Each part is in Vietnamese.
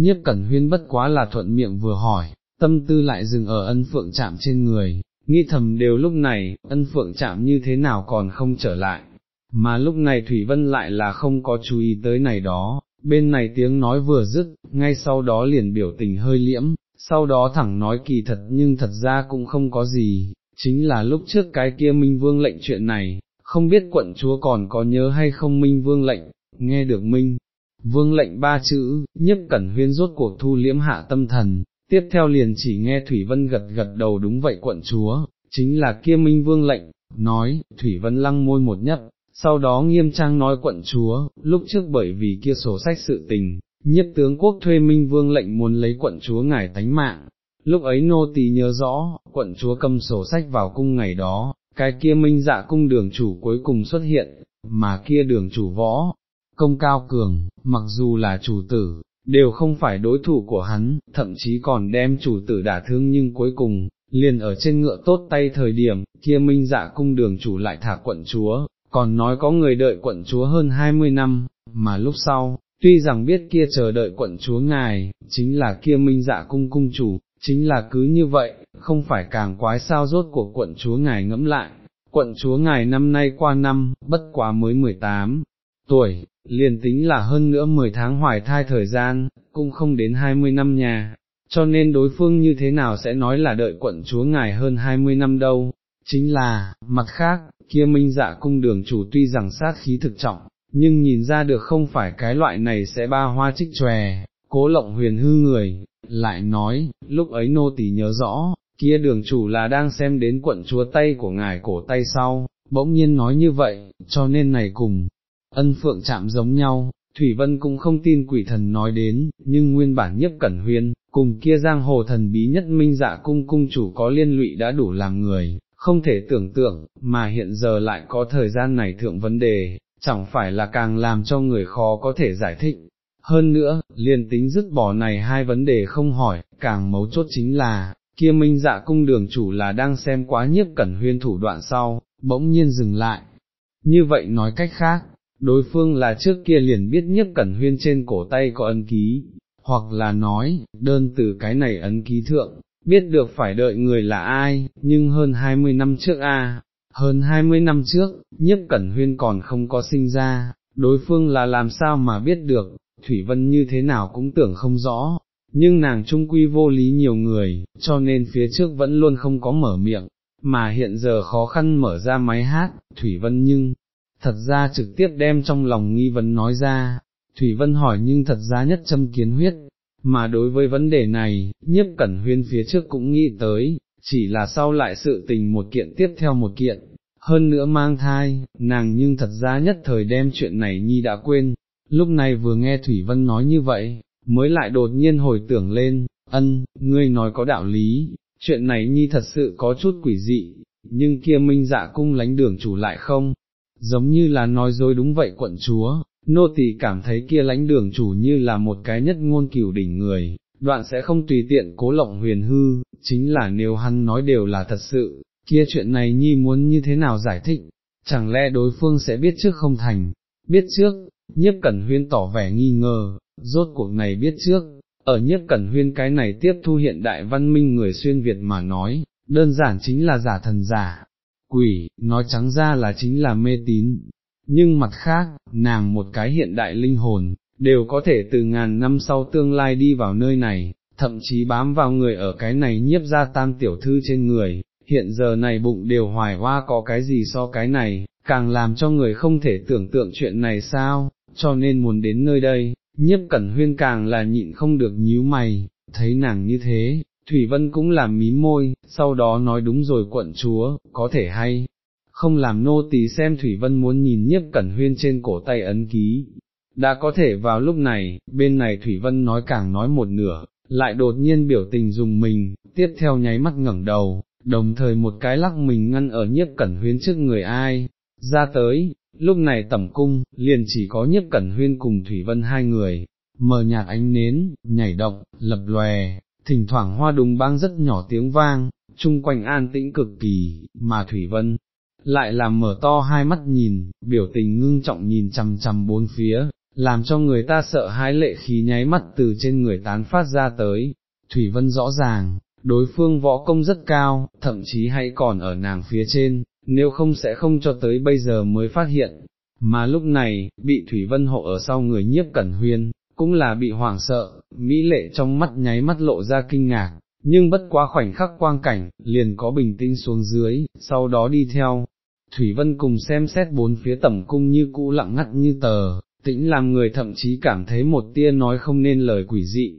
nhiếp cẩn huyên bất quá là thuận miệng vừa hỏi, tâm tư lại dừng ở ân phượng chạm trên người, nghĩ thầm đều lúc này, ân phượng chạm như thế nào còn không trở lại, mà lúc này Thủy Vân lại là không có chú ý tới này đó, bên này tiếng nói vừa dứt, ngay sau đó liền biểu tình hơi liễm, sau đó thẳng nói kỳ thật nhưng thật ra cũng không có gì, chính là lúc trước cái kia Minh Vương lệnh chuyện này, không biết quận chúa còn có nhớ hay không Minh Vương lệnh, nghe được Minh. Vương lệnh ba chữ, nhất cẩn huyên rốt cuộc thu liễm hạ tâm thần, tiếp theo liền chỉ nghe Thủy Vân gật gật đầu đúng vậy quận chúa, chính là kia Minh Vương lệnh, nói, Thủy Vân lăng môi một nhất, sau đó nghiêm trang nói quận chúa, lúc trước bởi vì kia sổ sách sự tình, nhất tướng quốc thuê Minh Vương lệnh muốn lấy quận chúa ngài tánh mạng. Lúc ấy nô tỳ nhớ rõ, quận chúa cầm sổ sách vào cung ngày đó, cái kia minh dạ cung đường chủ cuối cùng xuất hiện, mà kia đường chủ võ, công cao cường, mặc dù là chủ tử, đều không phải đối thủ của hắn, thậm chí còn đem chủ tử đả thương nhưng cuối cùng, liền ở trên ngựa tốt tay thời điểm, kia minh dạ cung đường chủ lại thả quận chúa, còn nói có người đợi quận chúa hơn 20 năm, mà lúc sau, tuy rằng biết kia chờ đợi quận chúa ngài, chính là kia minh dạ cung cung chủ, chính là cứ như vậy, không phải càng quái sao rốt của quận chúa ngài ngẫm lại, quận chúa ngài năm nay qua năm, bất quá mới 18 tuổi, liền tính là hơn nữa 10 tháng hoài thai thời gian, cũng không đến 20 năm nhà, cho nên đối phương như thế nào sẽ nói là đợi quận chúa ngài hơn 20 năm đâu, chính là, mặt khác, kia minh dạ cung đường chủ tuy rằng sát khí thực trọng, nhưng nhìn ra được không phải cái loại này sẽ ba hoa trích tròe, cố lộng huyền hư người, lại nói, lúc ấy nô tỳ nhớ rõ, kia đường chủ là đang xem đến quận chúa tay của ngài cổ tay sau, bỗng nhiên nói như vậy, cho nên này cùng, ân phượng chạm giống nhau, Thủy Vân cũng không tin quỷ thần nói đến, nhưng nguyên bản nhất cẩn huyên, cùng kia giang hồ thần bí nhất minh dạ cung cung chủ có liên lụy đã đủ làm người, không thể tưởng tượng, mà hiện giờ lại có thời gian này thượng vấn đề, chẳng phải là càng làm cho người khó có thể giải thích. Hơn nữa, liền tính dứt bỏ này hai vấn đề không hỏi, càng mấu chốt chính là, kia minh dạ cung đường chủ là đang xem quá nhiếp cẩn huyên thủ đoạn sau, bỗng nhiên dừng lại. Như vậy nói cách khác, đối phương là trước kia liền biết nhất cẩn huyên trên cổ tay có ân ký, hoặc là nói, đơn từ cái này ấn ký thượng, biết được phải đợi người là ai, nhưng hơn 20 năm trước a, hơn 20 năm trước, nhất cẩn huyên còn không có sinh ra, đối phương là làm sao mà biết được, Thủy Vân như thế nào cũng tưởng không rõ, nhưng nàng trung quy vô lý nhiều người, cho nên phía trước vẫn luôn không có mở miệng, mà hiện giờ khó khăn mở ra máy hát, Thủy Vân nhưng, thật ra trực tiếp đem trong lòng nghi vấn nói ra, Thủy Vân hỏi nhưng thật ra nhất châm kiến huyết, mà đối với vấn đề này, nhiếp cẩn huyên phía trước cũng nghĩ tới, chỉ là sau lại sự tình một kiện tiếp theo một kiện, hơn nữa mang thai, nàng nhưng thật ra nhất thời đem chuyện này nhi đã quên, lúc này vừa nghe Thủy Vân nói như vậy, mới lại đột nhiên hồi tưởng lên, ân, ngươi nói có đạo lý, chuyện này nhi thật sự có chút quỷ dị, nhưng kia minh dạ cung lánh đường chủ lại không, giống như là nói dối đúng vậy quận chúa, nô tỳ cảm thấy kia lãnh đường chủ như là một cái nhất ngôn cửu đỉnh người, đoạn sẽ không tùy tiện cố lộng huyền hư, chính là nếu hắn nói đều là thật sự, kia chuyện này nhi muốn như thế nào giải thích, chẳng lẽ đối phương sẽ biết trước không thành, biết trước, nhiếp cẩn huyên tỏ vẻ nghi ngờ, rốt cuộc này biết trước, ở nhiếp cẩn huyên cái này tiếp thu hiện đại văn minh người xuyên Việt mà nói, đơn giản chính là giả thần giả, quỷ, nói trắng ra là chính là mê tín, nhưng mặt khác, nàng một cái hiện đại linh hồn, đều có thể từ ngàn năm sau tương lai đi vào nơi này, thậm chí bám vào người ở cái này nhiếp ra tam tiểu thư trên người, hiện giờ này bụng đều hoài hoa có cái gì so cái này, càng làm cho người không thể tưởng tượng chuyện này sao, cho nên muốn đến nơi đây, nhiếp cẩn huyên càng là nhịn không được nhíu mày, thấy nàng như thế, Thủy Vân cũng làm mí môi, sau đó nói đúng rồi quận chúa, có thể hay, không làm nô tỳ xem Thủy Vân muốn nhìn nhiếp cẩn huyên trên cổ tay ấn ký. Đã có thể vào lúc này, bên này Thủy Vân nói càng nói một nửa, lại đột nhiên biểu tình dùng mình, tiếp theo nháy mắt ngẩng đầu, đồng thời một cái lắc mình ngăn ở nhiếp cẩn huyên trước người ai, ra tới, lúc này tẩm cung, liền chỉ có nhiếp cẩn huyên cùng Thủy Vân hai người, mờ nhạt ánh nến, nhảy động, lập lòe, thỉnh thoảng hoa đùng bang rất nhỏ tiếng vang, chung quanh an tĩnh cực kỳ, mà Thủy Vân, lại làm mở to hai mắt nhìn, biểu tình ngưng trọng nhìn chằm chằm bốn phía, làm cho người ta sợ hãi lệ khí nháy mắt từ trên người tán phát ra tới. Thủy Vân rõ ràng, đối phương võ công rất cao, thậm chí hay còn ở nàng phía trên, nếu không sẽ không cho tới bây giờ mới phát hiện. Mà lúc này, bị Thủy Vân hộ ở sau người nhiếp cẩn huyên, cũng là bị hoảng sợ, mỹ lệ trong mắt nháy mắt lộ ra kinh ngạc, nhưng bất quá khoảnh khắc quang cảnh, liền có bình tĩnh xuống dưới, sau đó đi theo. Thủy Vân cùng xem xét bốn phía tẩm cung như cũ lặng ngắt như tờ, tĩnh làm người thậm chí cảm thấy một tia nói không nên lời quỷ dị.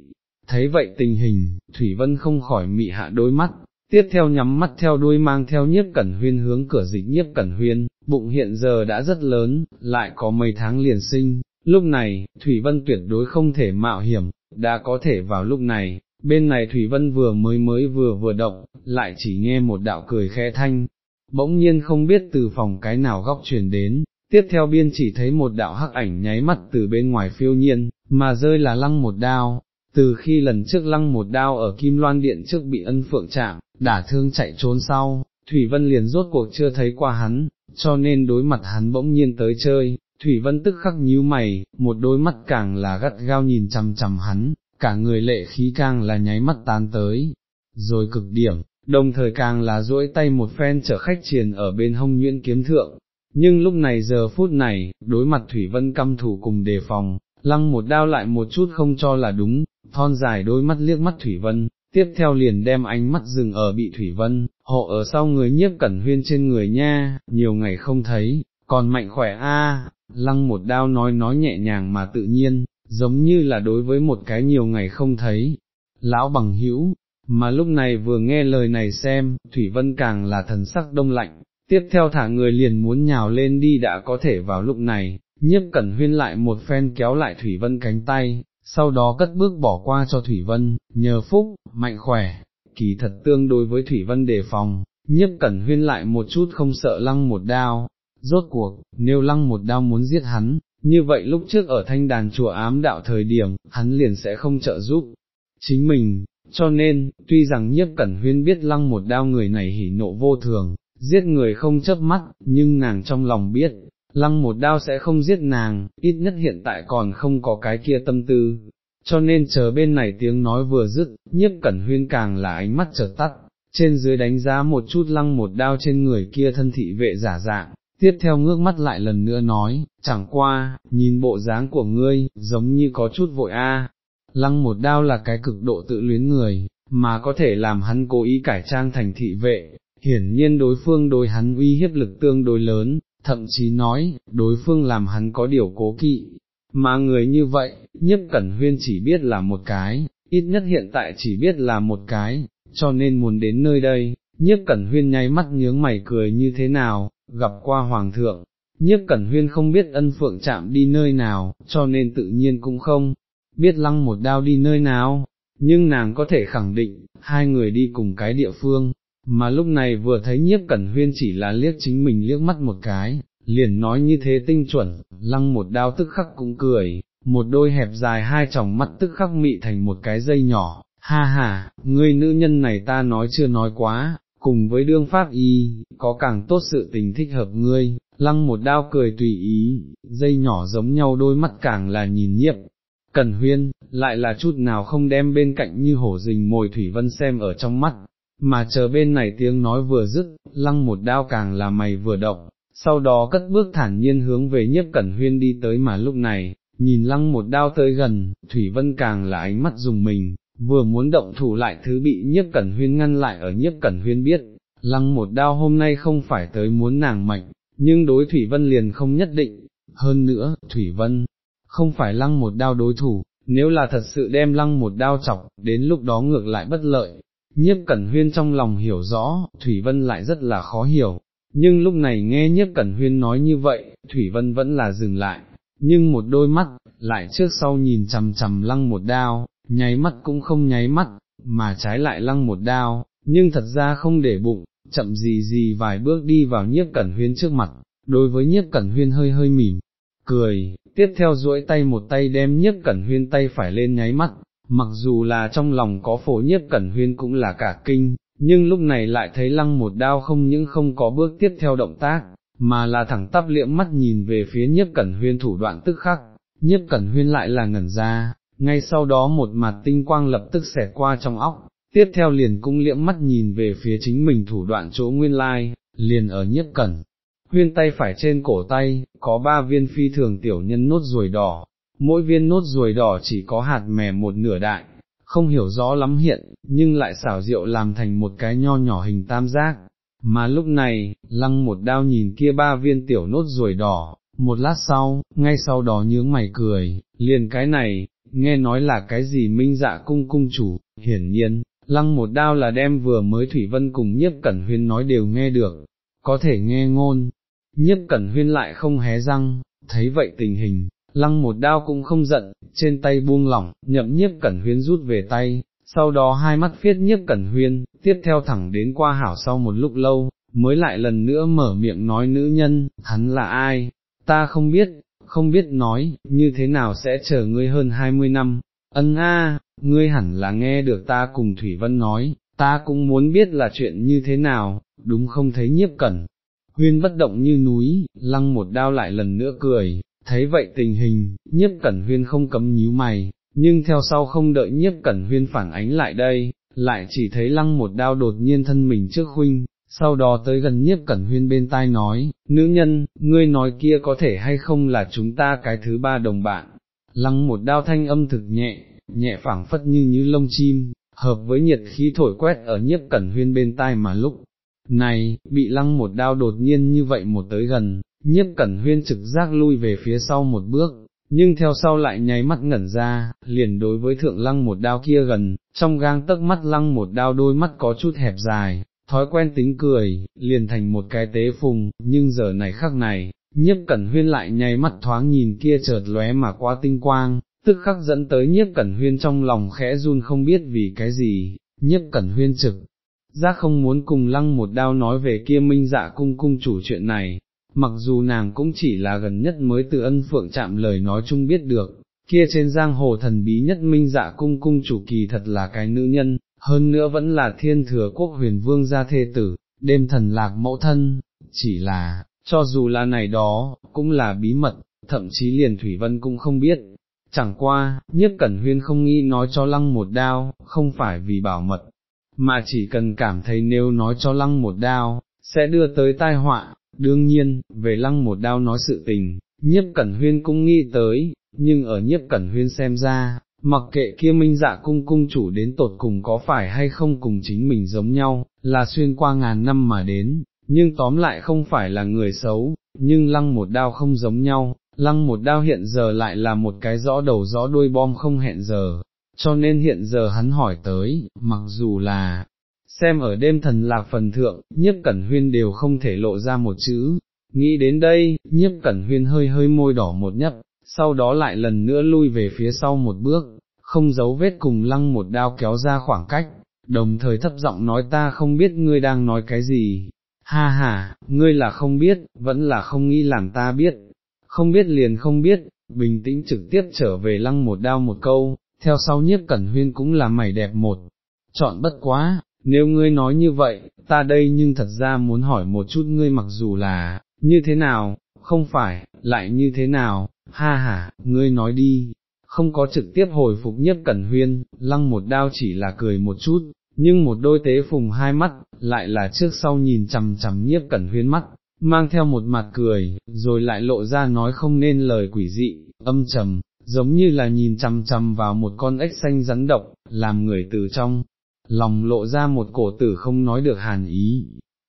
Thấy vậy tình hình, Thủy Vân không khỏi mị hạ đôi mắt, tiếp theo nhắm mắt theo đuôi mang theo nhiếp cẩn huyên hướng cửa dịch nhiếp cẩn huyên, bụng hiện giờ đã rất lớn, lại có mấy tháng liền sinh, lúc này, Thủy Vân tuyệt đối không thể mạo hiểm, đã có thể vào lúc này, bên này Thủy Vân vừa mới mới vừa vừa động, lại chỉ nghe một đạo cười khẽ thanh, bỗng nhiên không biết từ phòng cái nào góc truyền đến, tiếp theo biên chỉ thấy một đạo hắc ảnh nháy mắt từ bên ngoài phiêu nhiên, mà rơi là lăng một đao, từ khi lần trước lăng một đao ở Kim Loan Điện trước bị ân phượng chạm, đả thương chạy trốn sau, Thủy Vân liền rốt cuộc chưa thấy qua hắn, cho nên đối mặt hắn bỗng nhiên tới chơi, Thủy Vân tức khắc nhíu mày, một đôi mắt càng là gắt gao nhìn chằm chằm hắn, cả người lệ khí càng là nháy mắt tán tới, rồi cực điểm, đồng thời càng là duỗi tay một phen chở khách triền ở bên hông nhuyễn kiếm thượng. Nhưng lúc này giờ phút này, đối mặt Thủy Vân căm thủ cùng đề phòng, lăng một đao lại một chút không cho là đúng, thon dài đôi mắt liếc mắt Thủy Vân, tiếp theo liền đem ánh mắt dừng ở bị Thủy Vân, hộ ở sau người nhiếp cẩn huyên trên người nha, nhiều ngày không thấy, còn mạnh khỏe a. lăng một đao nói nói nhẹ nhàng mà tự nhiên, giống như là đối với một cái nhiều ngày không thấy, lão bằng hữu, mà lúc này vừa nghe lời này xem, Thủy Vân càng là thần sắc đông lạnh, tiếp theo thả người liền muốn nhào lên đi đã có thể vào lúc này, nhiếp cẩn huyên lại một phen kéo lại Thủy Vân cánh tay, sau đó cất bước bỏ qua cho Thủy Vân, nhờ phúc, mạnh khỏe, kỳ thật tương đối với Thủy Vân đề phòng, nhiếp cẩn huyên lại một chút không sợ lăng một đao, rốt cuộc, nếu lăng một đao muốn giết hắn, như vậy lúc trước ở thanh đàn chùa ám đạo thời điểm, hắn liền sẽ không trợ giúp chính mình, cho nên, tuy rằng nhiếp cẩn huyên biết lăng một đao người này hỉ nộ vô thường, giết người không chớp mắt, nhưng nàng trong lòng biết, lăng một đao sẽ không giết nàng, ít nhất hiện tại còn không có cái kia tâm tư. Cho nên chờ bên này tiếng nói vừa dứt, nhiếp cẩn huyên càng là ánh mắt trở tắt, trên dưới đánh giá một chút lăng một đao trên người kia thân thị vệ giả dạng, tiếp theo ngước mắt lại lần nữa nói, chẳng qua, nhìn bộ dáng của ngươi, giống như có chút vội a. Lăng một đao là cái cực độ tự luyến người, mà có thể làm hắn cố ý cải trang thành thị vệ, hiển nhiên đối phương đối hắn uy hiếp lực tương đối lớn, thậm chí nói, đối phương làm hắn có điều cố kỵ, mà người như vậy, nhiếp cẩn huyên chỉ biết là một cái, ít nhất hiện tại chỉ biết là một cái, cho nên muốn đến nơi đây, nhiếp cẩn huyên nháy mắt nhướng mày cười như thế nào, gặp qua hoàng thượng, nhiếp cẩn huyên không biết ân phượng chạm đi nơi nào, cho nên tự nhiên cũng không, biết lăng một đao đi nơi nào, nhưng nàng có thể khẳng định, hai người đi cùng cái địa phương, mà lúc này vừa thấy nhiếp cẩn huyên chỉ là liếc chính mình liếc mắt một cái, liền nói như thế tinh chuẩn, lăng một đao tức khắc cũng cười, một đôi hẹp dài hai tròng mắt tức khắc mị thành một cái dây nhỏ, ha ha, ngươi nữ nhân này ta nói chưa nói quá, cùng với đương pháp y, có càng tốt sự tình thích hợp ngươi, lăng một đao cười tùy ý, dây nhỏ giống nhau đôi mắt càng là nhìn nhiếp. Cần huyên, lại là chút nào không đem bên cạnh như hổ rình mồi thủy vân xem ở trong mắt, mà chờ bên này tiếng nói vừa dứt, lăng một đao càng là mày vừa động, sau đó cất bước thản nhiên hướng về nhiếp cẩn huyên đi tới mà lúc này, nhìn lăng một đao tới gần, Thủy Vân càng là ánh mắt dùng mình, vừa muốn động thủ lại thứ bị nhiếp cẩn huyên ngăn lại ở nhiếp cẩn huyên biết, lăng một đao hôm nay không phải tới muốn nàng mạnh nhưng đối Thủy Vân liền không nhất định, hơn nữa, Thủy Vân, không phải lăng một đao đối thủ, nếu là thật sự đem lăng một đao chọc, đến lúc đó ngược lại bất lợi. Nhiếp Cẩn Huyên trong lòng hiểu rõ, Thủy Vân lại rất là khó hiểu, nhưng lúc này nghe Nhiếp Cẩn Huyên nói như vậy, Thủy Vân vẫn là dừng lại, nhưng một đôi mắt, lại trước sau nhìn chằm chằm lăng một đao, nháy mắt cũng không nháy mắt, mà trái lại lăng một đao, nhưng thật ra không để bụng, chậm gì gì vài bước đi vào nhiếp cẩn huyên trước mặt, đối với nhiếp cẩn huyên hơi hơi mỉm, cười, tiếp theo duỗi tay một tay đem nhiếp cẩn huyên tay phải lên nháy mắt, mặc dù là trong lòng có phổ nhiếp cẩn huyên cũng là cả kinh, nhưng lúc này lại thấy lăng một đao không những không có bước tiếp theo động tác, mà là thẳng tắp liệm mắt nhìn về phía nhiếp cẩn huyên thủ đoạn tức khắc, nhiếp cẩn huyên lại là ngẩn ra, ngay sau đó một mặt tinh quang lập tức xẻ qua trong óc, tiếp theo liền cung liễm mắt nhìn về phía chính mình thủ đoạn chỗ nguyên lai, liền ở nhiếp cẩn. Huyên tay phải trên cổ tay, có ba viên phi thường tiểu nhân nốt ruồi đỏ, mỗi viên nốt ruồi đỏ chỉ có hạt mè một nửa đại, không hiểu rõ lắm hiện, nhưng lại xảo diệu làm thành một cái nho nhỏ hình tam giác. Mà lúc này, lăng một đao nhìn kia ba viên tiểu nốt ruồi đỏ, một lát sau, ngay sau đó nhướng mày cười, liền cái này, nghe nói là cái gì minh dạ cung cung chủ, hiển nhiên, lăng một đao là đem vừa mới Thủy Vân cùng nhiếp cẩn huyên nói đều nghe được, có thể nghe ngôn, nhiếp cẩn huyên lại không hé răng, thấy vậy tình hình, lăng một đao cũng không giận, trên tay buông lỏng, nhậm nhiếp cẩn huyên rút về tay, sau đó hai mắt phiết nhiếp cẩn huyên, tiếp theo thẳng đến qua hảo sau một lúc lâu, mới lại lần nữa mở miệng nói nữ nhân, hắn là ai, ta không biết, không biết nói, như thế nào sẽ chờ ngươi hơn hai mươi năm, ân a, ngươi hẳn là nghe được ta cùng Thủy Vân nói, ta cũng muốn biết là chuyện như thế nào, đúng không thấy nhiếp cẩn. Huyên bất động như núi, lăng một đao lại lần nữa cười, thấy vậy tình hình, nhiếp cẩn huyên không cấm nhíu mày, nhưng theo sau không đợi nhiếp cẩn huyên phản ánh lại đây, lại chỉ thấy lăng một đao đột nhiên thân mình trước huynh, sau đó tới gần nhiếp cẩn huyên bên tai nói, nữ nhân, ngươi nói kia có thể hay không là chúng ta cái thứ ba đồng bạn, lăng một đao thanh âm thực nhẹ, nhẹ phảng phất như như lông chim, hợp với nhiệt khí thổi quét ở nhiếp cẩn huyên bên tai mà lúc này, bị lăng một đao đột nhiên như vậy một tới gần, nhiếp cẩn huyên trực giác lui về phía sau một bước, nhưng theo sau lại nháy mắt ngẩn ra, liền đối với thượng lăng một đao kia gần, trong gang tấc mắt lăng một đao đôi mắt có chút hẹp dài, thói quen tính cười, liền thành một cái tế phùng, nhưng giờ này khắc này, nhiếp cẩn huyên lại nháy mắt thoáng nhìn kia chợt lóe mà qua tinh quang, tức khắc dẫn tới nhiếp cẩn huyên trong lòng khẽ run không biết vì cái gì, nhiếp cẩn huyên trực, giác không muốn cùng lăng một đao nói về kia minh dạ cung cung chủ chuyện này, mặc dù nàng cũng chỉ là gần nhất mới từ ân phượng chạm lời nói chung biết được, kia trên giang hồ thần bí nhất minh dạ cung cung chủ kỳ thật là cái nữ nhân, hơn nữa vẫn là thiên thừa quốc huyền vương gia thê tử, đêm thần lạc mẫu thân, chỉ là, cho dù là này đó, cũng là bí mật, thậm chí liền Thủy Vân cũng không biết. Chẳng qua, nhất cẩn huyên không nghĩ nói cho lăng một đao, không phải vì bảo mật, mà chỉ cần cảm thấy nếu nói cho lăng một đao, sẽ đưa tới tai họa, đương nhiên, về lăng một đao nói sự tình, nhiếp cẩn huyên cũng nghĩ tới, nhưng ở nhiếp cẩn huyên xem ra, mặc kệ kia minh dạ cung cung chủ đến tột cùng có phải hay không cùng chính mình giống nhau, là xuyên qua ngàn năm mà đến, nhưng tóm lại không phải là người xấu, nhưng lăng một đao không giống nhau, lăng một đao hiện giờ lại là một cái rõ đầu rõ đuôi bom không hẹn giờ, cho nên hiện giờ hắn hỏi tới, mặc dù là, xem ở đêm thần lạc phần thượng, nhiếp cẩn huyên đều không thể lộ ra một chữ, nghĩ đến đây, nhiếp cẩn huyên hơi hơi môi đỏ một nhấp, sau đó lại lần nữa lui về phía sau một bước, không giấu vết cùng lăng một đao kéo ra khoảng cách, đồng thời thấp giọng nói ta không biết ngươi đang nói cái gì, ha ha, ngươi là không biết, vẫn là không nghĩ làm ta biết, không biết liền không biết, bình tĩnh trực tiếp trở về lăng một đao một câu, theo sau nhiếp cẩn huyên cũng là mày đẹp một, chọn bất quá, nếu ngươi nói như vậy, ta đây nhưng thật ra muốn hỏi một chút ngươi mặc dù là, như thế nào, không phải, lại như thế nào, ha ha, ngươi nói đi, không có trực tiếp hồi phục nhất cẩn huyên, lăng một đao chỉ là cười một chút, nhưng một đôi tế phùng hai mắt, lại là trước sau nhìn chằm chằm nhiếp cẩn huyên mắt, mang theo một mặt cười, rồi lại lộ ra nói không nên lời quỷ dị, âm trầm, giống như là nhìn chằm chằm vào một con ếch xanh rắn độc, làm người từ trong, lòng lộ ra một cổ tử không nói được hàn ý.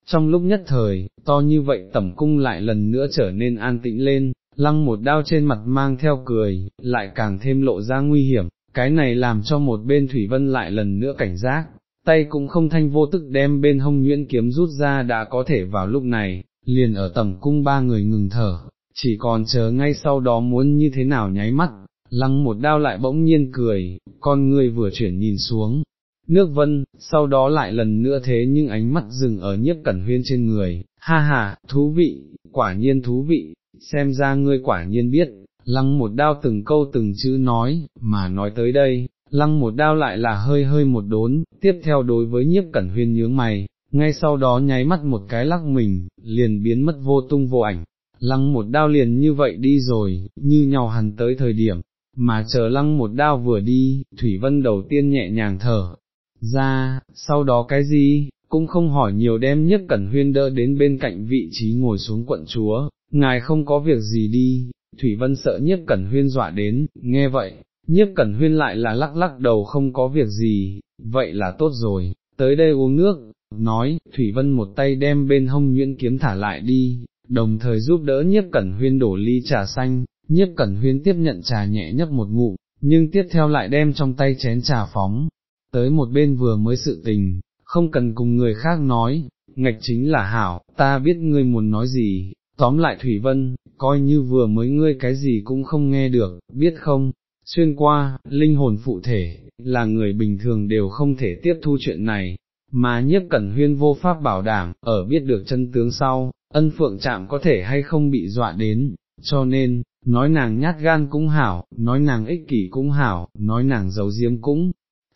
Trong lúc nhất thời, to như vậy tẩm cung lại lần nữa trở nên an tĩnh lên, lăng một đao trên mặt mang theo cười, lại càng thêm lộ ra nguy hiểm, cái này làm cho một bên Thủy Vân lại lần nữa cảnh giác, tay cũng không thanh vô tức đem bên hông nhuyễn kiếm rút ra đã có thể vào lúc này, liền ở tầm cung ba người ngừng thở, chỉ còn chờ ngay sau đó muốn như thế nào nháy mắt, lăng một đao lại bỗng nhiên cười, con người vừa chuyển nhìn xuống, nước vân, sau đó lại lần nữa thế nhưng ánh mắt dừng ở nhiếp cẩn huyên trên người, ha ha, thú vị, quả nhiên thú vị, xem ra ngươi quả nhiên biết, lăng một đao từng câu từng chữ nói, mà nói tới đây, lăng một đao lại là hơi hơi một đốn, tiếp theo đối với nhiếp cẩn huyên nhướng mày, ngay sau đó nháy mắt một cái lắc mình, liền biến mất vô tung vô ảnh, lăng một đao liền như vậy đi rồi, như nhau hẳn tới thời điểm, mà chờ lăng một đao vừa đi, Thủy Vân đầu tiên nhẹ nhàng thở, ra, sau đó cái gì, cũng không hỏi nhiều đem nhất cẩn huyên đỡ đến bên cạnh vị trí ngồi xuống quận chúa, ngài không có việc gì đi, Thủy Vân sợ nhất cẩn huyên dọa đến, nghe vậy, nhất cẩn huyên lại là lắc lắc đầu không có việc gì, vậy là tốt rồi, tới đây uống nước, nói, Thủy Vân một tay đem bên hông nhuyễn kiếm thả lại đi, đồng thời giúp đỡ nhiếp cẩn huyên đổ ly trà xanh, nhiếp cẩn huyên tiếp nhận trà nhẹ nhấp một ngụm, nhưng tiếp theo lại đem trong tay chén trà phóng, tới một bên vừa mới sự tình, không cần cùng người khác nói, ngạch chính là hảo, ta biết ngươi muốn nói gì, tóm lại Thủy Vân, coi như vừa mới ngươi cái gì cũng không nghe được, biết không, xuyên qua, linh hồn phụ thể, là người bình thường đều không thể tiếp thu chuyện này, mà nhiếp cẩn huyên vô pháp bảo đảm, ở biết được chân tướng sau, ân phượng chạm có thể hay không bị dọa đến, cho nên, nói nàng nhát gan cũng hảo, nói nàng ích kỷ cũng hảo, nói nàng giấu diếm cũng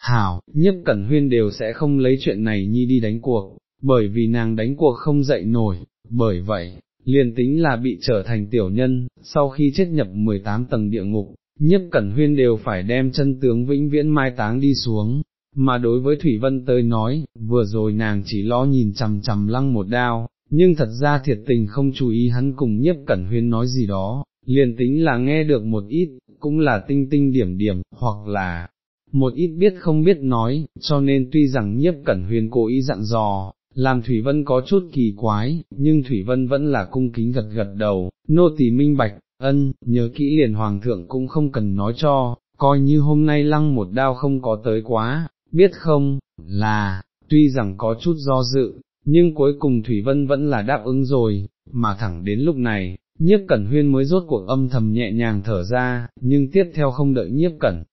hảo, nhiếp cẩn huyên đều sẽ không lấy chuyện này nhi đi đánh cuộc, bởi vì nàng đánh cuộc không dậy nổi, bởi vậy, liền tính là bị trở thành tiểu nhân, sau khi chết nhập 18 tầng địa ngục, nhiếp cẩn huyên đều phải đem chân tướng vĩnh viễn mai táng đi xuống, mà đối với Thủy Vân tới nói, vừa rồi nàng chỉ lo nhìn chằm chằm lăng một đao, nhưng thật ra thiệt tình không chú ý hắn cùng nhiếp cẩn huyên nói gì đó, liền tính là nghe được một ít, cũng là tinh tinh điểm điểm, hoặc là một ít biết không biết nói, cho nên tuy rằng nhiếp cẩn huyền cố ý dặn dò, làm Thủy Vân có chút kỳ quái, nhưng Thủy Vân vẫn là cung kính gật gật đầu, nô tỳ minh bạch, ân, nhớ kỹ liền hoàng thượng cũng không cần nói cho, coi như hôm nay lăng một đao không có tới quá, biết không, là, tuy rằng có chút do dự, nhưng cuối cùng Thủy Vân vẫn là đáp ứng rồi, mà thẳng đến lúc này, nhiếp cẩn huyên mới rốt cuộc âm thầm nhẹ nhàng thở ra, nhưng tiếp theo không đợi nhiếp cẩn.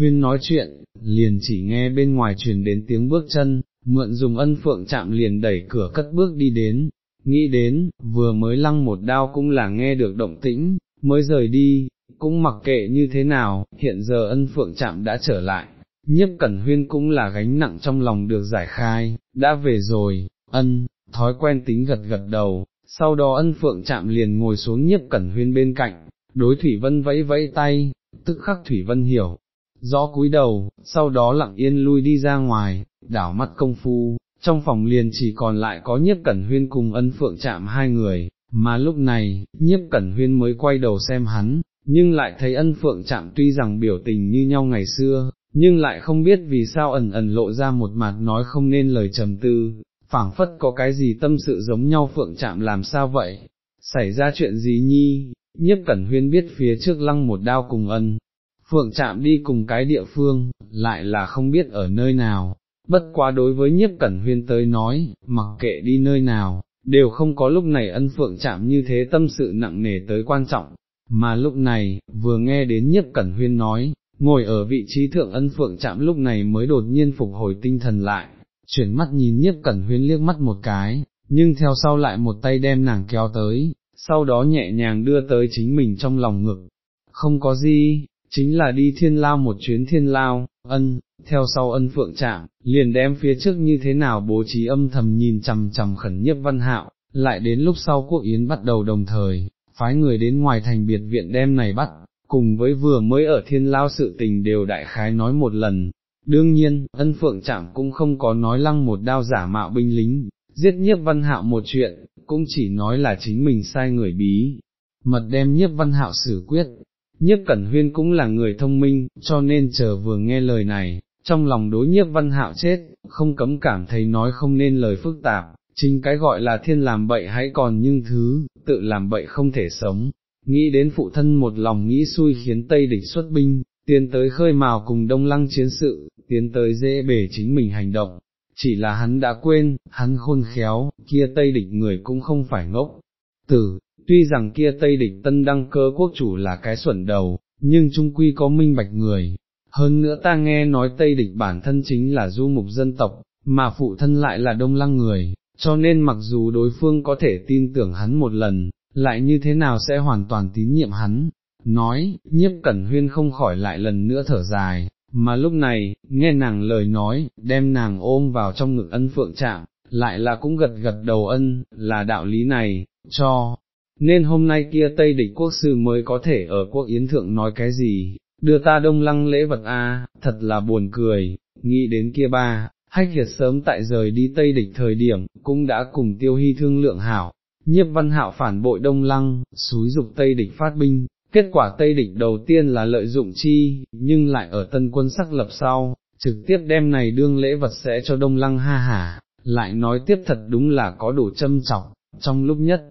Huyên nói chuyện, liền chỉ nghe bên ngoài truyền đến tiếng bước chân, mượn dùng ân phượng chạm liền đẩy cửa cất bước đi đến, nghĩ đến, vừa mới lăng một đao cũng là nghe được động tĩnh, mới rời đi, cũng mặc kệ như thế nào, hiện giờ ân phượng chạm đã trở lại, nhiếp cẩn huyên cũng là gánh nặng trong lòng được giải khai, đã về rồi, ân, thói quen tính gật gật đầu, sau đó ân phượng chạm liền ngồi xuống nhiếp cẩn huyên bên cạnh, đối Thủy Vân vẫy vẫy tay, tức khắc Thủy Vân hiểu, gió cúi đầu, sau đó lặng yên lui đi ra ngoài, đảo mắt công phu, trong phòng liền chỉ còn lại có nhiếp cẩn huyên cùng ân phượng chạm hai người, mà lúc này, nhiếp cẩn huyên mới quay đầu xem hắn, nhưng lại thấy ân phượng chạm tuy rằng biểu tình như nhau ngày xưa, nhưng lại không biết vì sao ẩn ẩn lộ ra một mặt nói không nên lời trầm tư, phảng phất có cái gì tâm sự giống nhau phượng chạm làm sao vậy, xảy ra chuyện gì nhi, nhiếp cẩn huyên biết phía trước lăng một đao cùng ân, phượng chạm đi cùng cái địa phương, lại là không biết ở nơi nào, bất quá đối với nhiếp cẩn huyên tới nói, mặc kệ đi nơi nào, đều không có lúc này ân phượng chạm như thế tâm sự nặng nề tới quan trọng, mà lúc này, vừa nghe đến nhiếp cẩn huyên nói, ngồi ở vị trí thượng ân phượng chạm lúc này mới đột nhiên phục hồi tinh thần lại, chuyển mắt nhìn nhiếp cẩn huyên liếc mắt một cái, nhưng theo sau lại một tay đem nàng kéo tới, sau đó nhẹ nhàng đưa tới chính mình trong lòng ngực, không có gì, chính là đi thiên lao một chuyến thiên lao, ân, theo sau ân phượng trạng liền đem phía trước như thế nào bố trí âm thầm nhìn chằm chằm khẩn nhiếp văn hạo, lại đến lúc sau quốc yến bắt đầu đồng thời, phái người đến ngoài thành biệt viện đem này bắt, cùng với vừa mới ở thiên lao sự tình đều đại khái nói một lần. Đương nhiên, ân phượng trạng cũng không có nói lăng một đao giả mạo binh lính, giết nhiếp văn hạo một chuyện, cũng chỉ nói là chính mình sai người bí, mật đem nhiếp văn hạo xử quyết. Nhiếp Cẩn Huyên cũng là người thông minh, cho nên chờ vừa nghe lời này, trong lòng đối nhiếp văn hạo chết, không cấm cảm thấy nói không nên lời phức tạp, chính cái gọi là thiên làm bậy hãy còn nhưng thứ, tự làm bậy không thể sống, nghĩ đến phụ thân một lòng nghĩ xui khiến Tây địch xuất binh, tiến tới khơi mào cùng đông lăng chiến sự, tiến tới dễ bể chính mình hành động, chỉ là hắn đã quên, hắn khôn khéo, kia Tây địch người cũng không phải ngốc, tử, tuy rằng kia Tây địch tân đăng cơ quốc chủ là cái xuẩn đầu, nhưng trung quy có minh bạch người. Hơn nữa ta nghe nói Tây địch bản thân chính là du mục dân tộc, mà phụ thân lại là đông lăng người, cho nên mặc dù đối phương có thể tin tưởng hắn một lần, lại như thế nào sẽ hoàn toàn tín nhiệm hắn, nói, nhiếp cẩn huyên không khỏi lại lần nữa thở dài, mà lúc này, nghe nàng lời nói, đem nàng ôm vào trong ngực ân phượng trạng, lại là cũng gật gật đầu ân, là đạo lý này, cho, nên hôm nay kia Tây địch quốc sư mới có thể ở quốc yến thượng nói cái gì, đưa ta đông lăng lễ vật a, thật là buồn cười, nghĩ đến kia ba, hách hiệt sớm tại rời đi Tây địch thời điểm, cũng đã cùng tiêu hy thương lượng hảo, nhiếp văn hạo phản bội đông lăng, xúi dục Tây địch phát binh, kết quả Tây địch đầu tiên là lợi dụng chi, nhưng lại ở tân quân sắc lập sau, trực tiếp đem này đương lễ vật sẽ cho đông lăng ha hả, lại nói tiếp thật đúng là có đủ châm trọng, trong lúc nhất.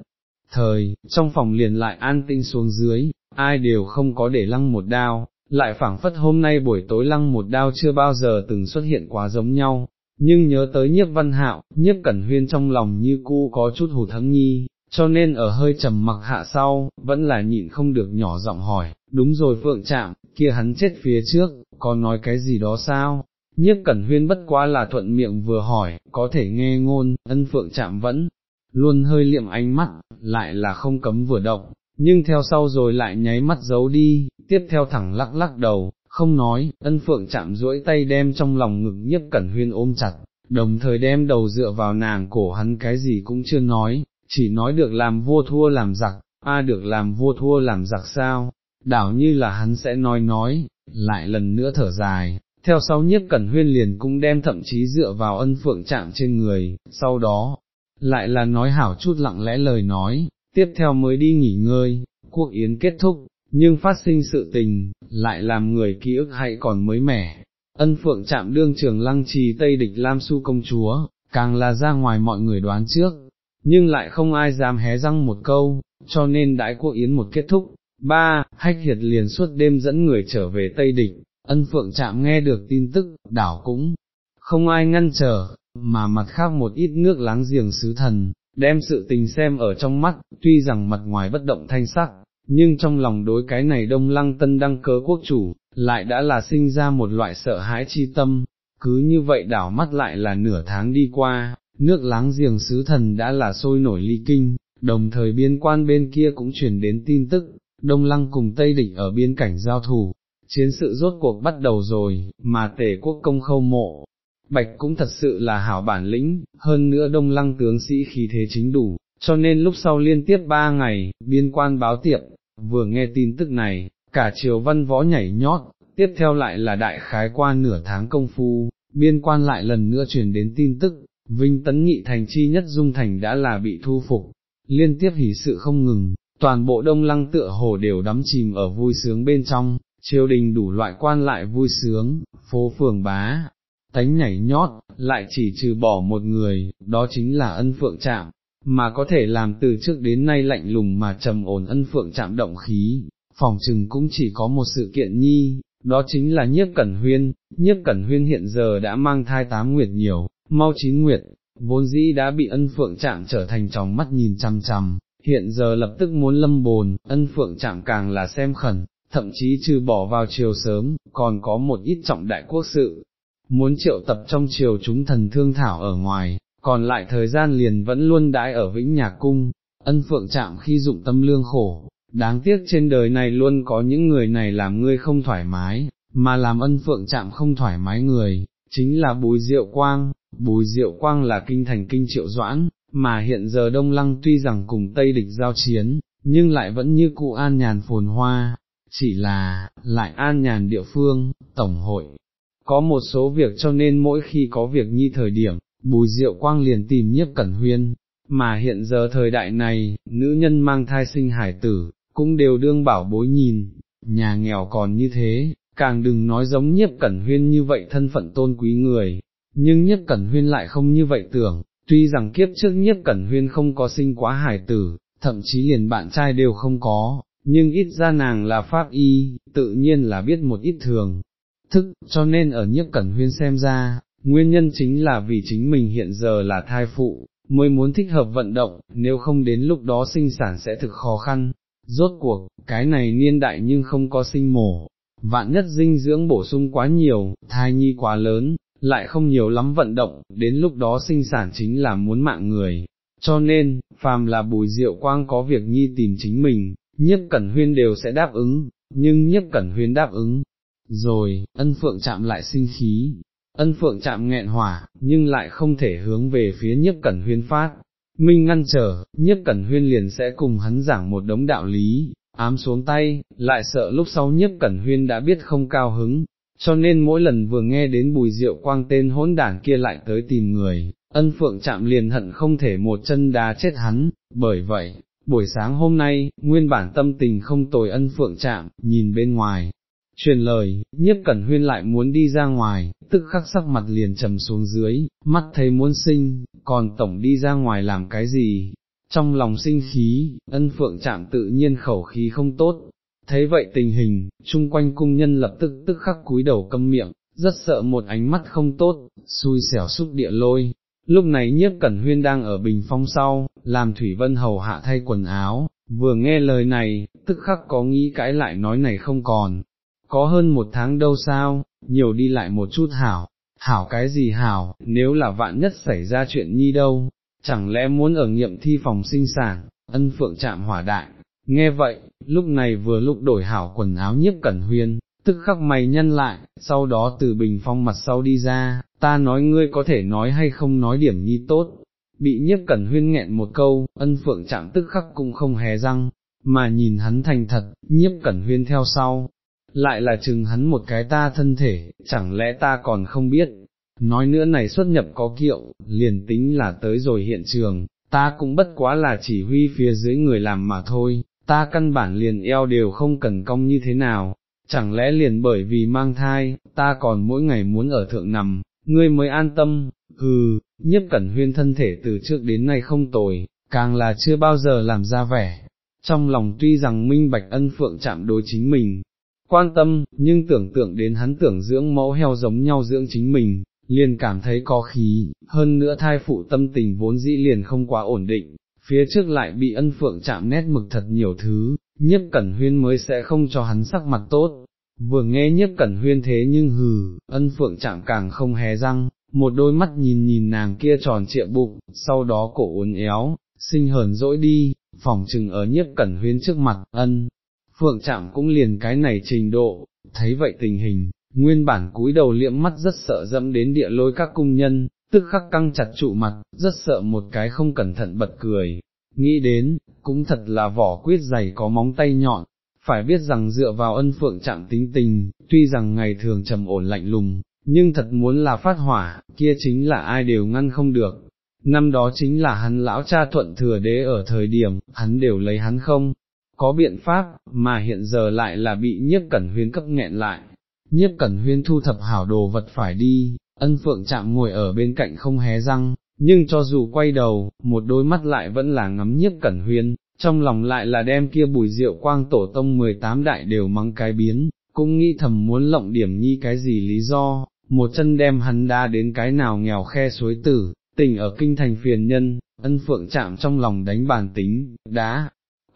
Thời, trong phòng liền lại an tinh xuống dưới, ai đều không có để lăng một đao, lại phảng phất hôm nay buổi tối lăng một đao chưa bao giờ từng xuất hiện quá giống nhau, nhưng nhớ tới nhiếp văn hạo, nhiếp cẩn huyên trong lòng như cũ có chút hù thắng nhi, cho nên ở hơi trầm mặc hạ sau, vẫn là nhịn không được nhỏ giọng hỏi, đúng rồi phượng chạm, kia hắn chết phía trước, có nói cái gì đó sao? Nhiếp cẩn huyên bất quá là thuận miệng vừa hỏi, có thể nghe ngôn, ân phượng chạm vẫn, luôn hơi liệm ánh mắt, lại là không cấm vừa động, nhưng theo sau rồi lại nháy mắt giấu đi, tiếp theo thẳng lắc lắc đầu, không nói, ân phượng chạm duỗi tay đem trong lòng ngực nhiếp cẩn huyên ôm chặt, đồng thời đem đầu dựa vào nàng cổ hắn cái gì cũng chưa nói, chỉ nói được làm vua thua làm giặc, a được làm vua thua làm giặc sao, đảo như là hắn sẽ nói nói, lại lần nữa thở dài, theo sau nhiếp cẩn huyên liền cũng đem thậm chí dựa vào ân phượng chạm trên người, sau đó, lại là nói hảo chút lặng lẽ lời nói, tiếp theo mới đi nghỉ ngơi, cuộc yến kết thúc, nhưng phát sinh sự tình, lại làm người ký ức hay còn mới mẻ. Ân phượng chạm đương trường lăng trì Tây địch Lam Su công chúa, càng là ra ngoài mọi người đoán trước, nhưng lại không ai dám hé răng một câu, cho nên đãi cuộc yến một kết thúc. Ba, hách hiệt liền suốt đêm dẫn người trở về Tây Địch, ân phượng chạm nghe được tin tức, đảo cũng không ai ngăn trở, mà mặt khác một ít nước láng giềng sứ thần, đem sự tình xem ở trong mắt, tuy rằng mặt ngoài bất động thanh sắc, nhưng trong lòng đối cái này đông lăng tân đăng cớ quốc chủ, lại đã là sinh ra một loại sợ hãi chi tâm, cứ như vậy đảo mắt lại là nửa tháng đi qua, nước láng giềng sứ thần đã là sôi nổi ly kinh, đồng thời biên quan bên kia cũng truyền đến tin tức, đông lăng cùng Tây Địch ở biên cảnh giao thủ, chiến sự rốt cuộc bắt đầu rồi, mà tể quốc công khâu mộ. Bạch cũng thật sự là hảo bản lĩnh, hơn nữa đông lăng tướng sĩ khí thế chính đủ, cho nên lúc sau liên tiếp ba ngày, biên quan báo tiệm, vừa nghe tin tức này, cả triều văn võ nhảy nhót, tiếp theo lại là đại khái qua nửa tháng công phu, biên quan lại lần nữa truyền đến tin tức, Vinh Tấn Nghị thành chi nhất dung thành đã là bị thu phục, liên tiếp hỉ sự không ngừng, toàn bộ đông lăng tựa hồ đều đắm chìm ở vui sướng bên trong, triều đình đủ loại quan lại vui sướng, phố phường bá, tánh nhảy nhót, lại chỉ trừ bỏ một người, đó chính là ân phượng chạm mà có thể làm từ trước đến nay lạnh lùng mà trầm ổn ân phượng chạm động khí, phòng trừng cũng chỉ có một sự kiện nhi, đó chính là nhiếp cẩn huyên, nhiếp cẩn huyên hiện giờ đã mang thai tám nguyệt nhiều, mau chín nguyệt, vốn dĩ đã bị ân phượng chạm trở thành tròng mắt nhìn chằm chằm, hiện giờ lập tức muốn lâm bồn, ân phượng chạm càng là xem khẩn, thậm chí trừ bỏ vào chiều sớm, còn có một ít trọng đại quốc sự, muốn triệu tập trong chiều chúng thần thương thảo ở ngoài, còn lại thời gian liền vẫn luôn đãi ở Vĩnh Nhạc Cung, ân phượng chạm khi dụng tâm lương khổ, đáng tiếc trên đời này luôn có những người này làm ngươi không thoải mái, mà làm ân phượng chạm không thoải mái người, chính là bùi diệu quang, bùi diệu quang là kinh thành kinh triệu doãn, mà hiện giờ Đông Lăng tuy rằng cùng Tây địch giao chiến, nhưng lại vẫn như cụ an nhàn phồn hoa, chỉ là, lại an nhàn địa phương, tổng hội. Có một số việc cho nên mỗi khi có việc nhi thời điểm, bùi diệu quang liền tìm nhiếp cẩn huyên, mà hiện giờ thời đại này, nữ nhân mang thai sinh hải tử, cũng đều đương bảo bối nhìn, nhà nghèo còn như thế, càng đừng nói giống nhiếp cẩn huyên như vậy thân phận tôn quý người, nhưng nhiếp cẩn huyên lại không như vậy tưởng, tuy rằng kiếp trước nhiếp cẩn huyên không có sinh quá hải tử, thậm chí liền bạn trai đều không có, nhưng ít ra nàng là pháp y, tự nhiên là biết một ít thường, thức, cho nên ở nhiếp cẩn huyên xem ra, nguyên nhân chính là vì chính mình hiện giờ là thai phụ, mới muốn thích hợp vận động, nếu không đến lúc đó sinh sản sẽ thực khó khăn. Rốt cuộc, cái này niên đại nhưng không có sinh mổ, vạn nhất dinh dưỡng bổ sung quá nhiều, thai nhi quá lớn, lại không nhiều lắm vận động, đến lúc đó sinh sản chính là muốn mạng người. Cho nên, phàm là bùi diệu quang có việc nhi tìm chính mình, nhiếp cẩn huyên đều sẽ đáp ứng, nhưng nhiếp cẩn huyên đáp ứng. Rồi, ân phượng chạm lại sinh khí, ân phượng chạm nghẹn hỏa, nhưng lại không thể hướng về phía nhất cẩn huyên phát. Minh ngăn trở, nhất cẩn huyên liền sẽ cùng hắn giảng một đống đạo lý, ám xuống tay, lại sợ lúc sau nhất cẩn huyên đã biết không cao hứng, cho nên mỗi lần vừa nghe đến bùi rượu quang tên hỗn đảng kia lại tới tìm người, ân phượng chạm liền hận không thể một chân đá chết hắn, bởi vậy, buổi sáng hôm nay, nguyên bản tâm tình không tồi ân phượng chạm, nhìn bên ngoài, truyền lời, nhiếp cẩn huyên lại muốn đi ra ngoài, tức khắc sắc mặt liền trầm xuống dưới, mắt thấy muốn sinh, còn tổng đi ra ngoài làm cái gì, trong lòng sinh khí, ân phượng chạm tự nhiên khẩu khí không tốt, thấy vậy tình hình, chung quanh cung nhân lập tức tức khắc cúi đầu câm miệng, rất sợ một ánh mắt không tốt, xui xẻo xúc địa lôi. Lúc này nhiếp cẩn huyên đang ở bình phong sau, làm Thủy Vân Hầu hạ thay quần áo, vừa nghe lời này, tức khắc có nghĩ cãi lại nói này không còn, có hơn một tháng đâu sao, nhiều đi lại một chút hảo, hảo cái gì hảo, nếu là vạn nhất xảy ra chuyện nhi đâu, chẳng lẽ muốn ở nghiệm thi phòng sinh sản, ân phượng chạm hỏa đại, nghe vậy, lúc này vừa lúc đổi hảo quần áo nhiếp cẩn huyên, tức khắc mày nhân lại, sau đó từ bình phong mặt sau đi ra, ta nói ngươi có thể nói hay không nói điểm nhi tốt, bị nhiếp cẩn huyên nghẹn một câu, ân phượng chạm tức khắc cũng không hé răng, mà nhìn hắn thành thật, nhiếp cẩn huyên theo sau, lại là chừng hắn một cái ta thân thể, chẳng lẽ ta còn không biết, nói nữa này xuất nhập có kiệu, liền tính là tới rồi hiện trường, ta cũng bất quá là chỉ huy phía dưới người làm mà thôi, ta căn bản liền eo đều không cần công như thế nào, chẳng lẽ liền bởi vì mang thai, ta còn mỗi ngày muốn ở thượng nằm, ngươi mới an tâm, hừ, nhiếp cẩn huyên thân thể từ trước đến nay không tồi, càng là chưa bao giờ làm ra vẻ. Trong lòng tuy rằng minh bạch ân phượng chạm đối chính mình, quan tâm, nhưng tưởng tượng đến hắn tưởng dưỡng mẫu heo giống nhau dưỡng chính mình, liền cảm thấy có khí, hơn nữa thai phụ tâm tình vốn dĩ liền không quá ổn định, phía trước lại bị ân phượng chạm nét mực thật nhiều thứ, nhiếp cẩn huyên mới sẽ không cho hắn sắc mặt tốt. Vừa nghe nhiếp cẩn huyên thế nhưng hừ, ân phượng chạm càng không hé răng, một đôi mắt nhìn nhìn nàng kia tròn trịa bụng, sau đó cổ uốn éo, sinh hờn dỗi đi, phòng trừng ở nhiếp cẩn huyên trước mặt, ân, phượng chạm cũng liền cái này trình độ, thấy vậy tình hình, nguyên bản cúi đầu liễm mắt rất sợ dẫm đến địa lôi các cung nhân, tức khắc căng chặt trụ mặt, rất sợ một cái không cẩn thận bật cười, nghĩ đến, cũng thật là vỏ quyết dày có móng tay nhọn, phải biết rằng dựa vào ân phượng chạm tính tình, tuy rằng ngày thường trầm ổn lạnh lùng, nhưng thật muốn là phát hỏa, kia chính là ai đều ngăn không được. Năm đó chính là hắn lão cha thuận thừa đế ở thời điểm, hắn đều lấy hắn không, có biện pháp, mà hiện giờ lại là bị nhiếp cẩn huyên cấp nghẹn lại. Nhiếp cẩn huyên thu thập hảo đồ vật phải đi, ân phượng chạm ngồi ở bên cạnh không hé răng, nhưng cho dù quay đầu, một đôi mắt lại vẫn là ngắm nhiếp cẩn huyên, trong lòng lại là đem kia bùi rượu quang tổ tông 18 đại đều mắng cái biến, cũng nghĩ thầm muốn lộng điểm nhi cái gì lý do, một chân đem hắn đa đến cái nào nghèo khe suối tử, tỉnh ở kinh thành phiền nhân, ân phượng chạm trong lòng đánh bàn tính, đá,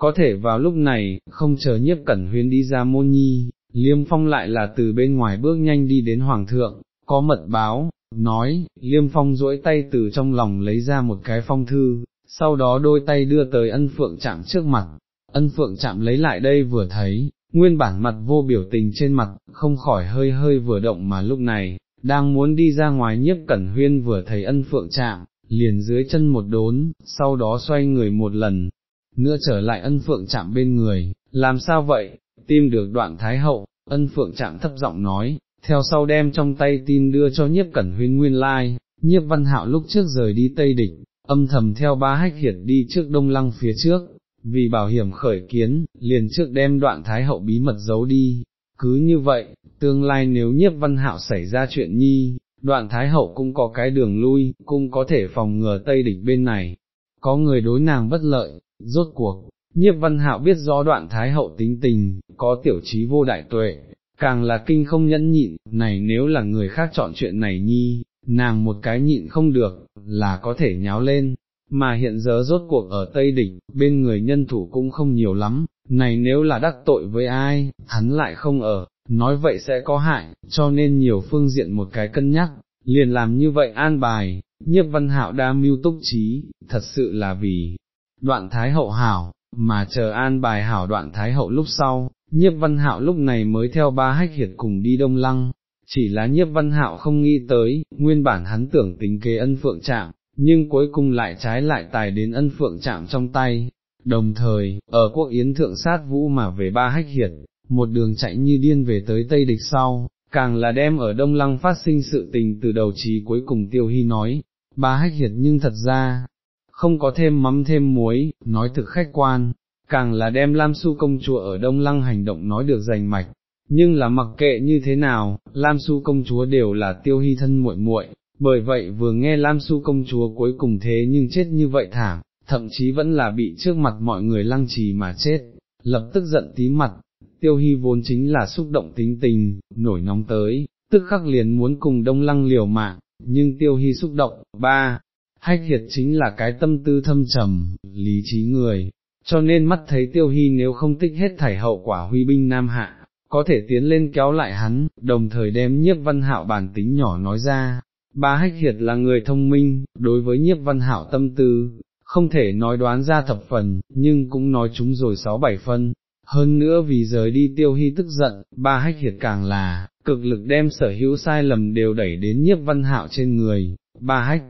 có thể vào lúc này, không chờ nhiếp cẩn huyên đi ra môn nhi, liêm phong lại là từ bên ngoài bước nhanh đi đến hoàng thượng, có mật báo, nói, liêm phong duỗi tay từ trong lòng lấy ra một cái phong thư, sau đó đôi tay đưa tới ân phượng chạm trước mặt, ân phượng chạm lấy lại đây vừa thấy, nguyên bản mặt vô biểu tình trên mặt, không khỏi hơi hơi vừa động mà lúc này, đang muốn đi ra ngoài nhiếp cẩn huyên vừa thấy ân phượng chạm, liền dưới chân một đốn, sau đó xoay người một lần, nữa trở lại ân phượng chạm bên người, làm sao vậy, tim được đoạn thái hậu, ân phượng chạm thấp giọng nói, theo sau đem trong tay tin đưa cho nhiếp cẩn huyên nguyên lai, nhiếp văn hạo lúc trước rời đi Tây đỉnh, âm thầm theo ba hách hiệt đi trước đông lăng phía trước, vì bảo hiểm khởi kiến, liền trước đem đoạn thái hậu bí mật giấu đi, cứ như vậy, tương lai nếu nhiếp văn hạo xảy ra chuyện nhi, đoạn thái hậu cũng có cái đường lui, cũng có thể phòng ngừa Tây Địch bên này, có người đối nàng bất lợi, rốt cuộc. Nhiếp văn hạo biết rõ đoạn thái hậu tính tình, có tiểu trí vô đại tuệ, càng là kinh không nhẫn nhịn, này nếu là người khác chọn chuyện này nhi, nàng một cái nhịn không được, là có thể nháo lên, mà hiện giờ rốt cuộc ở Tây Đỉnh, bên người nhân thủ cũng không nhiều lắm, này nếu là đắc tội với ai, hắn lại không ở, nói vậy sẽ có hại, cho nên nhiều phương diện một cái cân nhắc, liền làm như vậy an bài, nhiếp văn hạo đa mưu túc trí, thật sự là vì đoạn thái hậu hảo, mà chờ an bài hảo đoạn thái hậu lúc sau, nhiếp văn hạo lúc này mới theo ba hách hiệt cùng đi đông lăng, chỉ là nhiếp văn hạo không nghĩ tới, nguyên bản hắn tưởng tính kế ân phượng trạng, nhưng cuối cùng lại trái lại tài đến ân phượng chạm trong tay. Đồng thời, ở quốc yến thượng sát vũ mà về ba hách hiệt, một đường chạy như điên về tới Tây Địch sau, càng là đem ở Đông Lăng phát sinh sự tình từ đầu chí cuối cùng Tiêu Hy nói, ba hách hiệt nhưng thật ra, không có thêm mắm thêm muối, nói thực khách quan, càng là đem Lam Su công chúa ở Đông Lăng hành động nói được rành mạch, nhưng là mặc kệ như thế nào, Lam Su công chúa đều là Tiêu Hy thân muội muội, bởi vậy vừa nghe Lam Su công chúa cuối cùng thế nhưng chết như vậy thảm, thậm chí vẫn là bị trước mặt mọi người lăng trì mà chết, lập tức giận tí mặt, tiêu hy vốn chính là xúc động tính tình, nổi nóng tới, tức khắc liền muốn cùng đông lăng liều mạng, nhưng tiêu hy xúc động, ba, hách hiệt chính là cái tâm tư thâm trầm, lý trí người, cho nên mắt thấy tiêu hy nếu không tích hết thảy hậu quả huy binh nam hạ, có thể tiến lên kéo lại hắn, đồng thời đem nhiếp văn hạo bản tính nhỏ nói ra. Ba hách hiệt là người thông minh, đối với nhiếp văn hạo tâm tư, không thể nói đoán ra thập phần, nhưng cũng nói chúng rồi sáu bảy phân, hơn nữa vì rời đi tiêu hy tức giận, ba hách hiệt càng là, cực lực đem sở hữu sai lầm đều đẩy đến nhiếp văn hạo trên người, ba hách,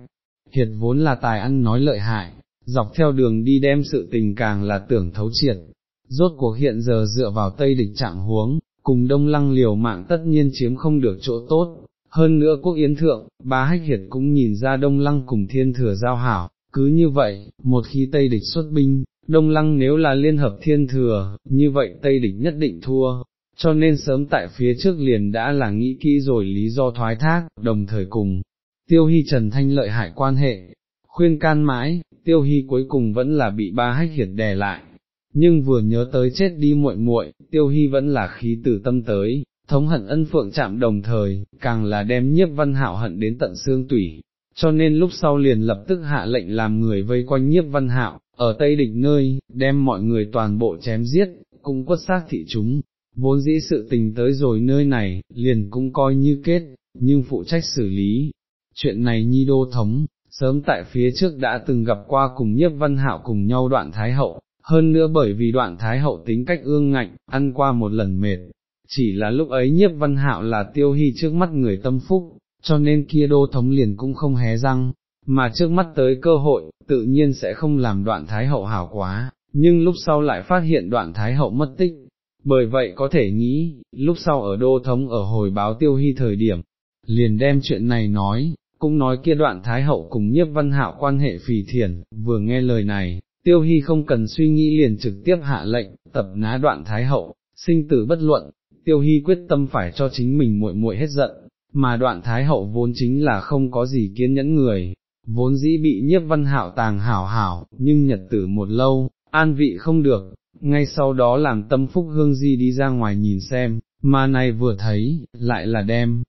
hiệt vốn là tài ăn nói lợi hại, dọc theo đường đi đem sự tình càng là tưởng thấu triệt, rốt cuộc hiện giờ dựa vào tây địch trạng huống, cùng đông lăng liều mạng tất nhiên chiếm không được chỗ tốt, hơn nữa quốc yến thượng, Bá hách hiệt cũng nhìn ra đông lăng cùng thiên thừa giao hảo, cứ như vậy, một khi tây địch xuất binh, Đông Lăng nếu là liên hợp thiên thừa, như vậy Tây Địch nhất định thua, cho nên sớm tại phía trước liền đã là nghĩ kỹ rồi lý do thoái thác, đồng thời cùng, Tiêu Hy Trần Thanh lợi hại quan hệ, khuyên can mãi, Tiêu Hy cuối cùng vẫn là bị ba hách hiệt đè lại, nhưng vừa nhớ tới chết đi muội muội, Tiêu Hy vẫn là khí từ tâm tới, thống hận ân phượng chạm đồng thời, càng là đem nhiếp văn hạo hận đến tận xương tủy, cho nên lúc sau liền lập tức hạ lệnh làm người vây quanh nhiếp văn hạo, ở Tây Địch nơi, đem mọi người toàn bộ chém giết, cũng quất xác thị chúng, vốn dĩ sự tình tới rồi nơi này, liền cũng coi như kết, nhưng phụ trách xử lý. Chuyện này nhi đô thống, sớm tại phía trước đã từng gặp qua cùng nhiếp văn hạo cùng nhau đoạn Thái Hậu, hơn nữa bởi vì đoạn Thái Hậu tính cách ương ngạnh, ăn qua một lần mệt, chỉ là lúc ấy nhiếp văn hạo là tiêu hy trước mắt người tâm phúc, cho nên kia đô thống liền cũng không hé răng, mà trước mắt tới cơ hội, tự nhiên sẽ không làm đoạn thái hậu hảo quá, nhưng lúc sau lại phát hiện đoạn thái hậu mất tích, bởi vậy có thể nghĩ, lúc sau ở đô thống ở hồi báo tiêu hy thời điểm, liền đem chuyện này nói, cũng nói kia đoạn thái hậu cùng nhiếp văn hạo quan hệ phì thiền, vừa nghe lời này, tiêu hy không cần suy nghĩ liền trực tiếp hạ lệnh, tập ná đoạn thái hậu, sinh tử bất luận, tiêu hy quyết tâm phải cho chính mình muội muội hết giận, mà đoạn thái hậu vốn chính là không có gì kiên nhẫn người, vốn dĩ bị nhiếp văn hạo tàng hảo hảo, nhưng nhật tử một lâu, an vị không được, ngay sau đó làm tâm phúc hương di đi ra ngoài nhìn xem, mà này vừa thấy, lại là đem.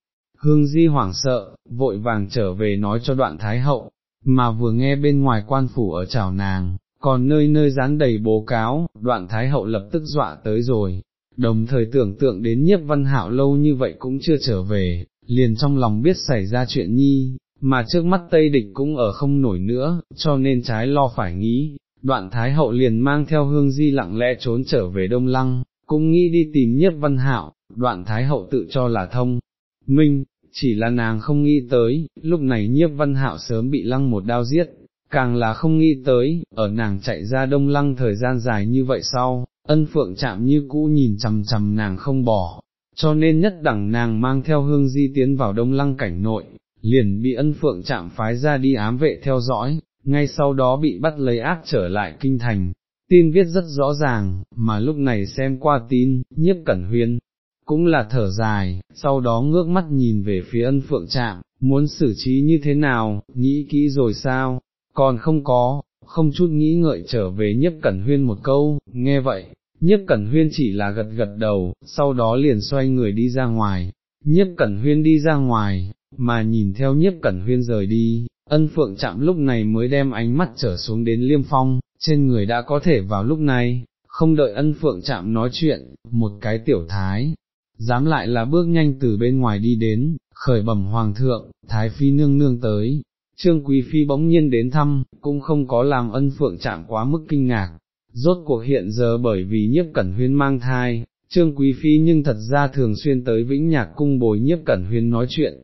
Hương Di hoảng sợ, vội vàng trở về nói cho đoạn Thái Hậu, mà vừa nghe bên ngoài quan phủ ở chào nàng, còn nơi nơi dán đầy bố cáo, đoạn Thái Hậu lập tức dọa tới rồi, đồng thời tưởng tượng đến nhiếp văn hạo lâu như vậy cũng chưa trở về, liền trong lòng biết xảy ra chuyện nhi, mà trước mắt Tây địch cũng ở không nổi nữa, cho nên trái lo phải nghĩ, đoạn Thái Hậu liền mang theo hương di lặng lẽ trốn trở về Đông Lăng, cũng nghĩ đi tìm nhất văn hạo, đoạn Thái Hậu tự cho là thông, minh, chỉ là nàng không nghĩ tới, lúc này nhiếp văn hạo sớm bị lăng một đao giết, càng là không nghĩ tới, ở nàng chạy ra đông lăng thời gian dài như vậy sau, ân phượng chạm như cũ nhìn chằm chằm nàng không bỏ, cho nên nhất đẳng nàng mang theo hương di tiến vào đông lăng cảnh nội, liền bị ân phượng chạm phái ra đi ám vệ theo dõi, ngay sau đó bị bắt lấy ác trở lại kinh thành. Tin viết rất rõ ràng, mà lúc này xem qua tin, nhiếp cẩn huyên, cũng là thở dài, sau đó ngước mắt nhìn về phía ân phượng trạm, muốn xử trí như thế nào, nghĩ kỹ rồi sao, còn không có, không chút nghĩ ngợi trở về nhiếp cẩn huyên một câu, nghe vậy, nhiếp cẩn huyên chỉ là gật gật đầu, sau đó liền xoay người đi ra ngoài, nhiếp cẩn huyên đi ra ngoài, mà nhìn theo nhiếp cẩn huyên rời đi, ân phượng chạm lúc này mới đem ánh mắt trở xuống đến liêm phong, trên người đã có thể vào lúc này, không đợi ân phượng chạm nói chuyện, một cái tiểu thái, dám lại là bước nhanh từ bên ngoài đi đến, khởi bẩm hoàng thượng, thái phi nương nương tới. Trương Quý Phi bỗng nhiên đến thăm, cũng không có làm ân phượng chạm quá mức kinh ngạc, rốt cuộc hiện giờ bởi vì nhiếp cẩn huyên mang thai, Trương Quý Phi nhưng thật ra thường xuyên tới Vĩnh Nhạc Cung bồi nhiếp cẩn huyên nói chuyện,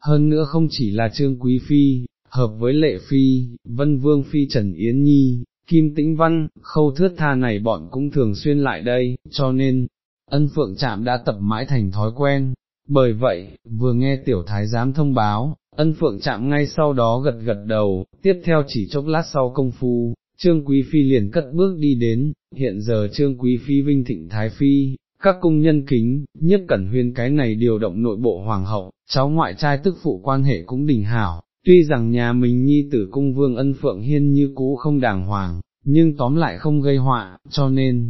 hơn nữa không chỉ là Trương Quý Phi, hợp với lệ phi, vân vương phi Trần Yến Nhi, Kim Tĩnh Văn, khâu thước tha này bọn cũng thường xuyên lại đây, cho nên, ân phượng chạm đã tập mãi thành thói quen. Bởi vậy, vừa nghe tiểu thái giám thông báo, ân phượng chạm ngay sau đó gật gật đầu, tiếp theo chỉ chốc lát sau công phu, Trương Quý Phi liền cất bước đi đến, hiện giờ Trương Quý Phi vinh thịnh Thái Phi, các cung nhân kính, nhất cẩn huyên cái này điều động nội bộ hoàng hậu, cháu ngoại trai tức phụ quan hệ cũng đình hảo, tuy rằng nhà mình nhi tử cung vương ân phượng hiên như cũ không đàng hoàng, nhưng tóm lại không gây họa, cho nên,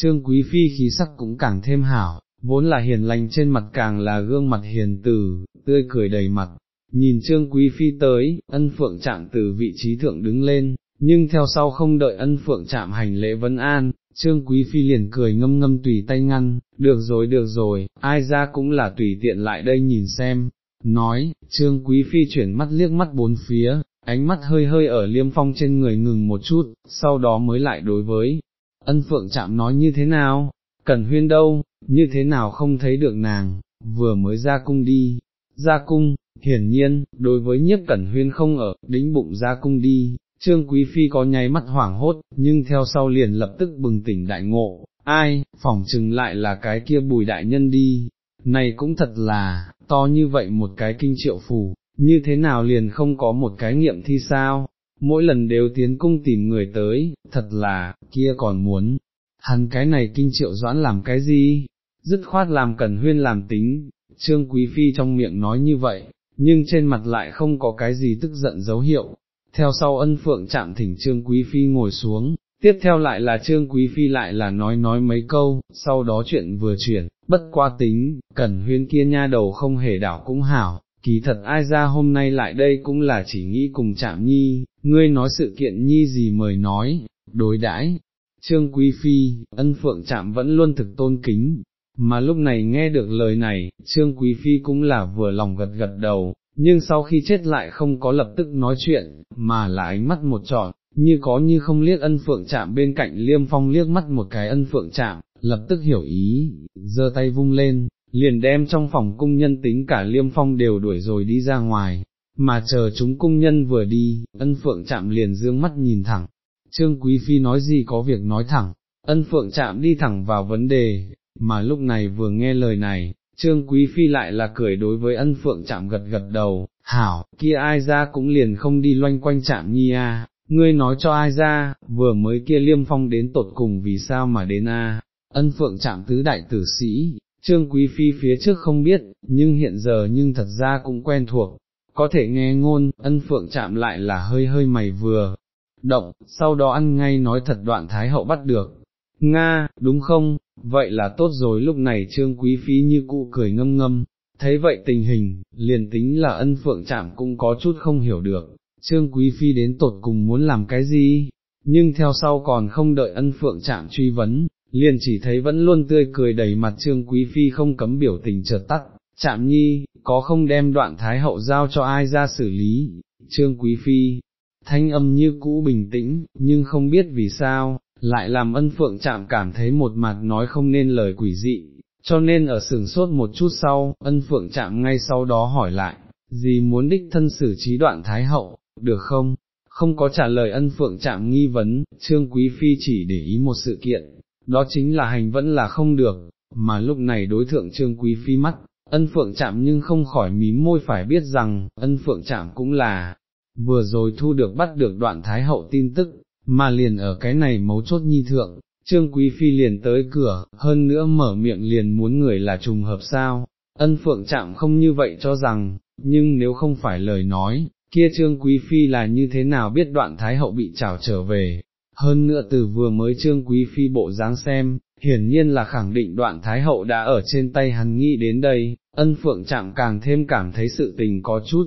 Trương Quý Phi khí sắc cũng càng thêm hảo, vốn là hiền lành trên mặt càng là gương mặt hiền từ, tươi cười đầy mặt. Nhìn Trương Quý Phi tới, ân phượng chạm từ vị trí thượng đứng lên, nhưng theo sau không đợi ân phượng chạm hành lễ vấn an, Trương Quý Phi liền cười ngâm ngâm tùy tay ngăn, được rồi được rồi, ai ra cũng là tùy tiện lại đây nhìn xem, nói, Trương Quý Phi chuyển mắt liếc mắt bốn phía, ánh mắt hơi hơi ở liêm phong trên người ngừng một chút, sau đó mới lại đối với, ân phượng chạm nói như thế nào, cần huyên đâu, như thế nào không thấy được nàng, vừa mới ra cung đi, ra cung, hiển nhiên, đối với nhiếp cẩn huyên không ở, đính bụng ra cung đi, Trương Quý Phi có nháy mắt hoảng hốt, nhưng theo sau liền lập tức bừng tỉnh đại ngộ, ai, phỏng chừng lại là cái kia bùi đại nhân đi, này cũng thật là, to như vậy một cái kinh triệu phù, như thế nào liền không có một cái nghiệm thi sao, mỗi lần đều tiến cung tìm người tới, thật là, kia còn muốn, hắn cái này kinh triệu doãn làm cái gì, dứt khoát làm cần huyên làm tính, Trương Quý Phi trong miệng nói như vậy, nhưng trên mặt lại không có cái gì tức giận dấu hiệu, theo sau ân phượng chạm thỉnh Trương Quý Phi ngồi xuống, tiếp theo lại là Trương Quý Phi lại là nói nói mấy câu, sau đó chuyện vừa chuyển, bất qua tính, cẩn huyên kia nha đầu không hề đảo cũng hảo, kỳ thật ai ra hôm nay lại đây cũng là chỉ nghĩ cùng chạm nhi, ngươi nói sự kiện nhi gì mời nói, đối đãi. Trương Quý Phi, ân phượng chạm vẫn luôn thực tôn kính, mà lúc này nghe được lời này, Trương Quý Phi cũng là vừa lòng gật gật đầu, nhưng sau khi chết lại không có lập tức nói chuyện, mà là ánh mắt một trọn, như có như không liếc ân phượng chạm bên cạnh liêm phong liếc mắt một cái ân phượng chạm, lập tức hiểu ý, giơ tay vung lên, liền đem trong phòng cung nhân tính cả liêm phong đều đuổi rồi đi ra ngoài, mà chờ chúng cung nhân vừa đi, ân phượng chạm liền dương mắt nhìn thẳng, trương quý phi nói gì có việc nói thẳng, ân phượng chạm đi thẳng vào vấn đề, mà lúc này vừa nghe lời này, Trương Quý Phi lại là cười đối với ân phượng chạm gật gật đầu, hảo, kia ai ra cũng liền không đi loanh quanh chạm nhi a. ngươi nói cho ai ra, vừa mới kia liêm phong đến tột cùng vì sao mà đến a. ân phượng chạm tứ đại tử sĩ, Trương Quý Phi phía trước không biết, nhưng hiện giờ nhưng thật ra cũng quen thuộc, có thể nghe ngôn, ân phượng chạm lại là hơi hơi mày vừa, động, sau đó ăn ngay nói thật đoạn thái hậu bắt được, Nga, đúng không, vậy là tốt rồi lúc này trương quý phi như cụ cười ngâm ngâm, thấy vậy tình hình, liền tính là ân phượng chạm cũng có chút không hiểu được, trương quý phi đến tột cùng muốn làm cái gì, nhưng theo sau còn không đợi ân phượng chạm truy vấn, liền chỉ thấy vẫn luôn tươi cười đầy mặt trương quý phi không cấm biểu tình chợt tắt, chạm nhi, có không đem đoạn thái hậu giao cho ai ra xử lý, trương quý phi, thanh âm như cũ bình tĩnh, nhưng không biết vì sao, lại làm ân phượng chạm cảm thấy một mặt nói không nên lời quỷ dị, cho nên ở sừng sốt một chút sau, ân phượng chạm ngay sau đó hỏi lại, gì muốn đích thân xử trí đoạn thái hậu, được không? Không có trả lời ân phượng chạm nghi vấn, trương quý phi chỉ để ý một sự kiện, đó chính là hành vẫn là không được, mà lúc này đối thượng trương quý phi mắt, ân phượng chạm nhưng không khỏi mím môi phải biết rằng, ân phượng chạm cũng là, vừa rồi thu được bắt được đoạn thái hậu tin tức, mà liền ở cái này mấu chốt nhi thượng, Trương Quý Phi liền tới cửa, hơn nữa mở miệng liền muốn người là trùng hợp sao, ân phượng chạm không như vậy cho rằng, nhưng nếu không phải lời nói, kia Trương Quý Phi là như thế nào biết đoạn Thái Hậu bị trảo trở về, hơn nữa từ vừa mới Trương Quý Phi bộ dáng xem, hiển nhiên là khẳng định đoạn Thái Hậu đã ở trên tay hắn nghĩ đến đây, ân phượng chạm càng thêm cảm thấy sự tình có chút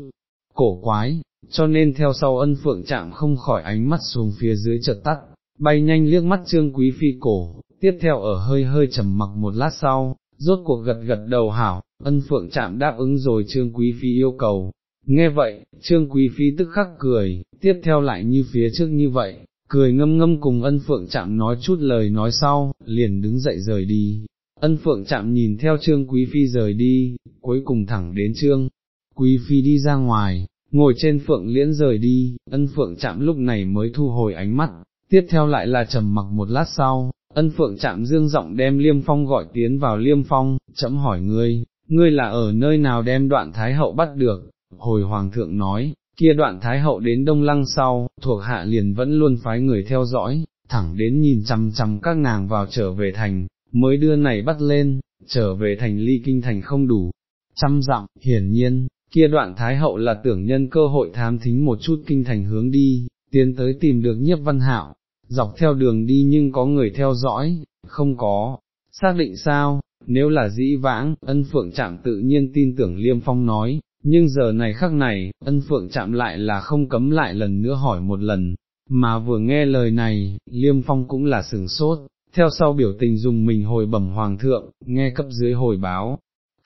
cổ quái, cho nên theo sau ân phượng chạm không khỏi ánh mắt xuống phía dưới chợt tắt, bay nhanh liếc mắt trương quý phi cổ, tiếp theo ở hơi hơi trầm mặc một lát sau, rốt cuộc gật gật đầu hảo, ân phượng chạm đáp ứng rồi trương quý phi yêu cầu. Nghe vậy, trương quý phi tức khắc cười, tiếp theo lại như phía trước như vậy, cười ngâm ngâm cùng ân phượng chạm nói chút lời nói sau, liền đứng dậy rời đi. Ân phượng chạm nhìn theo trương quý phi rời đi, cuối cùng thẳng đến trương, quý phi đi ra ngoài, ngồi trên phượng liễn rời đi, ân phượng chạm lúc này mới thu hồi ánh mắt, tiếp theo lại là trầm mặc một lát sau, ân phượng chạm dương giọng đem liêm phong gọi tiến vào liêm phong, chấm hỏi ngươi, ngươi là ở nơi nào đem đoạn thái hậu bắt được, hồi hoàng thượng nói, kia đoạn thái hậu đến đông lăng sau, thuộc hạ liền vẫn luôn phái người theo dõi, thẳng đến nhìn chằm chằm các nàng vào trở về thành, mới đưa này bắt lên, trở về thành ly kinh thành không đủ, trăm dặm, hiển nhiên, kia đoạn thái hậu là tưởng nhân cơ hội thám thính một chút kinh thành hướng đi, tiến tới tìm được nhiếp văn hạo, dọc theo đường đi nhưng có người theo dõi, không có, xác định sao, nếu là dĩ vãng, ân phượng chạm tự nhiên tin tưởng liêm phong nói, nhưng giờ này khắc này, ân phượng chạm lại là không cấm lại lần nữa hỏi một lần, mà vừa nghe lời này, liêm phong cũng là sừng sốt, theo sau biểu tình dùng mình hồi bẩm hoàng thượng, nghe cấp dưới hồi báo,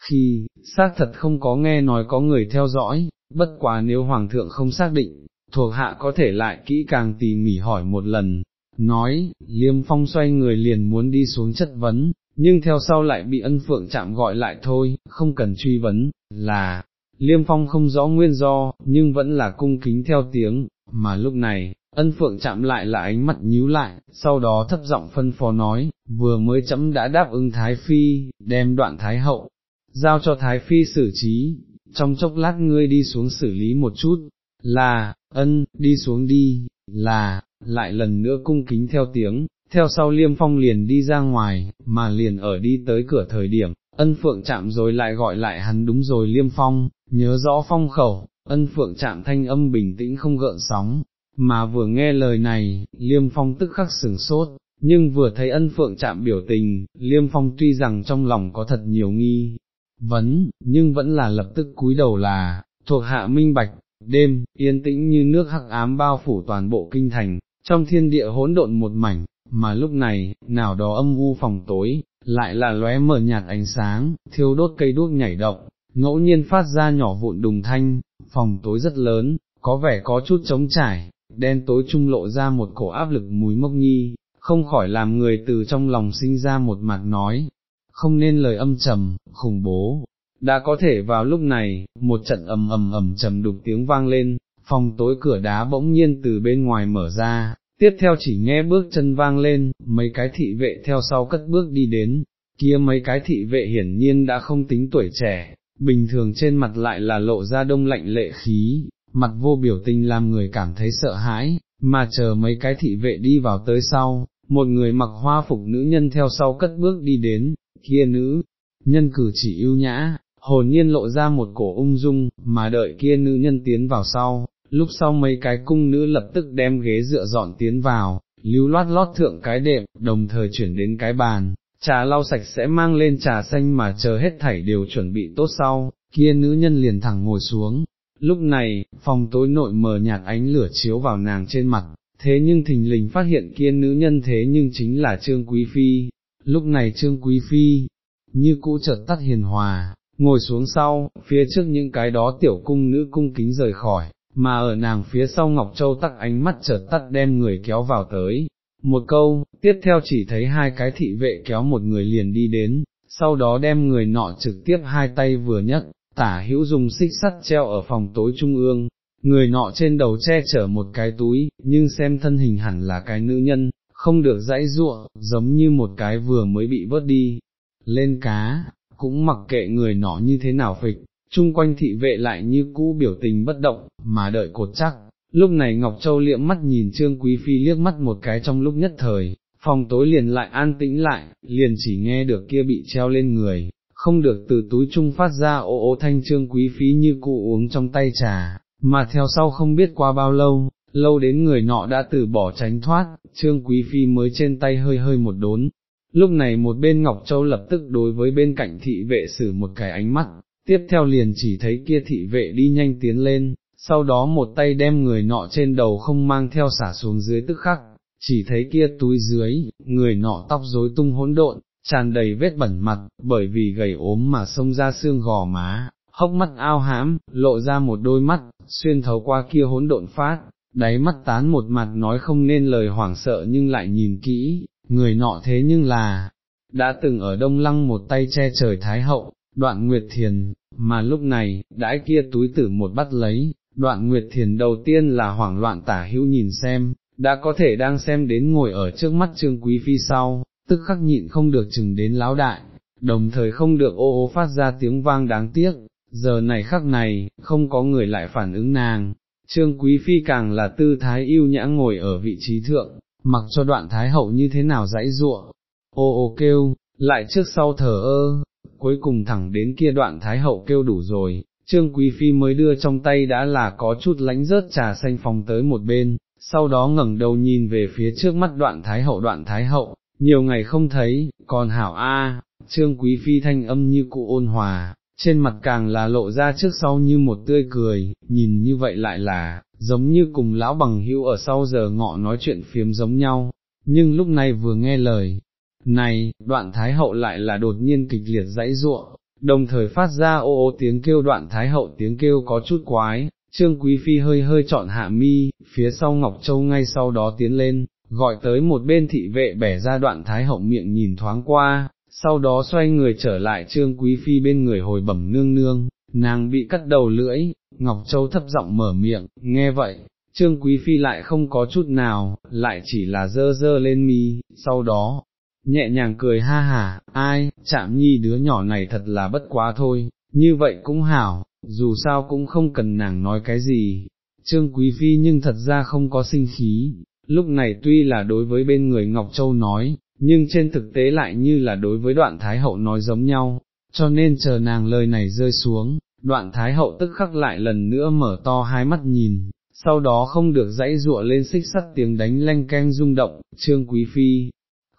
khi, xác thật không có nghe nói có người theo dõi, bất quá nếu hoàng thượng không xác định, thuộc hạ có thể lại kỹ càng tỉ mỉ hỏi một lần, nói, liêm phong xoay người liền muốn đi xuống chất vấn, nhưng theo sau lại bị ân phượng chạm gọi lại thôi, không cần truy vấn, là, liêm phong không rõ nguyên do, nhưng vẫn là cung kính theo tiếng, mà lúc này, ân phượng chạm lại là ánh mắt nhíu lại, sau đó thấp giọng phân phó nói, vừa mới chấm đã đáp ứng Thái Phi, đem đoạn Thái Hậu, giao cho Thái Phi xử trí, trong chốc lát ngươi đi xuống xử lý một chút, là, ân, đi xuống đi, là, lại lần nữa cung kính theo tiếng, theo sau liêm phong liền đi ra ngoài, mà liền ở đi tới cửa thời điểm, ân phượng chạm rồi lại gọi lại hắn đúng rồi liêm phong, nhớ rõ phong khẩu, ân phượng chạm thanh âm bình tĩnh không gợn sóng, mà vừa nghe lời này, liêm phong tức khắc sừng sốt, nhưng vừa thấy ân phượng chạm biểu tình, liêm phong tuy rằng trong lòng có thật nhiều nghi, vấn, nhưng vẫn là lập tức cúi đầu là, thuộc hạ minh bạch, đêm, yên tĩnh như nước hắc ám bao phủ toàn bộ kinh thành, trong thiên địa hỗn độn một mảnh, mà lúc này, nào đó âm u phòng tối, lại là lóe mở nhạt ánh sáng, thiêu đốt cây đuốc nhảy động, ngẫu nhiên phát ra nhỏ vụn đùng thanh, phòng tối rất lớn, có vẻ có chút trống trải, đen tối trung lộ ra một cổ áp lực mùi mốc nhi, không khỏi làm người từ trong lòng sinh ra một mặt nói, không nên lời âm trầm, khủng bố. Đã có thể vào lúc này, một trận ầm ầm ầm trầm đục tiếng vang lên, phòng tối cửa đá bỗng nhiên từ bên ngoài mở ra, tiếp theo chỉ nghe bước chân vang lên, mấy cái thị vệ theo sau cất bước đi đến, kia mấy cái thị vệ hiển nhiên đã không tính tuổi trẻ, bình thường trên mặt lại là lộ ra đông lạnh lệ khí, mặt vô biểu tình làm người cảm thấy sợ hãi, mà chờ mấy cái thị vệ đi vào tới sau, một người mặc hoa phục nữ nhân theo sau cất bước đi đến, kia nữ, nhân cử chỉ ưu nhã, hồn nhiên lộ ra một cổ ung dung, mà đợi kia nữ nhân tiến vào sau, lúc sau mấy cái cung nữ lập tức đem ghế dựa dọn tiến vào, lưu loát lót thượng cái đệm, đồng thời chuyển đến cái bàn, trà lau sạch sẽ mang lên trà xanh mà chờ hết thảy đều chuẩn bị tốt sau, kia nữ nhân liền thẳng ngồi xuống. Lúc này, phòng tối nội mờ nhạt ánh lửa chiếu vào nàng trên mặt, thế nhưng thình lình phát hiện kia nữ nhân thế nhưng chính là Trương Quý Phi, lúc này Trương Quý Phi, như cũ chợt tắt hiền hòa, ngồi xuống sau, phía trước những cái đó tiểu cung nữ cung kính rời khỏi, mà ở nàng phía sau Ngọc Châu tắc ánh mắt chợt tắt đem người kéo vào tới. Một câu, tiếp theo chỉ thấy hai cái thị vệ kéo một người liền đi đến, sau đó đem người nọ trực tiếp hai tay vừa nhấc, tả hữu dùng xích sắt treo ở phòng tối trung ương, người nọ trên đầu che chở một cái túi, nhưng xem thân hình hẳn là cái nữ nhân, không được dãy ruộng, giống như một cái vừa mới bị vớt đi, lên cá, cũng mặc kệ người nọ như thế nào phịch, chung quanh thị vệ lại như cũ biểu tình bất động, mà đợi cột chắc. Lúc này Ngọc Châu liệm mắt nhìn Trương Quý Phi liếc mắt một cái trong lúc nhất thời, phòng tối liền lại an tĩnh lại, liền chỉ nghe được kia bị treo lên người, không được từ túi trung phát ra ô ô thanh Trương Quý Phi như cụ uống trong tay trà, mà theo sau không biết qua bao lâu, lâu đến người nọ đã từ bỏ tránh thoát, Trương Quý Phi mới trên tay hơi hơi một đốn. Lúc này một bên Ngọc Châu lập tức đối với bên cạnh thị vệ xử một cái ánh mắt, tiếp theo liền chỉ thấy kia thị vệ đi nhanh tiến lên, sau đó một tay đem người nọ trên đầu không mang theo xả xuống dưới tức khắc, chỉ thấy kia túi dưới, người nọ tóc rối tung hỗn độn, tràn đầy vết bẩn mặt, bởi vì gầy ốm mà xông ra xương gò má, hốc mắt ao hãm, lộ ra một đôi mắt, xuyên thấu qua kia hỗn độn phát, đáy mắt tán một mặt nói không nên lời hoảng sợ nhưng lại nhìn kỹ, người nọ thế nhưng là, đã từng ở đông lăng một tay che trời thái hậu, đoạn nguyệt thiền, mà lúc này, đãi kia túi tử một bắt lấy, đoạn nguyệt thiền đầu tiên là hoảng loạn tả hữu nhìn xem, đã có thể đang xem đến ngồi ở trước mắt trương quý phi sau, tức khắc nhịn không được chừng đến lão đại, đồng thời không được ô ô phát ra tiếng vang đáng tiếc, giờ này khắc này, không có người lại phản ứng nàng, trương quý phi càng là tư thái yêu nhã ngồi ở vị trí thượng, mặc cho đoạn thái hậu như thế nào dãy ruộng, ô ô kêu, lại trước sau thở ơ, cuối cùng thẳng đến kia đoạn thái hậu kêu đủ rồi, trương quý phi mới đưa trong tay đã là có chút lánh rớt trà xanh phòng tới một bên, sau đó ngẩng đầu nhìn về phía trước mắt đoạn thái hậu đoạn thái hậu, nhiều ngày không thấy, còn hảo a, trương quý phi thanh âm như cụ ôn hòa, trên mặt càng là lộ ra trước sau như một tươi cười, nhìn như vậy lại là, giống như cùng lão bằng hữu ở sau giờ ngọ nói chuyện phiếm giống nhau, nhưng lúc này vừa nghe lời, này, đoạn thái hậu lại là đột nhiên kịch liệt dãy ruộng, đồng thời phát ra ô ô tiếng kêu đoạn thái hậu tiếng kêu có chút quái, trương quý phi hơi hơi chọn hạ mi, phía sau Ngọc Châu ngay sau đó tiến lên, gọi tới một bên thị vệ bẻ ra đoạn thái hậu miệng nhìn thoáng qua, sau đó xoay người trở lại trương quý phi bên người hồi bẩm nương nương, nàng bị cắt đầu lưỡi, Ngọc Châu thấp giọng mở miệng, nghe vậy, trương quý phi lại không có chút nào, lại chỉ là dơ dơ lên mi, sau đó, nhẹ nhàng cười ha hả, ai, chạm nhi đứa nhỏ này thật là bất quá thôi, như vậy cũng hảo, dù sao cũng không cần nàng nói cái gì. Trương Quý Phi nhưng thật ra không có sinh khí, lúc này tuy là đối với bên người Ngọc Châu nói, nhưng trên thực tế lại như là đối với đoạn Thái Hậu nói giống nhau, cho nên chờ nàng lời này rơi xuống, đoạn Thái Hậu tức khắc lại lần nữa mở to hai mắt nhìn, sau đó không được dãy dụa lên xích sắt tiếng đánh lanh canh rung động, Trương Quý Phi,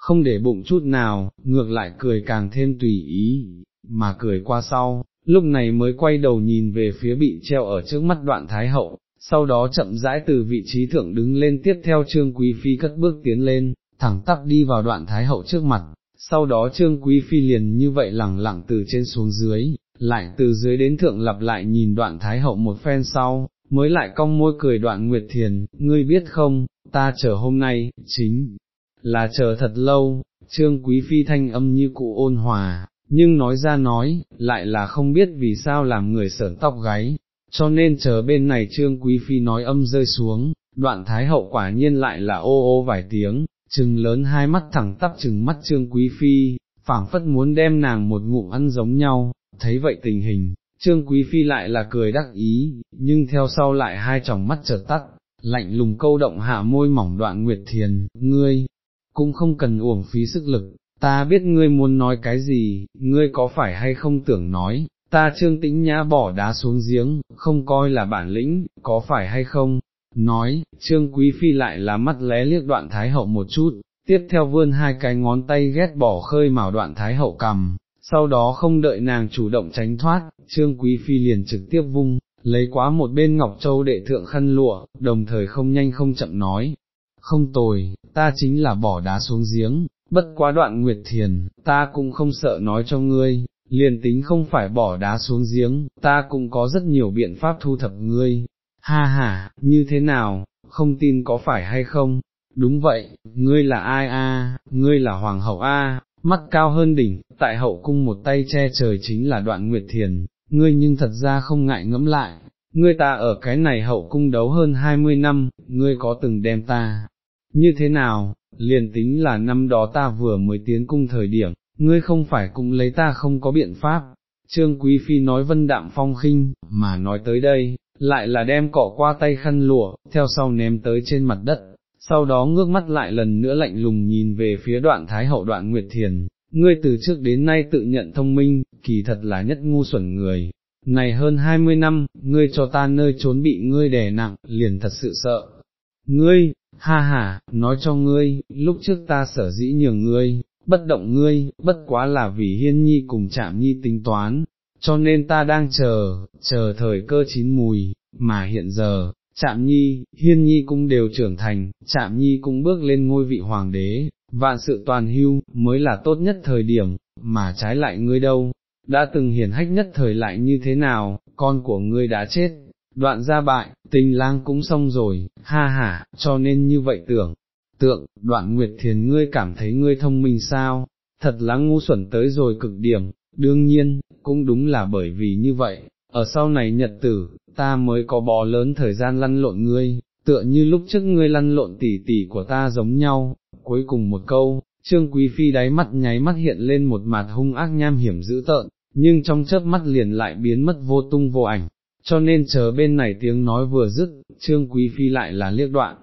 không để bụng chút nào, ngược lại cười càng thêm tùy ý, mà cười qua sau, lúc này mới quay đầu nhìn về phía bị treo ở trước mắt đoạn Thái Hậu, sau đó chậm rãi từ vị trí thượng đứng lên tiếp theo Trương Quý Phi cất bước tiến lên, thẳng tắp đi vào đoạn Thái Hậu trước mặt, sau đó Trương Quý Phi liền như vậy lẳng lặng từ trên xuống dưới, lại từ dưới đến thượng lặp lại nhìn đoạn Thái Hậu một phen sau, mới lại cong môi cười đoạn Nguyệt Thiền, ngươi biết không, ta chờ hôm nay, chính là chờ thật lâu, Trương Quý Phi thanh âm như cụ ôn hòa, nhưng nói ra nói, lại là không biết vì sao làm người sởn tóc gáy, cho nên chờ bên này trương quý phi nói âm rơi xuống, đoạn thái hậu quả nhiên lại là ô ô vài tiếng, trừng lớn hai mắt thẳng tắp trừng mắt trương quý phi, phảng phất muốn đem nàng một ngụm ăn giống nhau, thấy vậy tình hình, trương quý phi lại là cười đắc ý, nhưng theo sau lại hai tròng mắt chợt tắt, lạnh lùng câu động hạ môi mỏng đoạn nguyệt thiền, ngươi, cũng không cần uổng phí sức lực, ta biết ngươi muốn nói cái gì, ngươi có phải hay không tưởng nói, ta trương tĩnh nhã bỏ đá xuống giếng, không coi là bản lĩnh, có phải hay không, nói, trương quý phi lại là mắt lé liếc đoạn thái hậu một chút, tiếp theo vươn hai cái ngón tay ghét bỏ khơi mào đoạn thái hậu cầm, sau đó không đợi nàng chủ động tránh thoát, trương quý phi liền trực tiếp vung, lấy quá một bên ngọc châu đệ thượng khăn lụa, đồng thời không nhanh không chậm nói, không tồi, ta chính là bỏ đá xuống giếng, bất quá đoạn nguyệt thiền, ta cũng không sợ nói cho ngươi, liền tính không phải bỏ đá xuống giếng, ta cũng có rất nhiều biện pháp thu thập ngươi, ha ha, như thế nào, không tin có phải hay không, đúng vậy, ngươi là ai a? ngươi là hoàng hậu a, mắt cao hơn đỉnh, tại hậu cung một tay che trời chính là đoạn nguyệt thiền, ngươi nhưng thật ra không ngại ngẫm lại, ngươi ta ở cái này hậu cung đấu hơn 20 năm, ngươi có từng đem ta, như thế nào, liền tính là năm đó ta vừa mới tiến cung thời điểm, ngươi không phải cũng lấy ta không có biện pháp. Trương Quý Phi nói vân đạm phong khinh, mà nói tới đây, lại là đem cỏ qua tay khăn lụa, theo sau ném tới trên mặt đất, sau đó ngước mắt lại lần nữa lạnh lùng nhìn về phía đoạn Thái Hậu đoạn Nguyệt Thiền, ngươi từ trước đến nay tự nhận thông minh, kỳ thật là nhất ngu xuẩn người. Này hơn hai mươi năm, ngươi cho ta nơi trốn bị ngươi đè nặng, liền thật sự sợ. Ngươi, ha ha, nói cho ngươi, lúc trước ta sở dĩ nhường ngươi, bất động ngươi, bất quá là vì hiên nhi cùng chạm nhi tính toán, cho nên ta đang chờ, chờ thời cơ chín mùi, mà hiện giờ, chạm nhi, hiên nhi cũng đều trưởng thành, chạm nhi cũng bước lên ngôi vị hoàng đế, vạn sự toàn hưu, mới là tốt nhất thời điểm, mà trái lại ngươi đâu, đã từng hiển hách nhất thời lại như thế nào, con của ngươi đã chết, đoạn ra bại, tình lang cũng xong rồi, ha ha, cho nên như vậy tưởng, tượng, đoạn nguyệt thiền ngươi cảm thấy ngươi thông minh sao, thật là ngu xuẩn tới rồi cực điểm, đương nhiên, cũng đúng là bởi vì như vậy, ở sau này nhật tử, ta mới có bò lớn thời gian lăn lộn ngươi, tựa như lúc trước ngươi lăn lộn tỉ tỉ của ta giống nhau, cuối cùng một câu, Trương Quý Phi đáy mắt nháy mắt hiện lên một mặt hung ác nham hiểm dữ tợn, nhưng trong chớp mắt liền lại biến mất vô tung vô ảnh, cho nên chờ bên này tiếng nói vừa dứt, Trương Quý Phi lại là liếc đoạn.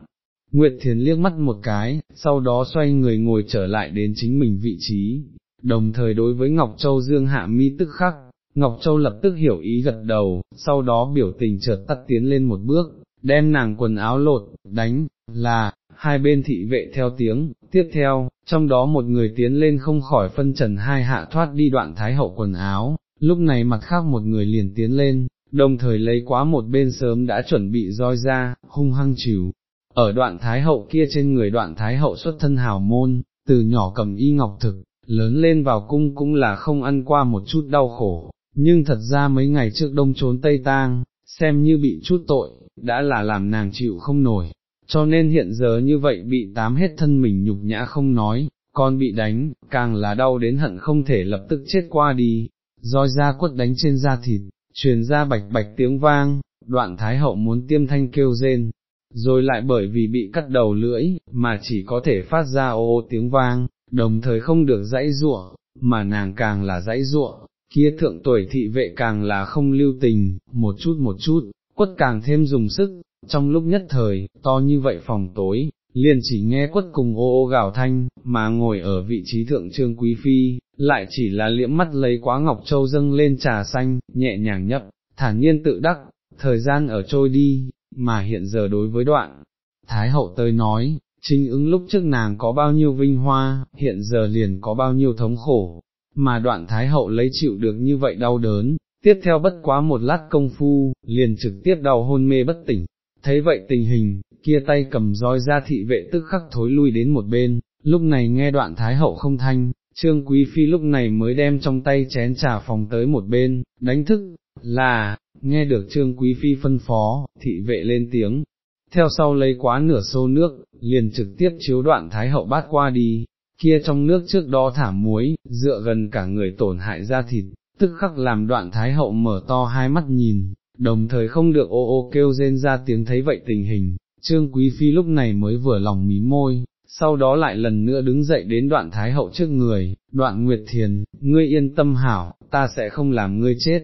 Nguyệt Thiền liếc mắt một cái, sau đó xoay người ngồi trở lại đến chính mình vị trí, đồng thời đối với Ngọc Châu Dương hạ mi tức khắc, Ngọc Châu lập tức hiểu ý gật đầu, sau đó biểu tình chợt tắt tiến lên một bước, đem nàng quần áo lột, đánh, là, hai bên thị vệ theo tiếng, tiếp theo, trong đó một người tiến lên không khỏi phân trần hai hạ thoát đi đoạn thái hậu quần áo, lúc này mặt khác một người liền tiến lên, đồng thời lấy quá một bên sớm đã chuẩn bị roi ra, hung hăng chịu. Ở đoạn thái hậu kia trên người đoạn thái hậu xuất thân hào môn, từ nhỏ cầm y ngọc thực, lớn lên vào cung cũng là không ăn qua một chút đau khổ, nhưng thật ra mấy ngày trước đông trốn Tây Tang, xem như bị chút tội, đã là làm nàng chịu không nổi, cho nên hiện giờ như vậy bị tám hết thân mình nhục nhã không nói, còn bị đánh, càng là đau đến hận không thể lập tức chết qua đi, roi ra quất đánh trên da thịt, truyền ra bạch bạch tiếng vang, đoạn thái hậu muốn tiêm thanh kêu rên, rồi lại bởi vì bị cắt đầu lưỡi, mà chỉ có thể phát ra ô ô tiếng vang, đồng thời không được dãy ruộng, mà nàng càng là dãy ruộng, kia thượng tuổi thị vệ càng là không lưu tình, một chút một chút, quất càng thêm dùng sức, trong lúc nhất thời, to như vậy phòng tối, liền chỉ nghe quất cùng ô ô gào thanh, mà ngồi ở vị trí thượng trương quý phi, lại chỉ là liễm mắt lấy quá ngọc châu dâng lên trà xanh, nhẹ nhàng nhấp, thản nhiên tự đắc, thời gian ở trôi đi, mà hiện giờ đối với đoạn, Thái hậu tới nói, chính ứng lúc trước nàng có bao nhiêu vinh hoa, hiện giờ liền có bao nhiêu thống khổ, mà đoạn Thái hậu lấy chịu được như vậy đau đớn, tiếp theo bất quá một lát công phu, liền trực tiếp đau hôn mê bất tỉnh, thấy vậy tình hình, kia tay cầm roi ra thị vệ tức khắc thối lui đến một bên, lúc này nghe đoạn Thái hậu không thanh, Trương Quý Phi lúc này mới đem trong tay chén trà phòng tới một bên, đánh thức, là, nghe được Trương Quý Phi phân phó, thị vệ lên tiếng, theo sau lấy quá nửa xô nước, liền trực tiếp chiếu đoạn Thái hậu bát qua đi, kia trong nước trước đó thả muối, dựa gần cả người tổn hại ra thịt, tức khắc làm đoạn Thái hậu mở to hai mắt nhìn, đồng thời không được ô ô kêu rên ra tiếng thấy vậy tình hình, Trương Quý Phi lúc này mới vừa lòng mí môi, sau đó lại lần nữa đứng dậy đến đoạn Thái Hậu trước người, đoạn Nguyệt Thiền, ngươi yên tâm hảo, ta sẽ không làm ngươi chết,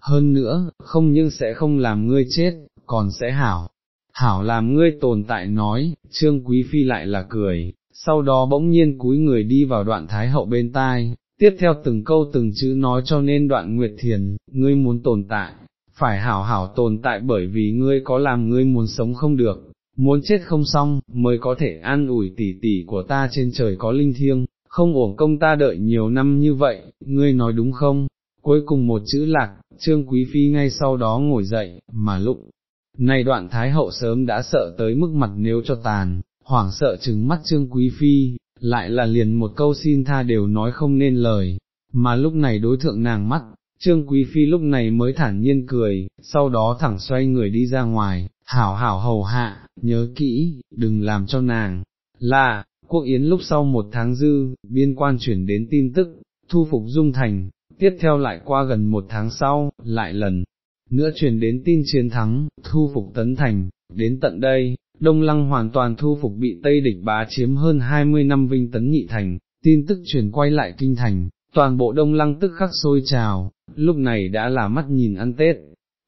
hơn nữa, không nhưng sẽ không làm ngươi chết, còn sẽ hảo, hảo làm ngươi tồn tại nói, Trương Quý Phi lại là cười, sau đó bỗng nhiên cúi người đi vào đoạn Thái Hậu bên tai, tiếp theo từng câu từng chữ nói cho nên đoạn Nguyệt Thiền, ngươi muốn tồn tại, phải hảo hảo tồn tại bởi vì ngươi có làm ngươi muốn sống không được, muốn chết không xong, mới có thể an ủi tỷ tỷ của ta trên trời có linh thiêng, không uổng công ta đợi nhiều năm như vậy, ngươi nói đúng không? Cuối cùng một chữ lạc, Trương Quý Phi ngay sau đó ngồi dậy, mà lụng. này đoạn Thái Hậu sớm đã sợ tới mức mặt nếu cho tàn, hoảng sợ trừng mắt Trương Quý Phi, lại là liền một câu xin tha đều nói không nên lời, mà lúc này đối thượng nàng mắt, Trương Quý Phi lúc này mới thản nhiên cười, sau đó thẳng xoay người đi ra ngoài, hảo hảo hầu hạ, nhớ kỹ, đừng làm cho nàng, là, quốc yến lúc sau một tháng dư, biên quan chuyển đến tin tức, thu phục dung thành, tiếp theo lại qua gần một tháng sau, lại lần nữa truyền đến tin chiến thắng, thu phục tấn thành, đến tận đây, Đông Lăng hoàn toàn thu phục bị Tây địch bá chiếm hơn 20 năm vinh tấn nhị thành, tin tức truyền quay lại kinh thành, toàn bộ Đông Lăng tức khắc sôi trào, lúc này đã là mắt nhìn ăn Tết,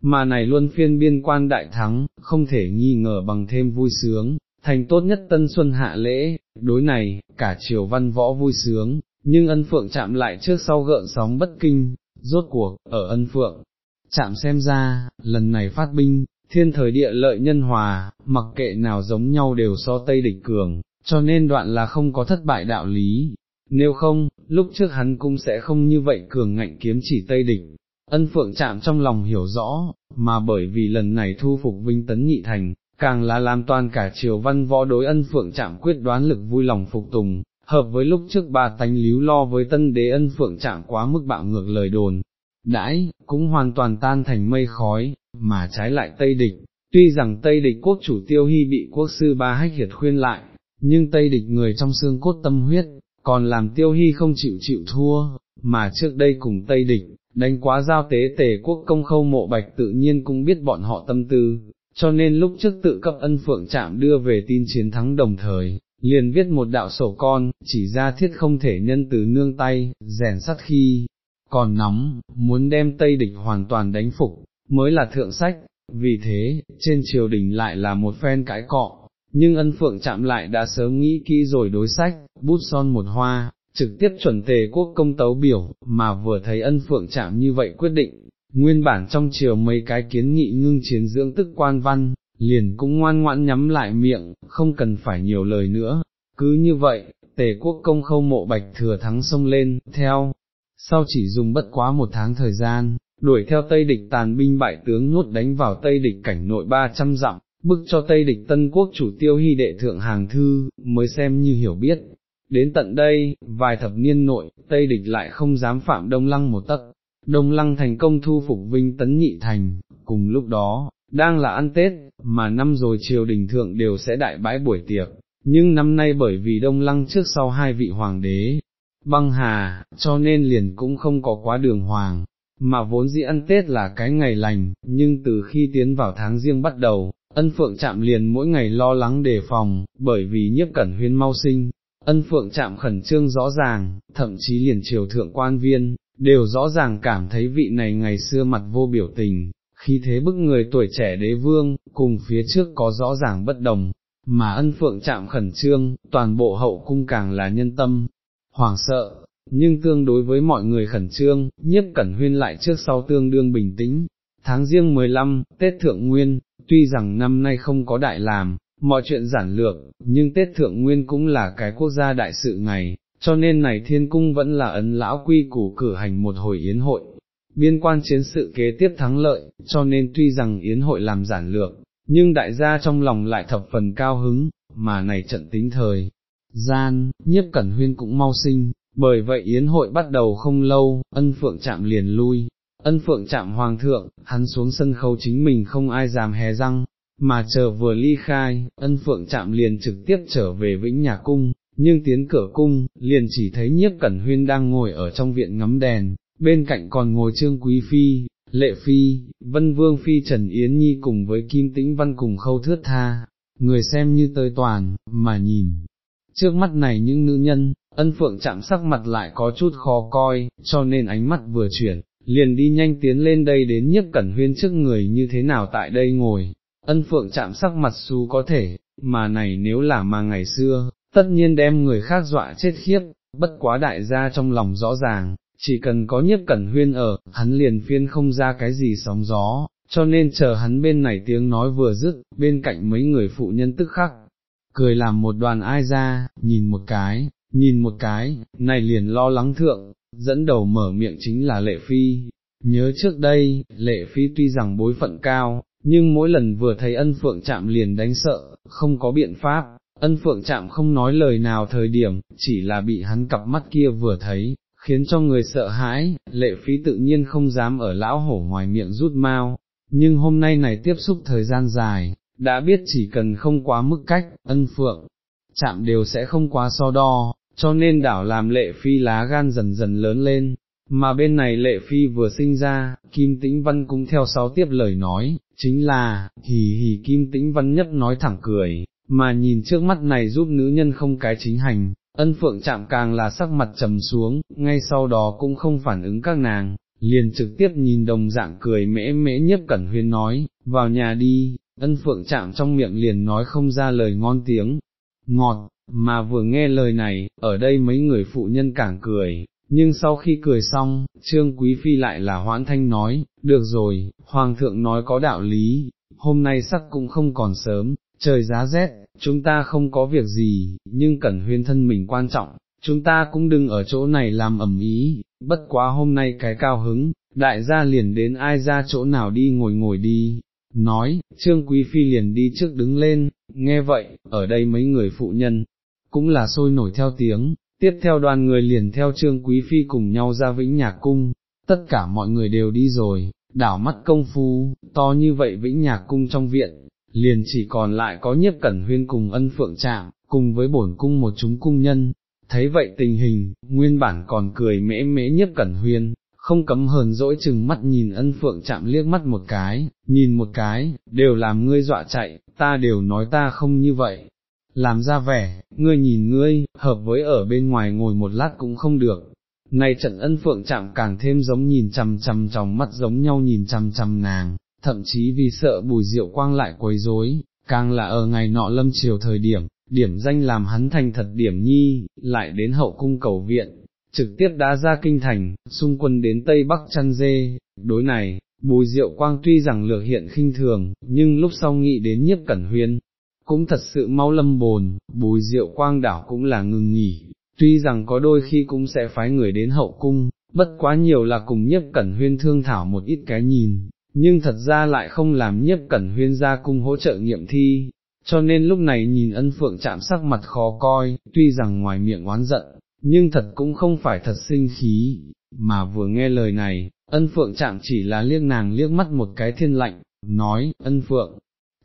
mà này luôn phiên biên quan đại thắng, không thể nghi ngờ bằng thêm vui sướng, thành tốt nhất tân xuân hạ lễ, đối này, cả triều văn võ vui sướng, nhưng ân phượng chạm lại trước sau gợn sóng bất kinh, rốt cuộc, ở ân phượng, chạm xem ra, lần này phát binh, thiên thời địa lợi nhân hòa, mặc kệ nào giống nhau đều so Tây địch cường, cho nên đoạn là không có thất bại đạo lý, nếu không, lúc trước hắn cũng sẽ không như vậy cường ngạnh kiếm chỉ Tây địch. Ân phượng chạm trong lòng hiểu rõ, mà bởi vì lần này thu phục vinh tấn nhị thành, càng là làm toàn cả triều văn võ đối ân phượng chạm quyết đoán lực vui lòng phục tùng, hợp với lúc trước bà tánh líu lo với tân đế ân phượng chạm quá mức bạo ngược lời đồn, đãi, cũng hoàn toàn tan thành mây khói, mà trái lại Tây Địch, tuy rằng Tây Địch quốc chủ tiêu hy bị quốc sư ba hách hiệt khuyên lại, nhưng Tây Địch người trong xương cốt tâm huyết, còn làm tiêu hy không chịu chịu thua, mà trước đây cùng Tây Địch, đánh quá giao tế tề quốc công khâu mộ bạch tự nhiên cũng biết bọn họ tâm tư, cho nên lúc trước tự cấp ân phượng chạm đưa về tin chiến thắng đồng thời, liền viết một đạo sổ con, chỉ ra thiết không thể nhân từ nương tay, rèn sắt khi, còn nóng, muốn đem Tây địch hoàn toàn đánh phục, mới là thượng sách, vì thế, trên triều đình lại là một phen cãi cọ, nhưng ân phượng chạm lại đã sớm nghĩ kỹ rồi đối sách, bút son một hoa, trực tiếp chuẩn tề quốc công tấu biểu, mà vừa thấy ân phượng chạm như vậy quyết định, nguyên bản trong triều mấy cái kiến nghị ngưng chiến dưỡng tức quan văn, liền cũng ngoan ngoãn nhắm lại miệng, không cần phải nhiều lời nữa, cứ như vậy, tề quốc công khâu mộ bạch thừa thắng sông lên, theo, sau chỉ dùng bất quá một tháng thời gian, đuổi theo Tây địch tàn binh bại tướng nhốt đánh vào Tây địch cảnh nội 300 dặm, bức cho Tây địch tân quốc chủ tiêu hy đệ thượng hàng thư, mới xem như hiểu biết. Đến tận đây, vài thập niên nội, Tây địch lại không dám phạm Đông Lăng một tấc, Đông Lăng thành công thu phục Vinh Tấn Nhị Thành, cùng lúc đó, đang là ăn Tết, mà năm rồi triều đình thượng đều sẽ đại bãi buổi tiệc, nhưng năm nay bởi vì Đông Lăng trước sau hai vị hoàng đế, băng hà, cho nên liền cũng không có quá đường hoàng, mà vốn dĩ ăn Tết là cái ngày lành, nhưng từ khi tiến vào tháng riêng bắt đầu, ân phượng chạm liền mỗi ngày lo lắng đề phòng, bởi vì nhiếp cẩn huyên mau sinh, ân phượng chạm khẩn trương rõ ràng, thậm chí liền triều thượng quan viên, đều rõ ràng cảm thấy vị này ngày xưa mặt vô biểu tình, khi thế bức người tuổi trẻ đế vương, cùng phía trước có rõ ràng bất đồng, mà ân phượng chạm khẩn trương, toàn bộ hậu cung càng là nhân tâm, hoảng sợ, nhưng tương đối với mọi người khẩn trương, nhiếp cẩn huyên lại trước sau tương đương bình tĩnh. Tháng riêng 15, Tết Thượng Nguyên, tuy rằng năm nay không có đại làm, mọi chuyện giản lược, nhưng Tết Thượng Nguyên cũng là cái quốc gia đại sự ngày, cho nên này thiên cung vẫn là ấn lão quy củ cử hành một hồi yến hội. Biên quan chiến sự kế tiếp thắng lợi, cho nên tuy rằng yến hội làm giản lược, nhưng đại gia trong lòng lại thập phần cao hứng, mà này trận tính thời. Gian, nhiếp cẩn huyên cũng mau sinh, bởi vậy yến hội bắt đầu không lâu, ân phượng chạm liền lui, ân phượng chạm hoàng thượng, hắn xuống sân khấu chính mình không ai dám hé răng, mà chờ vừa ly khai, ân phượng chạm liền trực tiếp trở về vĩnh nhà cung, nhưng tiến cửa cung, liền chỉ thấy nhiếp cẩn huyên đang ngồi ở trong viện ngắm đèn, bên cạnh còn ngồi trương quý phi, lệ phi, vân vương phi Trần Yến Nhi cùng với Kim Tĩnh Văn cùng khâu thước tha, người xem như tơi toàn, mà nhìn, trước mắt này những nữ nhân, ân phượng chạm sắc mặt lại có chút khó coi, cho nên ánh mắt vừa chuyển, liền đi nhanh tiến lên đây đến nhiếp cẩn huyên trước người như thế nào tại đây ngồi, ân phượng chạm sắc mặt xu có thể, mà này nếu là mà ngày xưa, tất nhiên đem người khác dọa chết khiếp, bất quá đại gia trong lòng rõ ràng, chỉ cần có nhiếp cẩn huyên ở, hắn liền phiên không ra cái gì sóng gió, cho nên chờ hắn bên này tiếng nói vừa dứt, bên cạnh mấy người phụ nhân tức khắc, cười làm một đoàn ai ra, nhìn một cái, nhìn một cái, này liền lo lắng thượng, dẫn đầu mở miệng chính là lệ phi. Nhớ trước đây, lệ phi tuy rằng bối phận cao, nhưng mỗi lần vừa thấy ân phượng chạm liền đánh sợ, không có biện pháp, ân phượng chạm không nói lời nào thời điểm, chỉ là bị hắn cặp mắt kia vừa thấy, khiến cho người sợ hãi, lệ phí tự nhiên không dám ở lão hổ ngoài miệng rút mau, nhưng hôm nay này tiếp xúc thời gian dài, đã biết chỉ cần không quá mức cách, ân phượng, chạm đều sẽ không quá so đo, cho nên đảo làm lệ phi lá gan dần dần lớn lên, mà bên này lệ phi vừa sinh ra, Kim Tĩnh Văn cũng theo sáu tiếp lời nói, chính là, hì hì Kim Tĩnh Văn nhất nói thẳng cười, mà nhìn trước mắt này giúp nữ nhân không cái chính hành, ân phượng chạm càng là sắc mặt trầm xuống, ngay sau đó cũng không phản ứng các nàng, liền trực tiếp nhìn đồng dạng cười mễ mễ nhất cẩn huyên nói, vào nhà đi, ân phượng chạm trong miệng liền nói không ra lời ngon tiếng, ngọt, mà vừa nghe lời này, ở đây mấy người phụ nhân càng cười, nhưng sau khi cười xong, trương quý phi lại là hoãn thanh nói, được rồi, hoàng thượng nói có đạo lý, hôm nay sắc cũng không còn sớm, trời giá rét, chúng ta không có việc gì, nhưng cần huyên thân mình quan trọng, chúng ta cũng đừng ở chỗ này làm ẩm ý, bất quá hôm nay cái cao hứng, đại gia liền đến ai ra chỗ nào đi ngồi ngồi đi. Nói, Trương Quý Phi liền đi trước đứng lên, nghe vậy, ở đây mấy người phụ nhân, cũng là sôi nổi theo tiếng, tiếp theo đoàn người liền theo Trương Quý Phi cùng nhau ra Vĩnh Nhạc Cung, tất cả mọi người đều đi rồi, đảo mắt công phu, to như vậy Vĩnh Nhạc Cung trong viện, liền chỉ còn lại có nhiếp cẩn huyên cùng ân phượng trạm, cùng với bổn cung một chúng cung nhân, thấy vậy tình hình, nguyên bản còn cười mễ mễ nhiếp cẩn huyên, không cấm hờn dỗi chừng mắt nhìn ân phượng chạm liếc mắt một cái, nhìn một cái, đều làm ngươi dọa chạy, ta đều nói ta không như vậy. Làm ra vẻ, ngươi nhìn ngươi, hợp với ở bên ngoài ngồi một lát cũng không được. Này trận ân phượng chạm càng thêm giống nhìn chằm chằm trong mắt giống nhau nhìn chằm chằm nàng, thậm chí vì sợ bùi diệu quang lại quấy rối, càng là ở ngày nọ lâm chiều thời điểm, điểm danh làm hắn thành thật điểm nhi, lại đến hậu cung cầu viện, trực tiếp đã ra kinh thành, xung quân đến Tây Bắc chăn dê, đối này, bùi diệu quang tuy rằng lược hiện khinh thường, nhưng lúc sau nghĩ đến nhiếp cẩn huyên, cũng thật sự mau lâm bồn, bùi diệu quang đảo cũng là ngừng nghỉ, tuy rằng có đôi khi cũng sẽ phái người đến hậu cung, bất quá nhiều là cùng nhiếp cẩn huyên thương thảo một ít cái nhìn, nhưng thật ra lại không làm nhiếp cẩn huyên ra cung hỗ trợ nghiệm thi, cho nên lúc này nhìn ân phượng chạm sắc mặt khó coi, tuy rằng ngoài miệng oán giận, nhưng thật cũng không phải thật sinh khí, mà vừa nghe lời này, ân phượng chạm chỉ là liếc nàng liếc mắt một cái thiên lạnh, nói, ân phượng,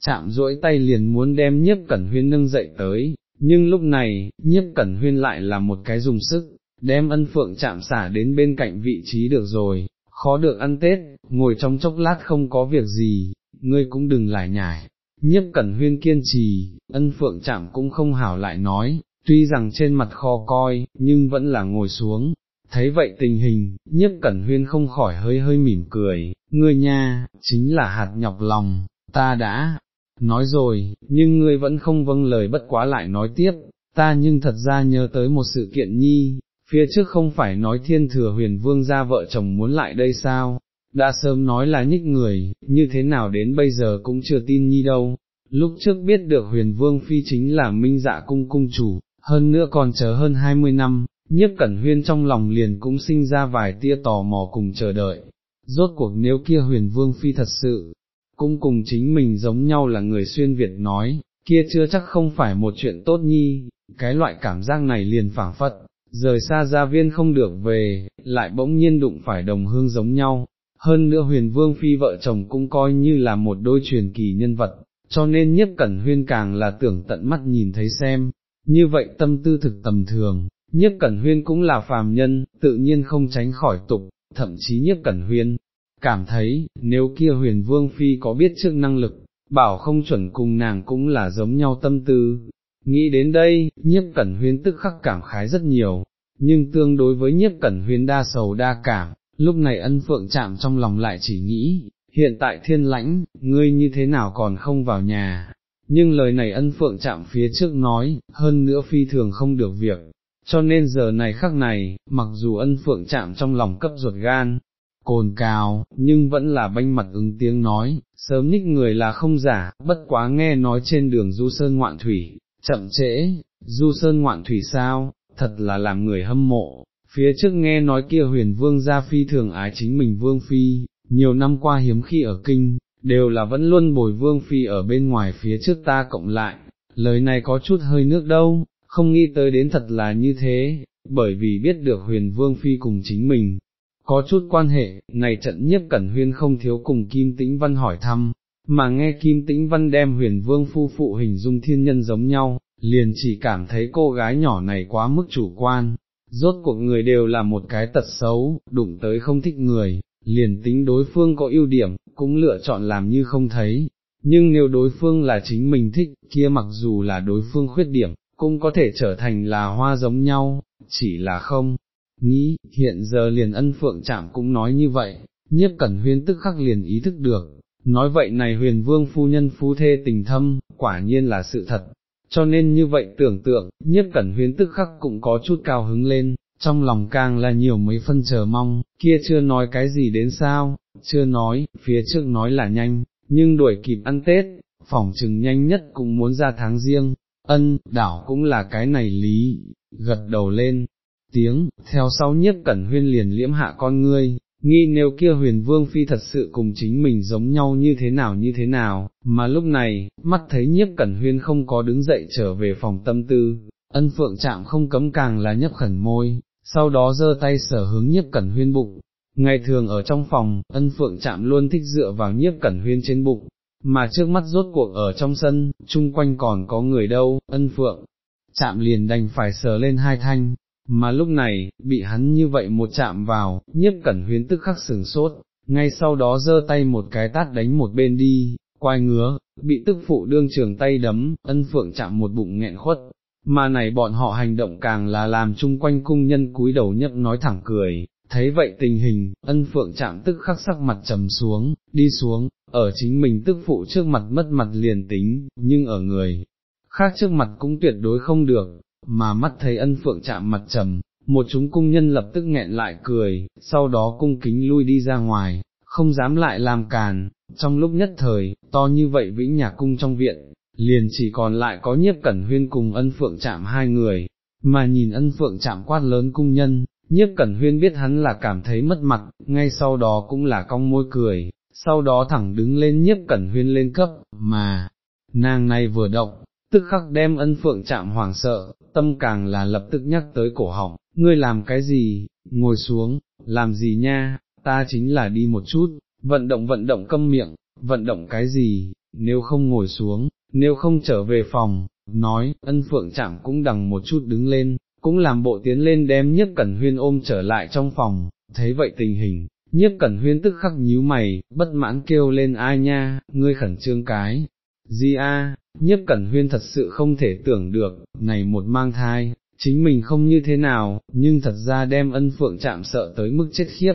chạm duỗi tay liền muốn đem nhiếp cẩn huyên nâng dậy tới, nhưng lúc này, nhiếp cẩn huyên lại là một cái dùng sức, đem ân phượng chạm xả đến bên cạnh vị trí được rồi, khó được ăn Tết, ngồi trong chốc lát không có việc gì, ngươi cũng đừng lại nhải. Nhiếp cẩn huyên kiên trì, ân phượng chạm cũng không hảo lại nói, tuy rằng trên mặt khó coi, nhưng vẫn là ngồi xuống. Thấy vậy tình hình, nhiếp cẩn huyên không khỏi hơi hơi mỉm cười, ngươi nha, chính là hạt nhọc lòng, ta đã, nói rồi, nhưng ngươi vẫn không vâng lời bất quá lại nói tiếp, ta nhưng thật ra nhớ tới một sự kiện nhi, phía trước không phải nói thiên thừa huyền vương ra vợ chồng muốn lại đây sao, đã sớm nói là nhích người, như thế nào đến bây giờ cũng chưa tin nhi đâu, lúc trước biết được huyền vương phi chính là minh dạ cung cung chủ, hơn nữa còn chờ hơn hai mươi năm, nhiếp cẩn huyên trong lòng liền cũng sinh ra vài tia tò mò cùng chờ đợi, rốt cuộc nếu kia huyền vương phi thật sự, cũng cùng chính mình giống nhau là người xuyên Việt nói, kia chưa chắc không phải một chuyện tốt nhi, cái loại cảm giác này liền phảng phất, rời xa gia viên không được về, lại bỗng nhiên đụng phải đồng hương giống nhau, hơn nữa huyền vương phi vợ chồng cũng coi như là một đôi truyền kỳ nhân vật, cho nên nhất cẩn huyên càng là tưởng tận mắt nhìn thấy xem, như vậy tâm tư thực tầm thường, nhất cẩn huyên cũng là phàm nhân, tự nhiên không tránh khỏi tục, thậm chí nhất cẩn huyên, cảm thấy, nếu kia huyền vương phi có biết trước năng lực, bảo không chuẩn cùng nàng cũng là giống nhau tâm tư, Nghĩ đến đây, nhiếp cẩn huyên tức khắc cảm khái rất nhiều, nhưng tương đối với nhiếp cẩn huyên đa sầu đa cảm, lúc này ân phượng chạm trong lòng lại chỉ nghĩ, hiện tại thiên lãnh, ngươi như thế nào còn không vào nhà, nhưng lời này ân phượng chạm phía trước nói, hơn nữa phi thường không được việc, cho nên giờ này khắc này, mặc dù ân phượng chạm trong lòng cấp ruột gan, cồn cào, nhưng vẫn là banh mặt ứng tiếng nói, sớm ních người là không giả, bất quá nghe nói trên đường du sơn ngoạn thủy, chậm trễ, du sơn ngoạn thủy sao, thật là làm người hâm mộ, phía trước nghe nói kia huyền vương gia phi thường ái chính mình vương phi, nhiều năm qua hiếm khi ở kinh, đều là vẫn luôn bồi vương phi ở bên ngoài phía trước ta cộng lại, lời này có chút hơi nước đâu, không nghĩ tới đến thật là như thế, bởi vì biết được huyền vương phi cùng chính mình. Có chút quan hệ, này trận nhiếp cẩn huyên không thiếu cùng Kim Tĩnh Văn hỏi thăm, mà nghe Kim Tĩnh Văn đem huyền vương phu phụ hình dung thiên nhân giống nhau, liền chỉ cảm thấy cô gái nhỏ này quá mức chủ quan, rốt cuộc người đều là một cái tật xấu, đụng tới không thích người, liền tính đối phương có ưu điểm, cũng lựa chọn làm như không thấy, nhưng nếu đối phương là chính mình thích, kia mặc dù là đối phương khuyết điểm, cũng có thể trở thành là hoa giống nhau, chỉ là không. Nghĩ, hiện giờ liền ân phượng chạm cũng nói như vậy, nhiếp cẩn huyên tức khắc liền ý thức được, nói vậy này huyền vương phu nhân phu thê tình thâm, quả nhiên là sự thật, cho nên như vậy tưởng tượng, nhiếp cẩn huyên tức khắc cũng có chút cao hứng lên, trong lòng càng là nhiều mấy phân chờ mong, kia chưa nói cái gì đến sao, chưa nói, phía trước nói là nhanh, nhưng đuổi kịp ăn Tết, phỏng chừng nhanh nhất cũng muốn ra tháng riêng, ân, đảo cũng là cái này lý, gật đầu lên, tiếng, theo sau nhiếp cẩn huyên liền liễm hạ con ngươi, nghi nếu kia huyền vương phi thật sự cùng chính mình giống nhau như thế nào như thế nào, mà lúc này, mắt thấy nhiếp cẩn huyên không có đứng dậy trở về phòng tâm tư, ân phượng chạm không cấm càng là nhấp khẩn môi, sau đó giơ tay sở hướng nhiếp cẩn huyên bụng. Ngày thường ở trong phòng, ân phượng chạm luôn thích dựa vào nhiếp cẩn huyên trên bụng, mà trước mắt rốt cuộc ở trong sân, chung quanh còn có người đâu, ân phượng, chạm liền đành phải sờ lên hai thanh, mà lúc này, bị hắn như vậy một chạm vào, nhiếp cẩn huyến tức khắc sừng sốt, ngay sau đó giơ tay một cái tát đánh một bên đi, quay ngứa, bị tức phụ đương trường tay đấm, ân phượng chạm một bụng nghẹn khuất, mà này bọn họ hành động càng là làm chung quanh cung nhân cúi đầu nhấp nói thẳng cười, thấy vậy tình hình, ân phượng chạm tức khắc sắc mặt trầm xuống, đi xuống, ở chính mình tức phụ trước mặt mất mặt liền tính, nhưng ở người khác trước mặt cũng tuyệt đối không được, mà mắt thấy ân phượng chạm mặt trầm, một chúng cung nhân lập tức nghẹn lại cười, sau đó cung kính lui đi ra ngoài, không dám lại làm càn, trong lúc nhất thời, to như vậy vĩnh nhà cung trong viện, liền chỉ còn lại có nhiếp cẩn huyên cùng ân phượng chạm hai người, mà nhìn ân phượng chạm quát lớn cung nhân, nhiếp cẩn huyên biết hắn là cảm thấy mất mặt, ngay sau đó cũng là cong môi cười, sau đó thẳng đứng lên nhiếp cẩn huyên lên cấp, mà, nàng này vừa động, tức khắc đem ân phượng chạm hoàng sợ, tâm càng là lập tức nhắc tới cổ họng, ngươi làm cái gì, ngồi xuống, làm gì nha, ta chính là đi một chút, vận động vận động câm miệng, vận động cái gì, nếu không ngồi xuống, nếu không trở về phòng, nói, ân phượng chạm cũng đằng một chút đứng lên, cũng làm bộ tiến lên đem nhất cẩn huyên ôm trở lại trong phòng, thấy vậy tình hình, nhất cẩn huyên tức khắc nhíu mày, bất mãn kêu lên ai nha, ngươi khẩn trương cái, Di a? nhất cẩn huyên thật sự không thể tưởng được, này một mang thai, chính mình không như thế nào, nhưng thật ra đem ân phượng chạm sợ tới mức chết khiếp.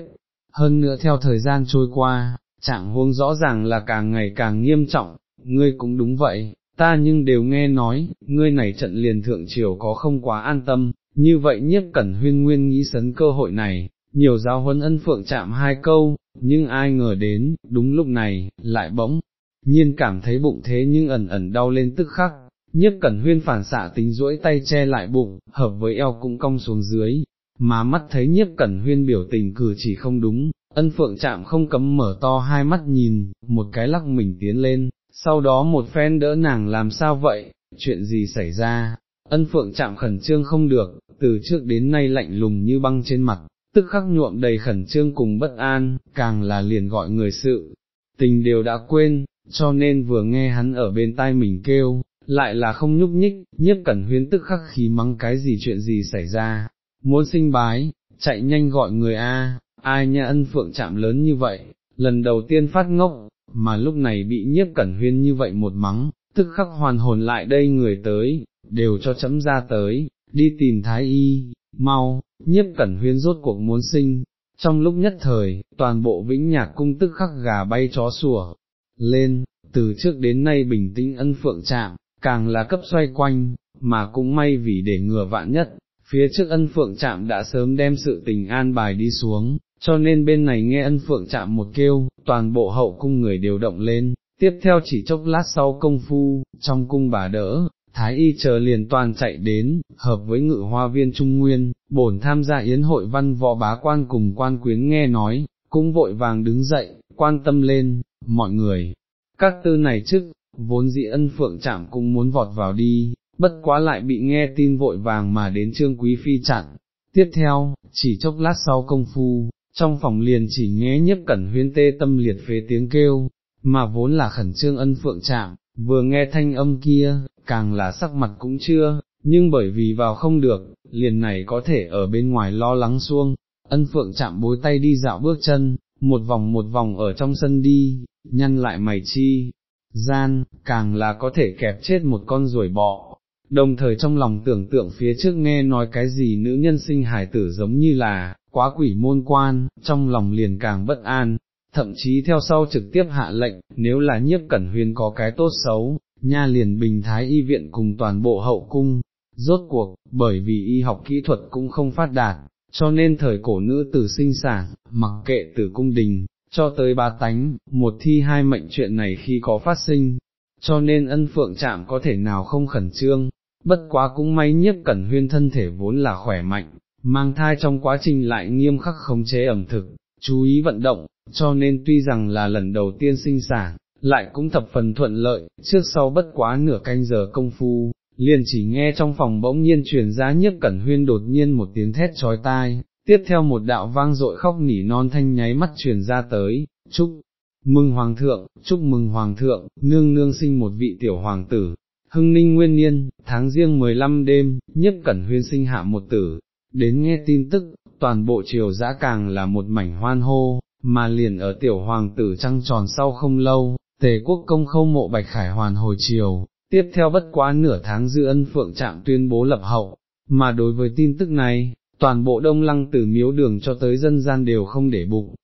Hơn nữa theo thời gian trôi qua, trạng huống rõ ràng là càng ngày càng nghiêm trọng, ngươi cũng đúng vậy, ta nhưng đều nghe nói, ngươi này trận liền thượng triều có không quá an tâm, như vậy nhất cẩn huyên nguyên nghĩ sấn cơ hội này, nhiều giáo huấn ân phượng chạm hai câu, nhưng ai ngờ đến, đúng lúc này, lại bỗng, nhiên cảm thấy bụng thế nhưng ẩn ẩn đau lên tức khắc, nhiếp cẩn huyên phản xạ tính duỗi tay che lại bụng, hợp với eo cũng cong xuống dưới, mà mắt thấy nhiếp cẩn huyên biểu tình cử chỉ không đúng, ân phượng chạm không cấm mở to hai mắt nhìn, một cái lắc mình tiến lên, sau đó một phen đỡ nàng làm sao vậy, chuyện gì xảy ra, ân phượng chạm khẩn trương không được, từ trước đến nay lạnh lùng như băng trên mặt, tức khắc nhuộm đầy khẩn trương cùng bất an, càng là liền gọi người sự, tình đều đã quên, cho nên vừa nghe hắn ở bên tai mình kêu, lại là không nhúc nhích, nhiếp cẩn huyến tức khắc khí mắng cái gì chuyện gì xảy ra, muốn sinh bái, chạy nhanh gọi người A, ai nha ân phượng chạm lớn như vậy, lần đầu tiên phát ngốc, mà lúc này bị nhiếp cẩn huyên như vậy một mắng, tức khắc hoàn hồn lại đây người tới, đều cho chấm ra tới, đi tìm thái y, mau, nhiếp cẩn huyên rốt cuộc muốn sinh. Trong lúc nhất thời, toàn bộ vĩnh nhạc cung tức khắc gà bay chó sủa, lên, từ trước đến nay bình tĩnh ân phượng chạm, càng là cấp xoay quanh, mà cũng may vì để ngừa vạn nhất, phía trước ân phượng chạm đã sớm đem sự tình an bài đi xuống, cho nên bên này nghe ân phượng chạm một kêu, toàn bộ hậu cung người đều động lên, tiếp theo chỉ chốc lát sau công phu, trong cung bà đỡ, Thái y chờ liền toàn chạy đến, hợp với ngự hoa viên Trung Nguyên, bổn tham gia yến hội văn võ bá quan cùng quan quyến nghe nói, cũng vội vàng đứng dậy, quan tâm lên, mọi người, các tư này chức, vốn dị ân phượng chạm cũng muốn vọt vào đi, bất quá lại bị nghe tin vội vàng mà đến trương quý phi chặn. Tiếp theo, chỉ chốc lát sau công phu, trong phòng liền chỉ nghe nhấp cẩn huyên tê tâm liệt phế tiếng kêu, mà vốn là khẩn trương ân phượng chạm, vừa nghe thanh âm kia, càng là sắc mặt cũng chưa, nhưng bởi vì vào không được, liền này có thể ở bên ngoài lo lắng xuông, ân phượng chạm bối tay đi dạo bước chân, một vòng một vòng ở trong sân đi, nhăn lại mày chi, gian, càng là có thể kẹp chết một con ruồi bọ. Đồng thời trong lòng tưởng tượng phía trước nghe nói cái gì nữ nhân sinh hài tử giống như là, quá quỷ môn quan, trong lòng liền càng bất an, thậm chí theo sau trực tiếp hạ lệnh, nếu là nhiếp cẩn huyền có cái tốt xấu, nha liền bình thái y viện cùng toàn bộ hậu cung, rốt cuộc, bởi vì y học kỹ thuật cũng không phát đạt, cho nên thời cổ nữ tử sinh sản, mặc kệ từ cung đình, cho tới ba tánh, một thi hai mệnh chuyện này khi có phát sinh, cho nên ân phượng chạm có thể nào không khẩn trương, bất quá cũng may nhiếp cẩn huyên thân thể vốn là khỏe mạnh, mang thai trong quá trình lại nghiêm khắc khống chế ẩm thực, chú ý vận động, cho nên tuy rằng là lần đầu tiên sinh sản, lại cũng thập phần thuận lợi, trước sau bất quá nửa canh giờ công phu, liền chỉ nghe trong phòng bỗng nhiên truyền ra nhiếp cẩn huyên đột nhiên một tiếng thét trói tai, tiếp theo một đạo vang dội khóc nỉ non thanh nháy mắt truyền ra tới, chúc mừng hoàng thượng, chúc mừng hoàng thượng, nương nương sinh một vị tiểu hoàng tử. Hưng ninh nguyên niên, tháng riêng 15 đêm, nhất cẩn huyên sinh hạ một tử, đến nghe tin tức, toàn bộ triều dã càng là một mảnh hoan hô, mà liền ở tiểu hoàng tử trăng tròn sau không lâu, tề quốc công khâu mộ bạch khải hoàn hồi triều, tiếp theo bất quá nửa tháng dư ân phượng trạm tuyên bố lập hậu, mà đối với tin tức này, toàn bộ đông lăng từ miếu đường cho tới dân gian đều không để bụng.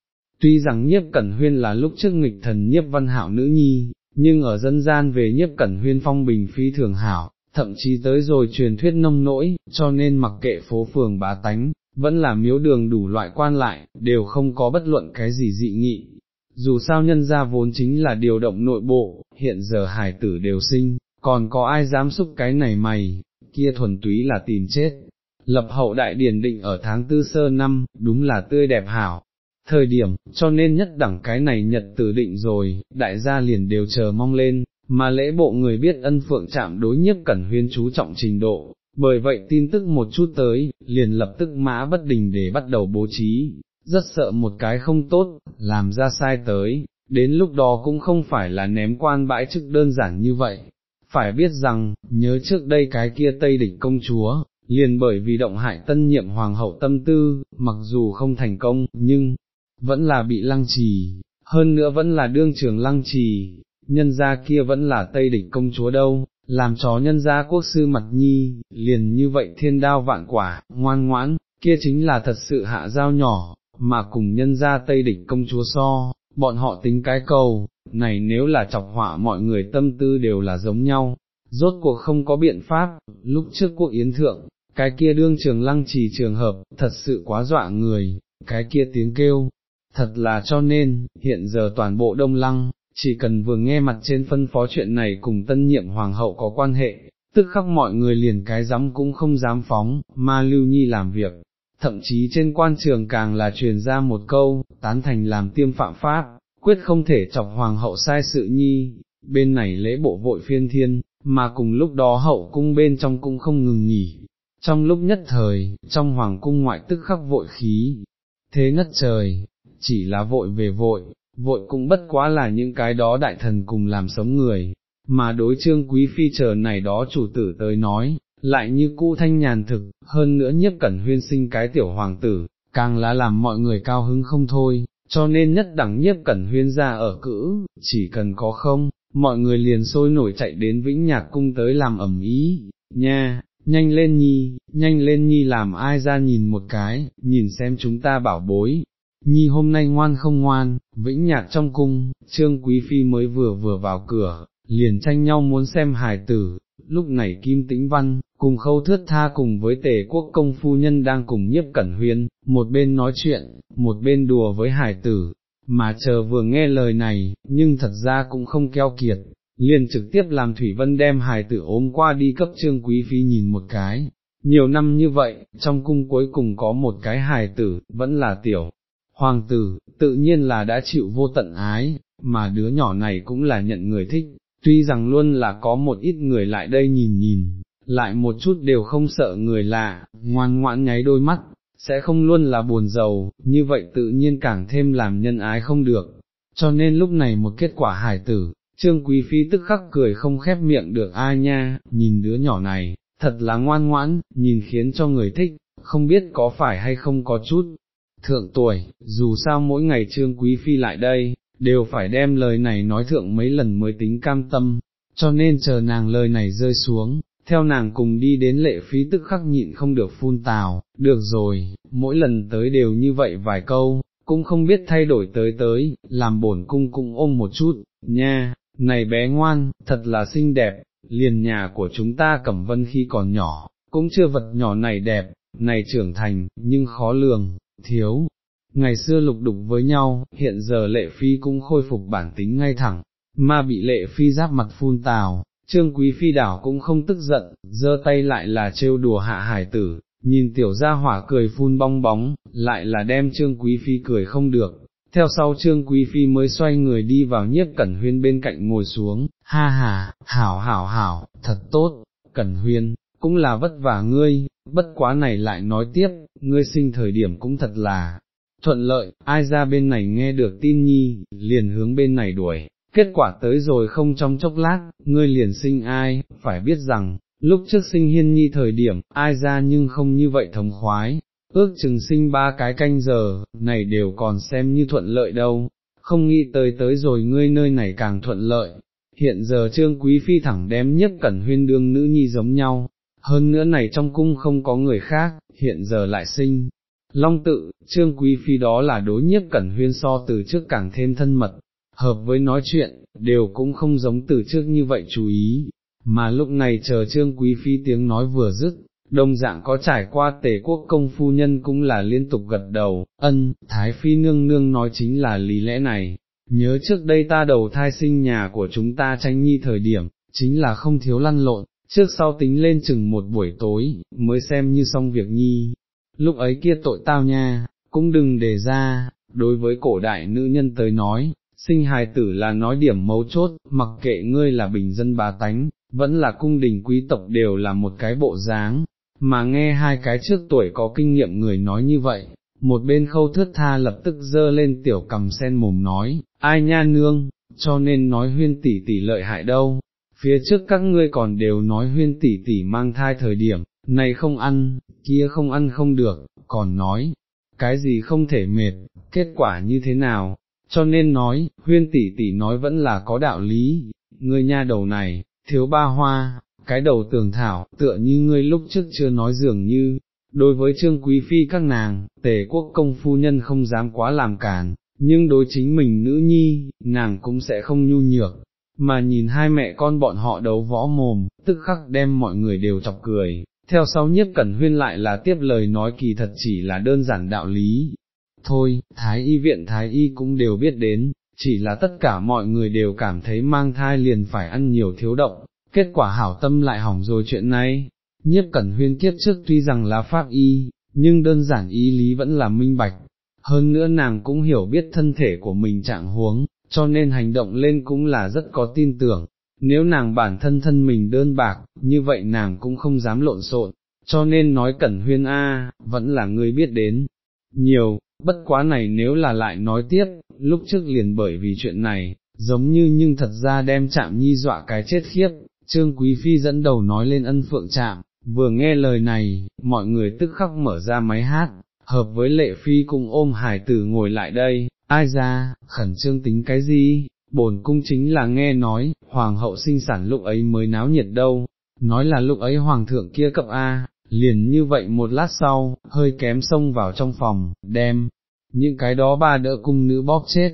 Tuy rằng nhiếp cẩn huyên là lúc trước nghịch thần nhiếp văn hảo nữ nhi, nhưng ở dân gian về nhiếp cẩn huyên phong bình phi thường hảo, thậm chí tới rồi truyền thuyết nông nỗi, cho nên mặc kệ phố phường bá tánh, vẫn là miếu đường đủ loại quan lại, đều không có bất luận cái gì dị nghị. Dù sao nhân ra vốn chính là điều động nội bộ, hiện giờ hải tử đều sinh, còn có ai dám xúc cái này mày, kia thuần túy là tìm chết. Lập hậu đại điển định ở tháng tư sơ năm, đúng là tươi đẹp hảo. Thời điểm, cho nên nhất đẳng cái này nhật tử định rồi, đại gia liền đều chờ mong lên, mà lễ bộ người biết ân phượng chạm đối nhiếp cẩn huyên chú trọng trình độ, bởi vậy tin tức một chút tới, liền lập tức mã bất đình để bắt đầu bố trí, rất sợ một cái không tốt, làm ra sai tới, đến lúc đó cũng không phải là ném quan bãi chức đơn giản như vậy. Phải biết rằng, nhớ trước đây cái kia Tây địch công chúa, liền bởi vì động hại tân nhiệm hoàng hậu tâm tư, mặc dù không thành công, nhưng, vẫn là bị lăng trì, hơn nữa vẫn là đương trường lăng trì, nhân gia kia vẫn là Tây địch công chúa đâu, làm chó nhân gia quốc sư mặt nhi, liền như vậy thiên đao vạn quả, ngoan ngoãn, kia chính là thật sự hạ giao nhỏ, mà cùng nhân gia Tây địch công chúa so, bọn họ tính cái cầu, này nếu là chọc họa mọi người tâm tư đều là giống nhau, rốt cuộc không có biện pháp, lúc trước quốc yến thượng, cái kia đương trường lăng trì trường hợp, thật sự quá dọa người, cái kia tiếng kêu, thật là cho nên, hiện giờ toàn bộ đông lăng, chỉ cần vừa nghe mặt trên phân phó chuyện này cùng tân nhiệm hoàng hậu có quan hệ, tức khắc mọi người liền cái dám cũng không dám phóng, ma lưu nhi làm việc, thậm chí trên quan trường càng là truyền ra một câu, tán thành làm tiêm phạm pháp, quyết không thể chọc hoàng hậu sai sự nhi, bên này lễ bộ vội phiên thiên, mà cùng lúc đó hậu cung bên trong cũng không ngừng nghỉ. Trong lúc nhất thời, trong hoàng cung ngoại tức khắc vội khí, thế ngất trời, chỉ là vội về vội, vội cũng bất quá là những cái đó đại thần cùng làm sống người, mà đối trương quý phi chờ này đó chủ tử tới nói, lại như cu thanh nhàn thực, hơn nữa nhất cẩn huyên sinh cái tiểu hoàng tử, càng là làm mọi người cao hứng không thôi, cho nên nhất đẳng nhiếp cẩn huyên ra ở cữ, chỉ cần có không, mọi người liền sôi nổi chạy đến vĩnh nhạc cung tới làm ẩm ý, nha, nhanh lên nhi, nhanh lên nhi làm ai ra nhìn một cái, nhìn xem chúng ta bảo bối, nhi hôm nay ngoan không ngoan, vĩnh nhạc trong cung, trương quý phi mới vừa vừa vào cửa, liền tranh nhau muốn xem hài tử, lúc này kim tĩnh văn, cùng khâu thước tha cùng với tề quốc công phu nhân đang cùng nhiếp cẩn huyên, một bên nói chuyện, một bên đùa với Hải tử, mà chờ vừa nghe lời này, nhưng thật ra cũng không keo kiệt, liền trực tiếp làm Thủy Vân đem Hải tử ôm qua đi cấp trương quý phi nhìn một cái. Nhiều năm như vậy, trong cung cuối cùng có một cái hài tử, vẫn là tiểu, hoàng tử, tự nhiên là đã chịu vô tận ái, mà đứa nhỏ này cũng là nhận người thích, tuy rằng luôn là có một ít người lại đây nhìn nhìn, lại một chút đều không sợ người lạ, ngoan ngoãn nháy đôi mắt, sẽ không luôn là buồn giàu, như vậy tự nhiên càng thêm làm nhân ái không được, cho nên lúc này một kết quả hải tử, Trương Quý Phi tức khắc cười không khép miệng được ai nha, nhìn đứa nhỏ này, thật là ngoan ngoãn, nhìn khiến cho người thích, không biết có phải hay không có chút, thượng tuổi, dù sao mỗi ngày trương quý phi lại đây, đều phải đem lời này nói thượng mấy lần mới tính cam tâm, cho nên chờ nàng lời này rơi xuống, theo nàng cùng đi đến lệ phí tức khắc nhịn không được phun tào, được rồi, mỗi lần tới đều như vậy vài câu, cũng không biết thay đổi tới tới, làm bổn cung cũng ôm một chút, nha, này bé ngoan, thật là xinh đẹp, liền nhà của chúng ta cẩm vân khi còn nhỏ, cũng chưa vật nhỏ này đẹp, này trưởng thành, nhưng khó lường, thiếu. Ngày xưa lục đục với nhau, hiện giờ lệ phi cũng khôi phục bản tính ngay thẳng, mà bị lệ phi giáp mặt phun tào, trương quý phi đảo cũng không tức giận, giơ tay lại là trêu đùa hạ hải tử, nhìn tiểu gia hỏa cười phun bong bóng, lại là đem trương quý phi cười không được. Theo sau trương quý phi mới xoay người đi vào nhiếp cẩn huyên bên cạnh ngồi xuống, ha ha, hảo hảo hảo, thật tốt, cẩn huyên, cũng là vất vả ngươi, bất quá này lại nói tiếp, ngươi sinh thời điểm cũng thật là thuận lợi, ai ra bên này nghe được tin nhi, liền hướng bên này đuổi, kết quả tới rồi không trong chốc lát, ngươi liền sinh ai, phải biết rằng, lúc trước sinh hiên nhi thời điểm, ai ra nhưng không như vậy thống khoái, ước chừng sinh ba cái canh giờ, này đều còn xem như thuận lợi đâu, không nghĩ tới tới rồi ngươi nơi này càng thuận lợi, hiện giờ trương quý phi thẳng đem nhất cẩn huyên đương nữ nhi giống nhau, hơn nữa này trong cung không có người khác, hiện giờ lại sinh. Long tự, trương quý phi đó là đối nhất cẩn huyên so từ trước càng thêm thân mật, hợp với nói chuyện, đều cũng không giống từ trước như vậy chú ý, mà lúc này chờ trương quý phi tiếng nói vừa dứt, đồng dạng có trải qua tề quốc công phu nhân cũng là liên tục gật đầu, ân, thái phi nương nương nói chính là lý lẽ này, nhớ trước đây ta đầu thai sinh nhà của chúng ta tranh nhi thời điểm, chính là không thiếu lăn lộn, trước sau tính lên chừng một buổi tối, mới xem như xong việc nhi, lúc ấy kia tội tao nha, cũng đừng để ra, đối với cổ đại nữ nhân tới nói, sinh hài tử là nói điểm mấu chốt, mặc kệ ngươi là bình dân bà tánh, vẫn là cung đình quý tộc đều là một cái bộ dáng, mà nghe hai cái trước tuổi có kinh nghiệm người nói như vậy, một bên khâu thước tha lập tức dơ lên tiểu cầm sen mồm nói, ai nha nương, cho nên nói huyên tỷ tỷ lợi hại đâu, phía trước các ngươi còn đều nói huyên tỷ tỷ mang thai thời điểm, này không ăn, kia không ăn không được, còn nói, cái gì không thể mệt, kết quả như thế nào, cho nên nói, huyên tỷ tỷ nói vẫn là có đạo lý, ngươi nha đầu này, thiếu ba hoa, cái đầu tường thảo, tựa như ngươi lúc trước chưa nói dường như, đối với trương quý phi các nàng, tề quốc công phu nhân không dám quá làm cản, nhưng đối chính mình nữ nhi, nàng cũng sẽ không nhu nhược, mà nhìn hai mẹ con bọn họ đấu võ mồm, tức khắc đem mọi người đều chọc cười, theo sau nhiếp cẩn huyên lại là tiếp lời nói kỳ thật chỉ là đơn giản đạo lý. Thôi, Thái y viện Thái y cũng đều biết đến, chỉ là tất cả mọi người đều cảm thấy mang thai liền phải ăn nhiều thiếu động, kết quả hảo tâm lại hỏng rồi chuyện này. Nhiếp cẩn huyên kiếp trước tuy rằng là pháp y, nhưng đơn giản ý lý vẫn là minh bạch, hơn nữa nàng cũng hiểu biết thân thể của mình trạng huống, cho nên hành động lên cũng là rất có tin tưởng, nếu nàng bản thân thân mình đơn bạc, như vậy nàng cũng không dám lộn xộn, cho nên nói cẩn huyên A, vẫn là người biết đến. Nhiều, bất quá này nếu là lại nói tiếp, lúc trước liền bởi vì chuyện này, giống như nhưng thật ra đem chạm nhi dọa cái chết khiếp, Trương Quý Phi dẫn đầu nói lên ân phượng chạm, vừa nghe lời này, mọi người tức khắc mở ra máy hát, hợp với lệ phi cùng ôm hải tử ngồi lại đây, ai ra, khẩn trương tính cái gì, bổn cung chính là nghe nói, hoàng hậu sinh sản lúc ấy mới náo nhiệt đâu, nói là lúc ấy hoàng thượng kia cập A, liền như vậy một lát sau, hơi kém xông vào trong phòng, đem, những cái đó ba đỡ cung nữ bóp chết,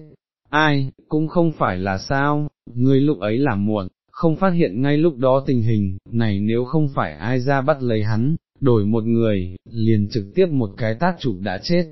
ai, cũng không phải là sao, ngươi lúc ấy làm muộn, không phát hiện ngay lúc đó tình hình, này nếu không phải ai ra bắt lấy hắn, đổi một người, liền trực tiếp một cái tát chụp đã chết.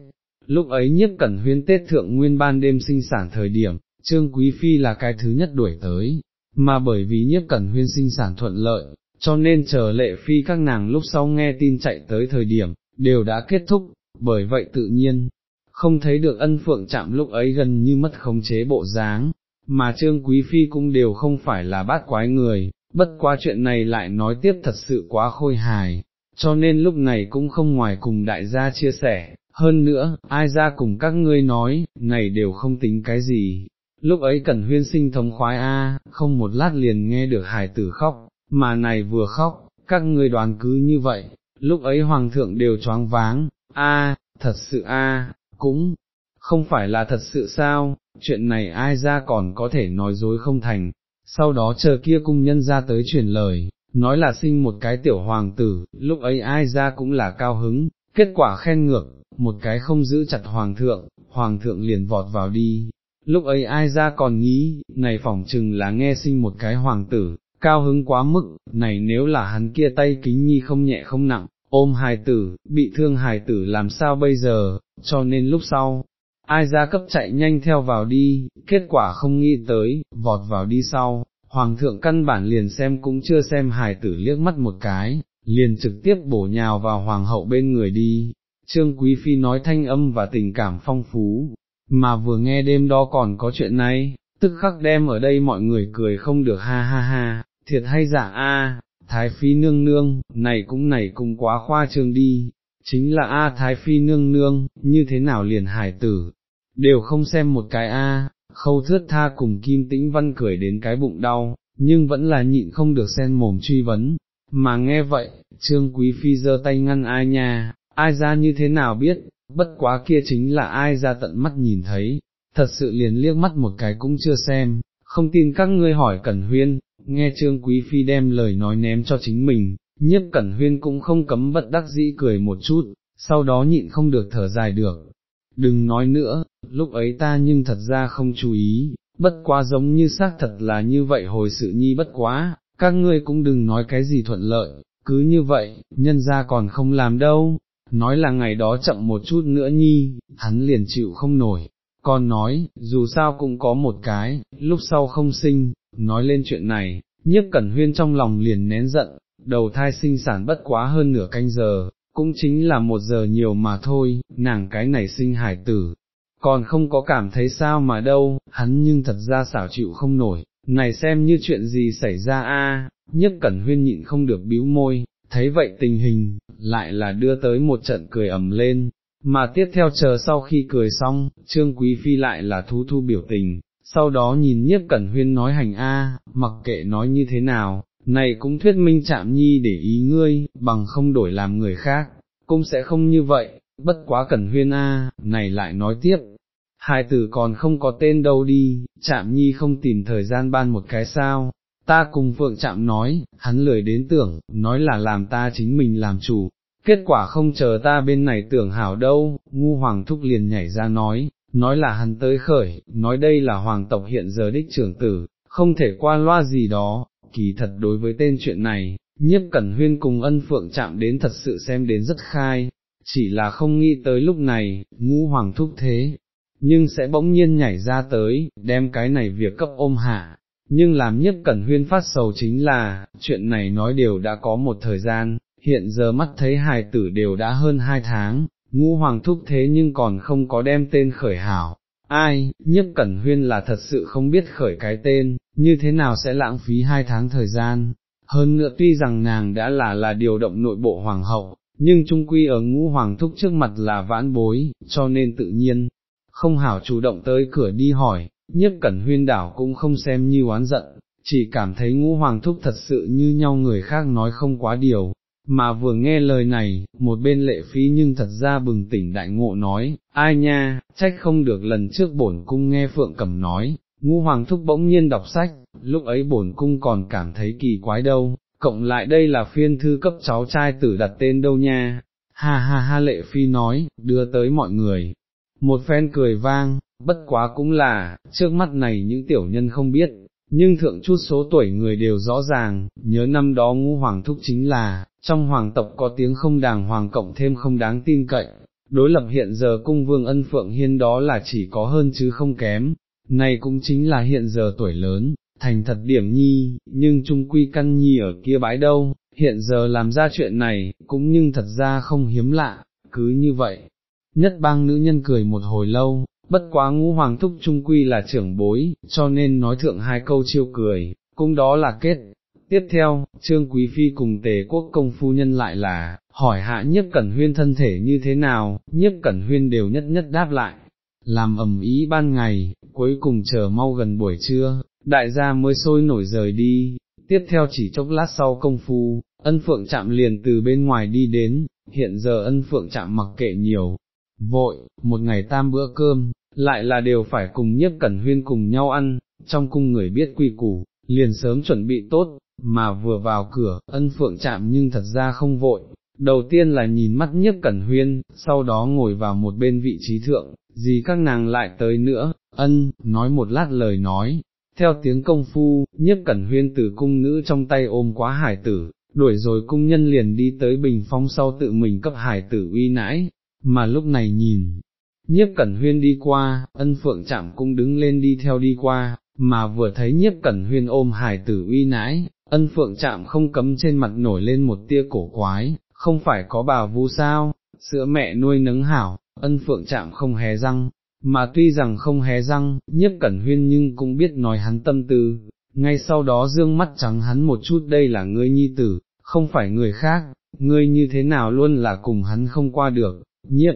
Lúc ấy nhiếp cẩn huyên Tết thượng nguyên ban đêm sinh sản thời điểm, Trương Quý Phi là cái thứ nhất đuổi tới, mà bởi vì nhiếp cẩn huyên sinh sản thuận lợi, cho nên chờ lệ phi các nàng lúc sau nghe tin chạy tới thời điểm, đều đã kết thúc, bởi vậy tự nhiên, không thấy được ân phượng chạm lúc ấy gần như mất khống chế bộ dáng, mà trương quý phi cũng đều không phải là bát quái người, bất quá chuyện này lại nói tiếp thật sự quá khôi hài, cho nên lúc này cũng không ngoài cùng đại gia chia sẻ, hơn nữa, ai ra cùng các ngươi nói, này đều không tính cái gì. Lúc ấy cần huyên sinh thống khoái a, không một lát liền nghe được hải tử khóc, mà này vừa khóc, các ngươi đoán cứ như vậy, lúc ấy hoàng thượng đều choáng váng, a, thật sự a, cũng, không phải là thật sự sao, chuyện này ai ra còn có thể nói dối không thành, sau đó chờ kia cung nhân ra tới truyền lời, nói là sinh một cái tiểu hoàng tử, lúc ấy ai ra cũng là cao hứng, kết quả khen ngược, một cái không giữ chặt hoàng thượng, hoàng thượng liền vọt vào đi. Lúc ấy ai ra còn nghĩ, này phỏng chừng là nghe sinh một cái hoàng tử, cao hứng quá mức, này nếu là hắn kia tay kính nhi không nhẹ không nặng, ôm hài tử, bị thương hài tử làm sao bây giờ, cho nên lúc sau, ai ra cấp chạy nhanh theo vào đi, kết quả không nghĩ tới, vọt vào đi sau, hoàng thượng căn bản liền xem cũng chưa xem hài tử liếc mắt một cái, liền trực tiếp bổ nhào vào hoàng hậu bên người đi, trương quý phi nói thanh âm và tình cảm phong phú, mà vừa nghe đêm đó còn có chuyện này, tức khắc đem ở đây mọi người cười không được ha ha ha, thiệt hay giả a, thái phi nương nương, này cũng này cũng quá khoa trương đi, chính là a thái phi nương nương, như thế nào liền hải tử, đều không xem một cái a, khâu thước tha cùng kim tĩnh văn cười đến cái bụng đau, nhưng vẫn là nhịn không được sen mồm truy vấn, mà nghe vậy, trương quý phi giơ tay ngăn ai nha, ai ra như thế nào biết, bất quá kia chính là ai ra tận mắt nhìn thấy, thật sự liền liếc mắt một cái cũng chưa xem, không tin các ngươi hỏi Cẩn Huyên, nghe Trương Quý Phi đem lời nói ném cho chính mình, nhiếp Cẩn Huyên cũng không cấm bất đắc dĩ cười một chút, sau đó nhịn không được thở dài được. Đừng nói nữa, lúc ấy ta nhưng thật ra không chú ý, bất quá giống như xác thật là như vậy hồi sự nhi bất quá, các ngươi cũng đừng nói cái gì thuận lợi, cứ như vậy, nhân ra còn không làm đâu, nói là ngày đó chậm một chút nữa nhi, hắn liền chịu không nổi, còn nói, dù sao cũng có một cái, lúc sau không sinh, nói lên chuyện này, nhất cẩn huyên trong lòng liền nén giận, đầu thai sinh sản bất quá hơn nửa canh giờ, cũng chính là một giờ nhiều mà thôi, nàng cái này sinh hải tử, còn không có cảm thấy sao mà đâu, hắn nhưng thật ra xảo chịu không nổi, này xem như chuyện gì xảy ra a nhất cẩn huyên nhịn không được bĩu môi, thấy vậy tình hình, lại là đưa tới một trận cười ầm lên, mà tiếp theo chờ sau khi cười xong, trương quý phi lại là thú thu biểu tình, sau đó nhìn nhiếp cẩn huyên nói hành a, mặc kệ nói như thế nào, này cũng thuyết minh chạm nhi để ý ngươi, bằng không đổi làm người khác, cũng sẽ không như vậy, bất quá cẩn huyên a, này lại nói tiếp. Hai từ còn không có tên đâu đi, chạm nhi không tìm thời gian ban một cái sao, ta cùng phượng chạm nói, hắn lười đến tưởng, nói là làm ta chính mình làm chủ, kết quả không chờ ta bên này tưởng hảo đâu, ngu hoàng thúc liền nhảy ra nói, nói là hắn tới khởi, nói đây là hoàng tộc hiện giờ đích trưởng tử, không thể qua loa gì đó, kỳ thật đối với tên chuyện này, nhiếp cẩn huyên cùng ân phượng chạm đến thật sự xem đến rất khai, chỉ là không nghĩ tới lúc này, ngu hoàng thúc thế, nhưng sẽ bỗng nhiên nhảy ra tới, đem cái này việc cấp ôm hạ. Nhưng làm nhất cẩn huyên phát sầu chính là, chuyện này nói đều đã có một thời gian, hiện giờ mắt thấy hài tử đều đã hơn hai tháng, ngũ hoàng thúc thế nhưng còn không có đem tên khởi hảo. Ai, nhất cẩn huyên là thật sự không biết khởi cái tên, như thế nào sẽ lãng phí hai tháng thời gian. Hơn nữa tuy rằng nàng đã là là điều động nội bộ hoàng hậu, nhưng trung quy ở ngũ hoàng thúc trước mặt là vãn bối, cho nên tự nhiên, không hảo chủ động tới cửa đi hỏi, nhất cẩn huyên đảo cũng không xem như oán giận, chỉ cảm thấy ngũ hoàng thúc thật sự như nhau người khác nói không quá điều, mà vừa nghe lời này, một bên lệ phí nhưng thật ra bừng tỉnh đại ngộ nói, ai nha, trách không được lần trước bổn cung nghe Phượng Cẩm nói, ngũ hoàng thúc bỗng nhiên đọc sách, lúc ấy bổn cung còn cảm thấy kỳ quái đâu, cộng lại đây là phiên thư cấp cháu trai tử đặt tên đâu nha, ha ha ha lệ phi nói, đưa tới mọi người, một phen cười vang, bất quá cũng là, trước mắt này những tiểu nhân không biết, nhưng thượng chút số tuổi người đều rõ ràng, nhớ năm đó ngũ hoàng thúc chính là, trong hoàng tộc có tiếng không đàng hoàng cộng thêm không đáng tin cậy, đối lập hiện giờ cung vương ân phượng hiên đó là chỉ có hơn chứ không kém, này cũng chính là hiện giờ tuổi lớn, thành thật điểm nhi, nhưng trung quy căn nhi ở kia bãi đâu, hiện giờ làm ra chuyện này, cũng nhưng thật ra không hiếm lạ, cứ như vậy. Nhất bang nữ nhân cười một hồi lâu, bất quá ngũ hoàng thúc trung quy là trưởng bối, cho nên nói thượng hai câu chiêu cười, cũng đó là kết. Tiếp theo, Trương Quý Phi cùng tề quốc công phu nhân lại là, hỏi hạ nhiếp cẩn huyên thân thể như thế nào, nhiếp cẩn huyên đều nhất nhất đáp lại, làm ẩm ý ban ngày, cuối cùng chờ mau gần buổi trưa, đại gia mới sôi nổi rời đi, tiếp theo chỉ chốc lát sau công phu, ân phượng chạm liền từ bên ngoài đi đến, hiện giờ ân phượng chạm mặc kệ nhiều, vội, một ngày tam bữa cơm, lại là đều phải cùng nhiếp cẩn huyên cùng nhau ăn, trong cung người biết quy củ, liền sớm chuẩn bị tốt, mà vừa vào cửa, ân phượng chạm nhưng thật ra không vội, đầu tiên là nhìn mắt nhiếp cẩn huyên, sau đó ngồi vào một bên vị trí thượng, gì các nàng lại tới nữa, ân, nói một lát lời nói, theo tiếng công phu, nhiếp cẩn huyên từ cung nữ trong tay ôm quá hải tử, đuổi rồi cung nhân liền đi tới bình phong sau tự mình cấp hải tử uy nãi, mà lúc này nhìn, nhiếp cẩn huyên đi qua, ân phượng chạm cũng đứng lên đi theo đi qua, mà vừa thấy nhiếp cẩn huyên ôm hải tử uy nãi, ân phượng chạm không cấm trên mặt nổi lên một tia cổ quái, không phải có bà vu sao, sữa mẹ nuôi nấng hảo, ân phượng chạm không hé răng, mà tuy rằng không hé răng, nhiếp cẩn huyên nhưng cũng biết nói hắn tâm tư, ngay sau đó dương mắt trắng hắn một chút đây là ngươi nhi tử, không phải người khác, ngươi như thế nào luôn là cùng hắn không qua được, nhiếp,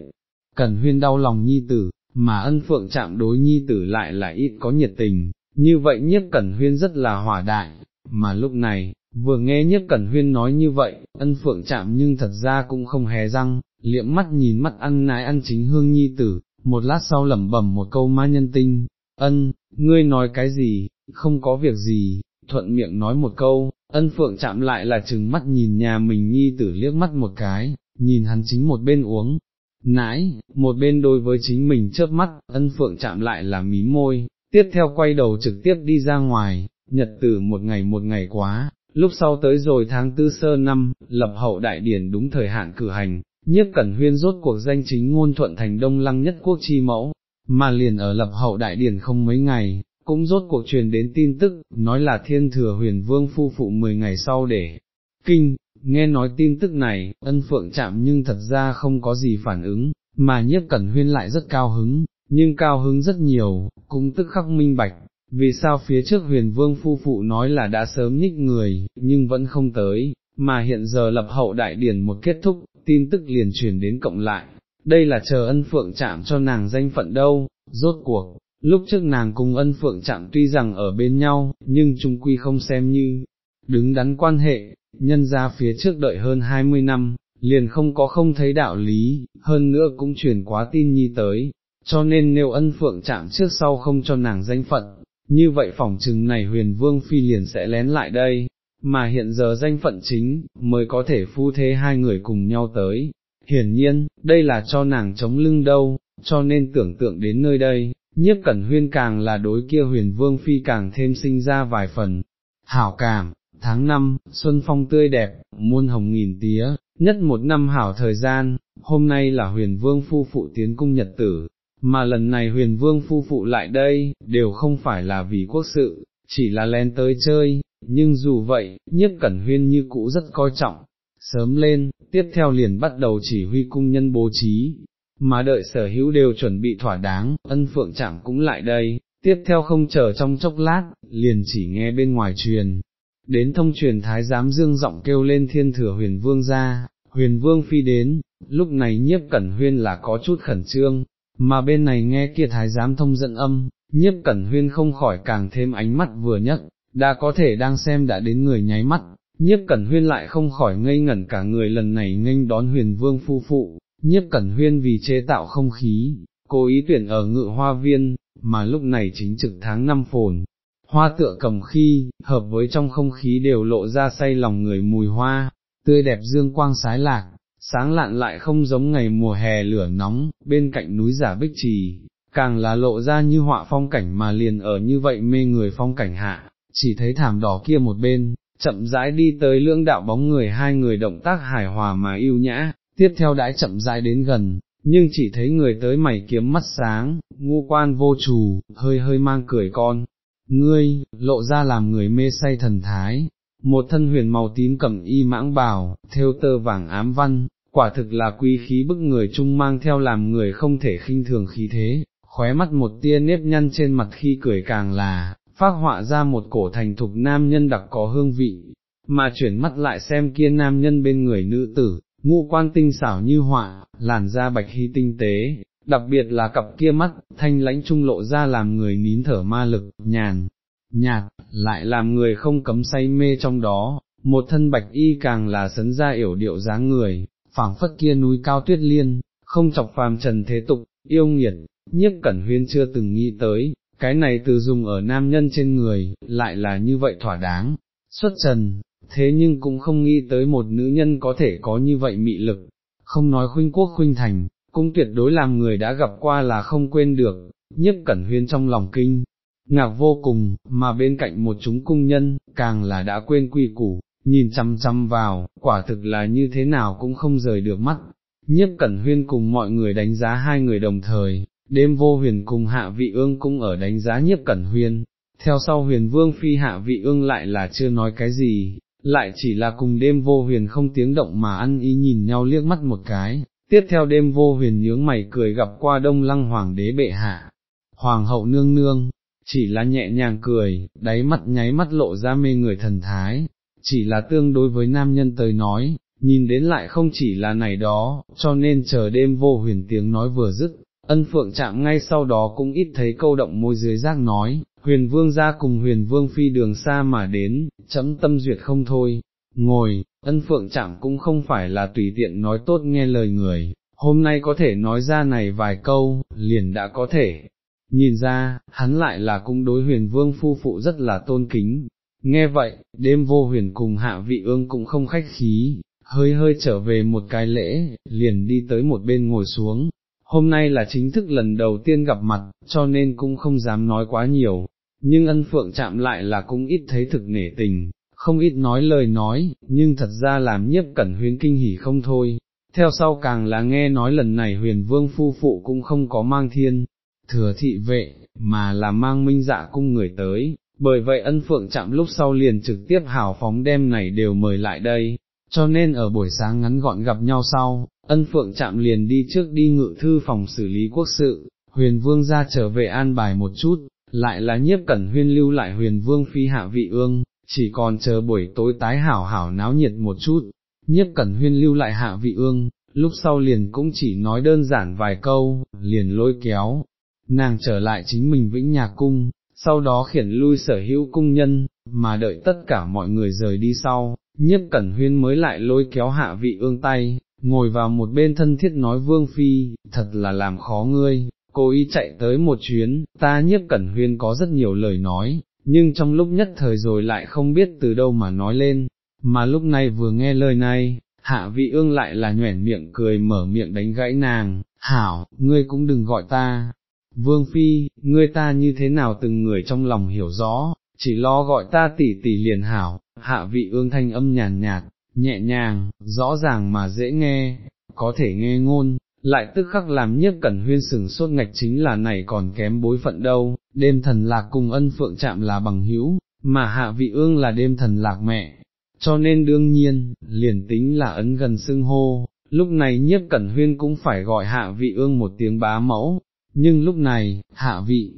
cẩn huyên đau lòng nhi tử, mà ân phượng chạm đối nhi tử lại là ít có nhiệt tình, như vậy nhiếp cẩn huyên rất là hỏa đại, mà lúc này, vừa nghe nhất cẩn huyên nói như vậy, ân phượng chạm nhưng thật ra cũng không hề răng, liệm mắt nhìn mắt ăn nái ăn chính hương nhi tử, một lát sau lẩm bẩm một câu ma nhân tinh, ân, ngươi nói cái gì, không có việc gì, thuận miệng nói một câu, ân phượng chạm lại là chừng mắt nhìn nhà mình nhi tử liếc mắt một cái, nhìn hắn chính một bên uống, nãi, một bên đối với chính mình chớp mắt, ân phượng chạm lại là mí môi, tiếp theo quay đầu trực tiếp đi ra ngoài, nhật tử một ngày một ngày quá, lúc sau tới rồi tháng tư sơ năm, lập hậu đại điển đúng thời hạn cử hành, nhiếp cẩn huyên rốt cuộc danh chính ngôn thuận thành đông lăng nhất quốc chi mẫu, mà liền ở lập hậu đại điển không mấy ngày, cũng rốt cuộc truyền đến tin tức, nói là thiên thừa huyền vương phu phụ 10 ngày sau để kinh, nghe nói tin tức này, ân phượng chạm nhưng thật ra không có gì phản ứng, mà nhiếp cẩn huyên lại rất cao hứng, nhưng cao hứng rất nhiều, cũng tức khắc minh bạch, vì sao phía trước huyền vương phu phụ nói là đã sớm nhích người, nhưng vẫn không tới, mà hiện giờ lập hậu đại điển một kết thúc, tin tức liền truyền đến cộng lại, đây là chờ ân phượng chạm cho nàng danh phận đâu, rốt cuộc, lúc trước nàng cùng ân phượng chạm tuy rằng ở bên nhau, nhưng chung quy không xem như, đứng đắn quan hệ, nhân ra phía trước đợi hơn 20 năm, liền không có không thấy đạo lý, hơn nữa cũng truyền quá tin nhi tới, cho nên nếu ân phượng chạm trước sau không cho nàng danh phận, như vậy phỏng chừng này huyền vương phi liền sẽ lén lại đây, mà hiện giờ danh phận chính, mới có thể phu thế hai người cùng nhau tới. Hiển nhiên, đây là cho nàng chống lưng đâu, cho nên tưởng tượng đến nơi đây, nhiếp cẩn huyên càng là đối kia huyền vương phi càng thêm sinh ra vài phần. Hảo cảm, tháng năm, xuân phong tươi đẹp, muôn hồng nghìn tía, nhất một năm hảo thời gian, hôm nay là huyền vương phu phụ tiến cung nhật tử, mà lần này huyền vương phu phụ lại đây, đều không phải là vì quốc sự, chỉ là len tới chơi, nhưng dù vậy, nhiếp cẩn huyên như cũ rất coi trọng, sớm lên, tiếp theo liền bắt đầu chỉ huy cung nhân bố trí, mà đợi sở hữu đều chuẩn bị thỏa đáng, ân phượng chẳng cũng lại đây, tiếp theo không chờ trong chốc lát, liền chỉ nghe bên ngoài truyền. Đến thông truyền thái giám dương giọng kêu lên thiên thừa huyền vương ra, huyền vương phi đến, lúc này nhiếp cẩn huyên là có chút khẩn trương, mà bên này nghe kia thái giám thông dẫn âm, nhiếp cẩn huyên không khỏi càng thêm ánh mắt vừa nhất, đã có thể đang xem đã đến người nháy mắt, nhiếp cẩn huyên lại không khỏi ngây ngẩn cả người lần này nghênh đón huyền vương phu phụ, nhiếp cẩn huyên vì chế tạo không khí, cố ý tuyển ở ngự hoa viên, mà lúc này chính trực tháng năm phồn. Hoa tựa cầm khi, hợp với trong không khí đều lộ ra say lòng người mùi hoa, tươi đẹp dương quang sái lạc, sáng lạn lại không giống ngày mùa hè lửa nóng, bên cạnh núi giả bích trì, càng là lộ ra như họa phong cảnh mà liền ở như vậy mê người phong cảnh hạ, chỉ thấy thảm đỏ kia một bên, chậm rãi đi tới lưỡng đạo bóng người hai người động tác hài hòa mà yêu nhã, tiếp theo đãi chậm rãi đến gần, nhưng chỉ thấy người tới mày kiếm mắt sáng, ngu quan vô trù, hơi hơi mang cười con. Ngươi, lộ ra làm người mê say thần thái, một thân huyền màu tím cẩm y mãng bào, theo tơ vàng ám văn, quả thực là quý khí bức người chung mang theo làm người không thể khinh thường khí thế, khóe mắt một tia nếp nhăn trên mặt khi cười càng là, phát họa ra một cổ thành thục nam nhân đặc có hương vị, mà chuyển mắt lại xem kia nam nhân bên người nữ tử, ngũ quan tinh xảo như họa, làn da bạch hy tinh tế, đặc biệt là cặp kia mắt, thanh lãnh trung lộ ra làm người nín thở ma lực, nhàn, nhạt, lại làm người không cấm say mê trong đó, một thân bạch y càng là sấn ra yểu điệu dáng người, phảng phất kia núi cao tuyết liên, không chọc phàm trần thế tục, yêu nghiệt, nhiếp cẩn huyên chưa từng nghĩ tới, cái này từ dùng ở nam nhân trên người, lại là như vậy thỏa đáng, xuất trần, thế nhưng cũng không nghĩ tới một nữ nhân có thể có như vậy mị lực, không nói khuynh quốc khuynh thành, cũng tuyệt đối làm người đã gặp qua là không quên được, nhiếp cẩn huyên trong lòng kinh, ngạc vô cùng, mà bên cạnh một chúng cung nhân, càng là đã quên quy củ, nhìn chăm chăm vào, quả thực là như thế nào cũng không rời được mắt. Nhiếp Cẩn Huyên cùng mọi người đánh giá hai người đồng thời, đêm vô huyền cùng hạ vị ương cũng ở đánh giá nhiếp Cẩn Huyên, theo sau huyền vương phi hạ vị ương lại là chưa nói cái gì, lại chỉ là cùng đêm vô huyền không tiếng động mà ăn ý nhìn nhau liếc mắt một cái, tiếp theo đêm vô huyền nhướng mày cười gặp qua đông lăng hoàng đế bệ hạ, hoàng hậu nương nương, chỉ là nhẹ nhàng cười, đáy mắt nháy mắt lộ ra mê người thần thái, chỉ là tương đối với nam nhân tới nói, nhìn đến lại không chỉ là này đó, cho nên chờ đêm vô huyền tiếng nói vừa dứt, ân phượng chạm ngay sau đó cũng ít thấy câu động môi dưới giác nói, huyền vương ra cùng huyền vương phi đường xa mà đến, chấm tâm duyệt không thôi, ngồi, ân phượng chạm cũng không phải là tùy tiện nói tốt nghe lời người, hôm nay có thể nói ra này vài câu, liền đã có thể. Nhìn ra, hắn lại là cung đối huyền vương phu phụ rất là tôn kính, nghe vậy, đêm vô huyền cùng hạ vị ương cũng không khách khí, hơi hơi trở về một cái lễ, liền đi tới một bên ngồi xuống, hôm nay là chính thức lần đầu tiên gặp mặt, cho nên cũng không dám nói quá nhiều, nhưng ân phượng chạm lại là cũng ít thấy thực nể tình, không ít nói lời nói, nhưng thật ra làm nhiếp cẩn huyến kinh hỉ không thôi. Theo sau càng là nghe nói lần này huyền vương phu phụ cũng không có mang thiên, thừa thị vệ, mà là mang minh dạ cung người tới, bởi vậy ân phượng chạm lúc sau liền trực tiếp hào phóng đem này đều mời lại đây, cho nên ở buổi sáng ngắn gọn gặp nhau sau, ân phượng chạm liền đi trước đi ngự thư phòng xử lý quốc sự, huyền vương ra trở về an bài một chút, lại là nhiếp cẩn huyên lưu lại huyền vương phi hạ vị ương, chỉ còn chờ buổi tối tái hảo hảo náo nhiệt một chút, nhiếp cẩn huyên lưu lại hạ vị ương, lúc sau liền cũng chỉ nói đơn giản vài câu, liền lôi kéo, nàng trở lại chính mình vĩnh nhạc cung, sau đó khiển lui sở hữu cung nhân, mà đợi tất cả mọi người rời đi sau, nhiếp cẩn huyên mới lại lôi kéo hạ vị ương tay, ngồi vào một bên thân thiết nói vương phi, thật là làm khó ngươi, cô ý chạy tới một chuyến, ta nhiếp cẩn huyên có rất nhiều lời nói, nhưng trong lúc nhất thời rồi lại không biết từ đâu mà nói lên, mà lúc này vừa nghe lời này, hạ vị ương lại là nhoẻn miệng cười mở miệng đánh gãy nàng, hảo, ngươi cũng đừng gọi ta. Vương Phi, ngươi ta như thế nào từng người trong lòng hiểu rõ, chỉ lo gọi ta tỷ tỷ liền hảo, hạ vị ương thanh âm nhàn nhạt, nhẹ nhàng, rõ ràng mà dễ nghe, có thể nghe ngôn, lại tức khắc làm nhất cẩn huyên sừng sốt ngạch chính là này còn kém bối phận đâu, đêm thần lạc cùng ân phượng chạm là bằng hữu, mà hạ vị ương là đêm thần lạc mẹ, cho nên đương nhiên, liền tính là ấn gần xưng hô, lúc này nhiếp cẩn huyên cũng phải gọi hạ vị ương một tiếng bá mẫu, nhưng lúc này, hạ vị,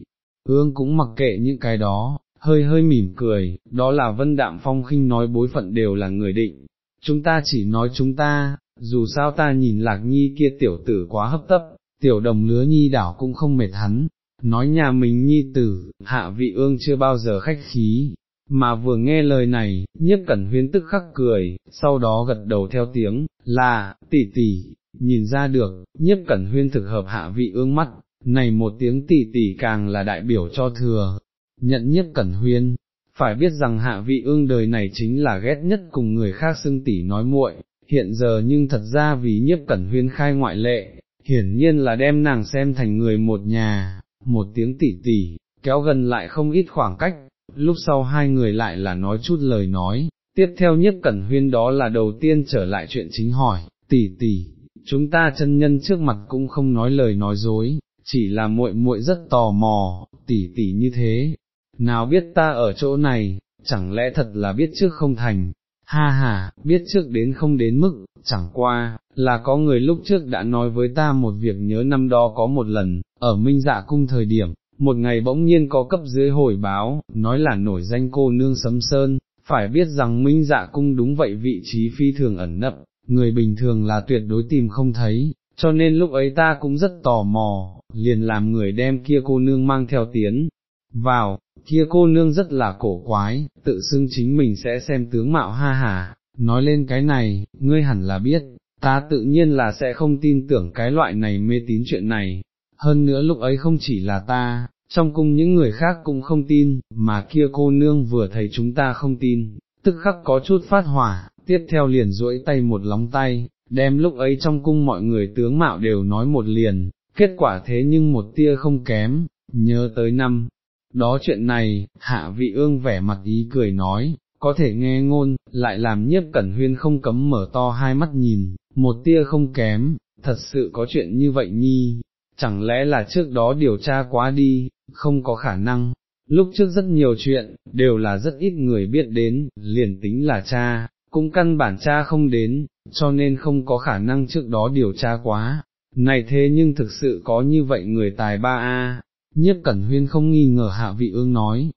ương cũng mặc kệ những cái đó, hơi hơi mỉm cười, đó là vân đạm phong khinh nói bối phận đều là người định, chúng ta chỉ nói chúng ta, dù sao ta nhìn lạc nhi kia tiểu tử quá hấp tấp, tiểu đồng lứa nhi đảo cũng không mệt hắn, nói nhà mình nhi tử, hạ vị ương chưa bao giờ khách khí, mà vừa nghe lời này, nhiếp cẩn huyến tức khắc cười, sau đó gật đầu theo tiếng, là, tỷ tỷ, nhìn ra được, nhiếp cẩn huyên thực hợp hạ vị ương mắt, này một tiếng tỷ tỷ càng là đại biểu cho thừa, nhận nhiếp cẩn huyên, phải biết rằng hạ vị ương đời này chính là ghét nhất cùng người khác xưng tỷ nói muội, hiện giờ nhưng thật ra vì nhiếp cẩn huyên khai ngoại lệ, hiển nhiên là đem nàng xem thành người một nhà, một tiếng tỷ tỷ, kéo gần lại không ít khoảng cách, lúc sau hai người lại là nói chút lời nói, tiếp theo nhiếp cẩn huyên đó là đầu tiên trở lại chuyện chính hỏi, tỷ tỷ, chúng ta chân nhân trước mặt cũng không nói lời nói dối, chỉ là muội muội rất tò mò, tỷ tỷ như thế, nào biết ta ở chỗ này, chẳng lẽ thật là biết trước không thành, ha ha, biết trước đến không đến mức, chẳng qua, là có người lúc trước đã nói với ta một việc nhớ năm đó có một lần, ở Minh Dạ Cung thời điểm, một ngày bỗng nhiên có cấp dưới hồi báo, nói là nổi danh cô nương sấm sơn, phải biết rằng Minh Dạ Cung đúng vậy vị trí phi thường ẩn nấp, người bình thường là tuyệt đối tìm không thấy, cho nên lúc ấy ta cũng rất tò mò, liền làm người đem kia cô nương mang theo tiến vào, kia cô nương rất là cổ quái, tự xưng chính mình sẽ xem tướng mạo ha hà, nói lên cái này, ngươi hẳn là biết, ta tự nhiên là sẽ không tin tưởng cái loại này mê tín chuyện này, hơn nữa lúc ấy không chỉ là ta, trong cung những người khác cũng không tin, mà kia cô nương vừa thấy chúng ta không tin, tức khắc có chút phát hỏa, tiếp theo liền duỗi tay một lóng tay, đem lúc ấy trong cung mọi người tướng mạo đều nói một liền, kết quả thế nhưng một tia không kém, nhớ tới năm đó chuyện này, hạ vị ương vẻ mặt ý cười nói, có thể nghe ngôn, lại làm nhiếp cẩn huyên không cấm mở to hai mắt nhìn, một tia không kém, thật sự có chuyện như vậy nhi, chẳng lẽ là trước đó điều tra quá đi, không có khả năng, lúc trước rất nhiều chuyện, đều là rất ít người biết đến, liền tính là cha, cũng căn bản cha không đến, cho nên không có khả năng trước đó điều tra quá, này thế nhưng thực sự có như vậy người tài ba a nhiếp cẩn huyên không nghi ngờ hạ vị ương nói,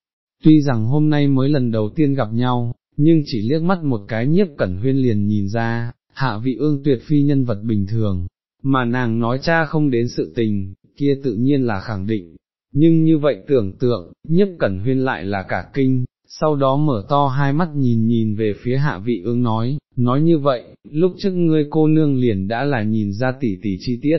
tuy rằng hôm nay mới lần đầu tiên gặp nhau, nhưng chỉ liếc mắt một cái nhiếp cẩn huyên liền nhìn ra, hạ vị ương tuyệt phi nhân vật bình thường, mà nàng nói cha không đến sự tình, kia tự nhiên là khẳng định, nhưng như vậy tưởng tượng, nhiếp cẩn huyên lại là cả kinh, sau đó mở to hai mắt nhìn nhìn về phía hạ vị ương nói, nói như vậy, lúc trước ngươi cô nương liền đã là nhìn ra tỉ tỉ chi tiết,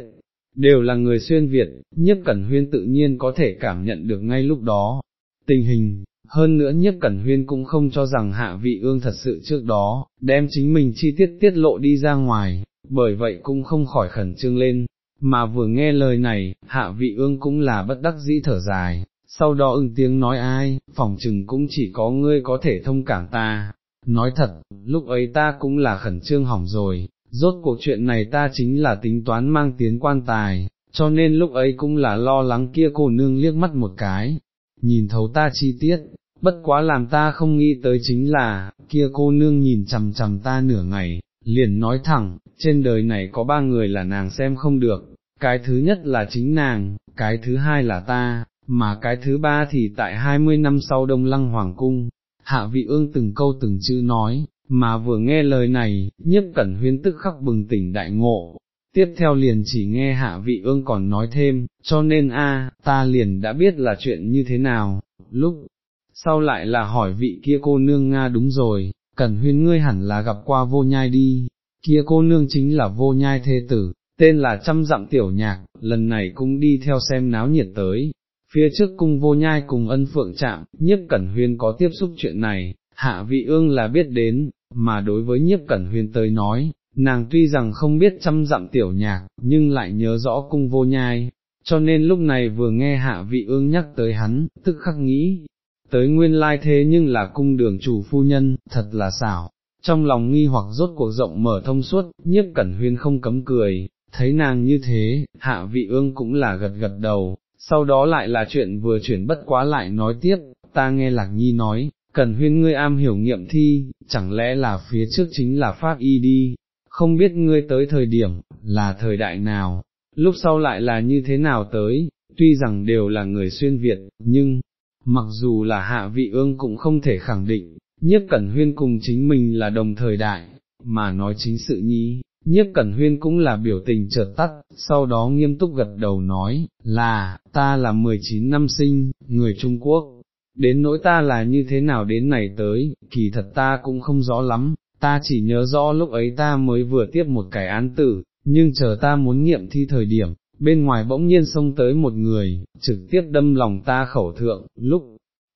đều là người xuyên Việt, nhất cẩn huyên tự nhiên có thể cảm nhận được ngay lúc đó, tình hình, hơn nữa nhất cẩn huyên cũng không cho rằng hạ vị ương thật sự trước đó, đem chính mình chi tiết tiết lộ đi ra ngoài, bởi vậy cũng không khỏi khẩn trương lên, mà vừa nghe lời này, hạ vị ương cũng là bất đắc dĩ thở dài, sau đó ưng tiếng nói ai, phòng trừng cũng chỉ có ngươi có thể thông cảm ta, nói thật, lúc ấy ta cũng là khẩn trương hỏng rồi, rốt cuộc chuyện này ta chính là tính toán mang tiến quan tài, cho nên lúc ấy cũng là lo lắng kia cô nương liếc mắt một cái, nhìn thấu ta chi tiết, bất quá làm ta không nghĩ tới chính là, kia cô nương nhìn chằm chằm ta nửa ngày, liền nói thẳng, trên đời này có ba người là nàng xem không được, cái thứ nhất là chính nàng, cái thứ hai là ta, mà cái thứ ba thì tại hai mươi năm sau Đông Lăng Hoàng Cung, hạ vị ương từng câu từng chữ nói, mà vừa nghe lời này, nhiếp cẩn huyên tức khắc bừng tỉnh đại ngộ. Tiếp theo liền chỉ nghe hạ vị ương còn nói thêm, cho nên a, ta liền đã biết là chuyện như thế nào, lúc sau lại là hỏi vị kia cô nương Nga đúng rồi, cẩn huyên ngươi hẳn là gặp qua vô nhai đi, kia cô nương chính là vô nhai thê tử, tên là trăm dặm tiểu nhạc, lần này cũng đi theo xem náo nhiệt tới. Phía trước cung vô nhai cùng ân phượng chạm, nhiếp cẩn huyên có tiếp xúc chuyện này, hạ vị ương là biết đến, mà đối với nhiếp cẩn huyên tới nói, nàng tuy rằng không biết trăm dặm tiểu nhạc, nhưng lại nhớ rõ cung vô nhai, cho nên lúc này vừa nghe hạ vị ương nhắc tới hắn, tức khắc nghĩ, tới nguyên lai thế nhưng là cung đường chủ phu nhân, thật là xảo. Trong lòng nghi hoặc rốt cuộc rộng mở thông suốt, nhiếp cẩn huyên không cấm cười, thấy nàng như thế, hạ vị ương cũng là gật gật đầu, sau đó lại là chuyện vừa chuyển bất quá lại nói tiếp, ta nghe lạc nhi nói, cần huyên ngươi am hiểu nghiệm thi, chẳng lẽ là phía trước chính là pháp y đi, không biết ngươi tới thời điểm, là thời đại nào, lúc sau lại là như thế nào tới, tuy rằng đều là người xuyên Việt, nhưng, mặc dù là hạ vị ương cũng không thể khẳng định, nhiếp cẩn huyên cùng chính mình là đồng thời đại, mà nói chính sự nhí, nhiếp cẩn huyên cũng là biểu tình chợt tắt, sau đó nghiêm túc gật đầu nói, là, ta là 19 năm sinh, người Trung Quốc, đến nỗi ta là như thế nào đến này tới, kỳ thật ta cũng không rõ lắm, ta chỉ nhớ rõ lúc ấy ta mới vừa tiếp một cái án tử, nhưng chờ ta muốn nghiệm thi thời điểm, bên ngoài bỗng nhiên xông tới một người, trực tiếp đâm lòng ta khẩu thượng, lúc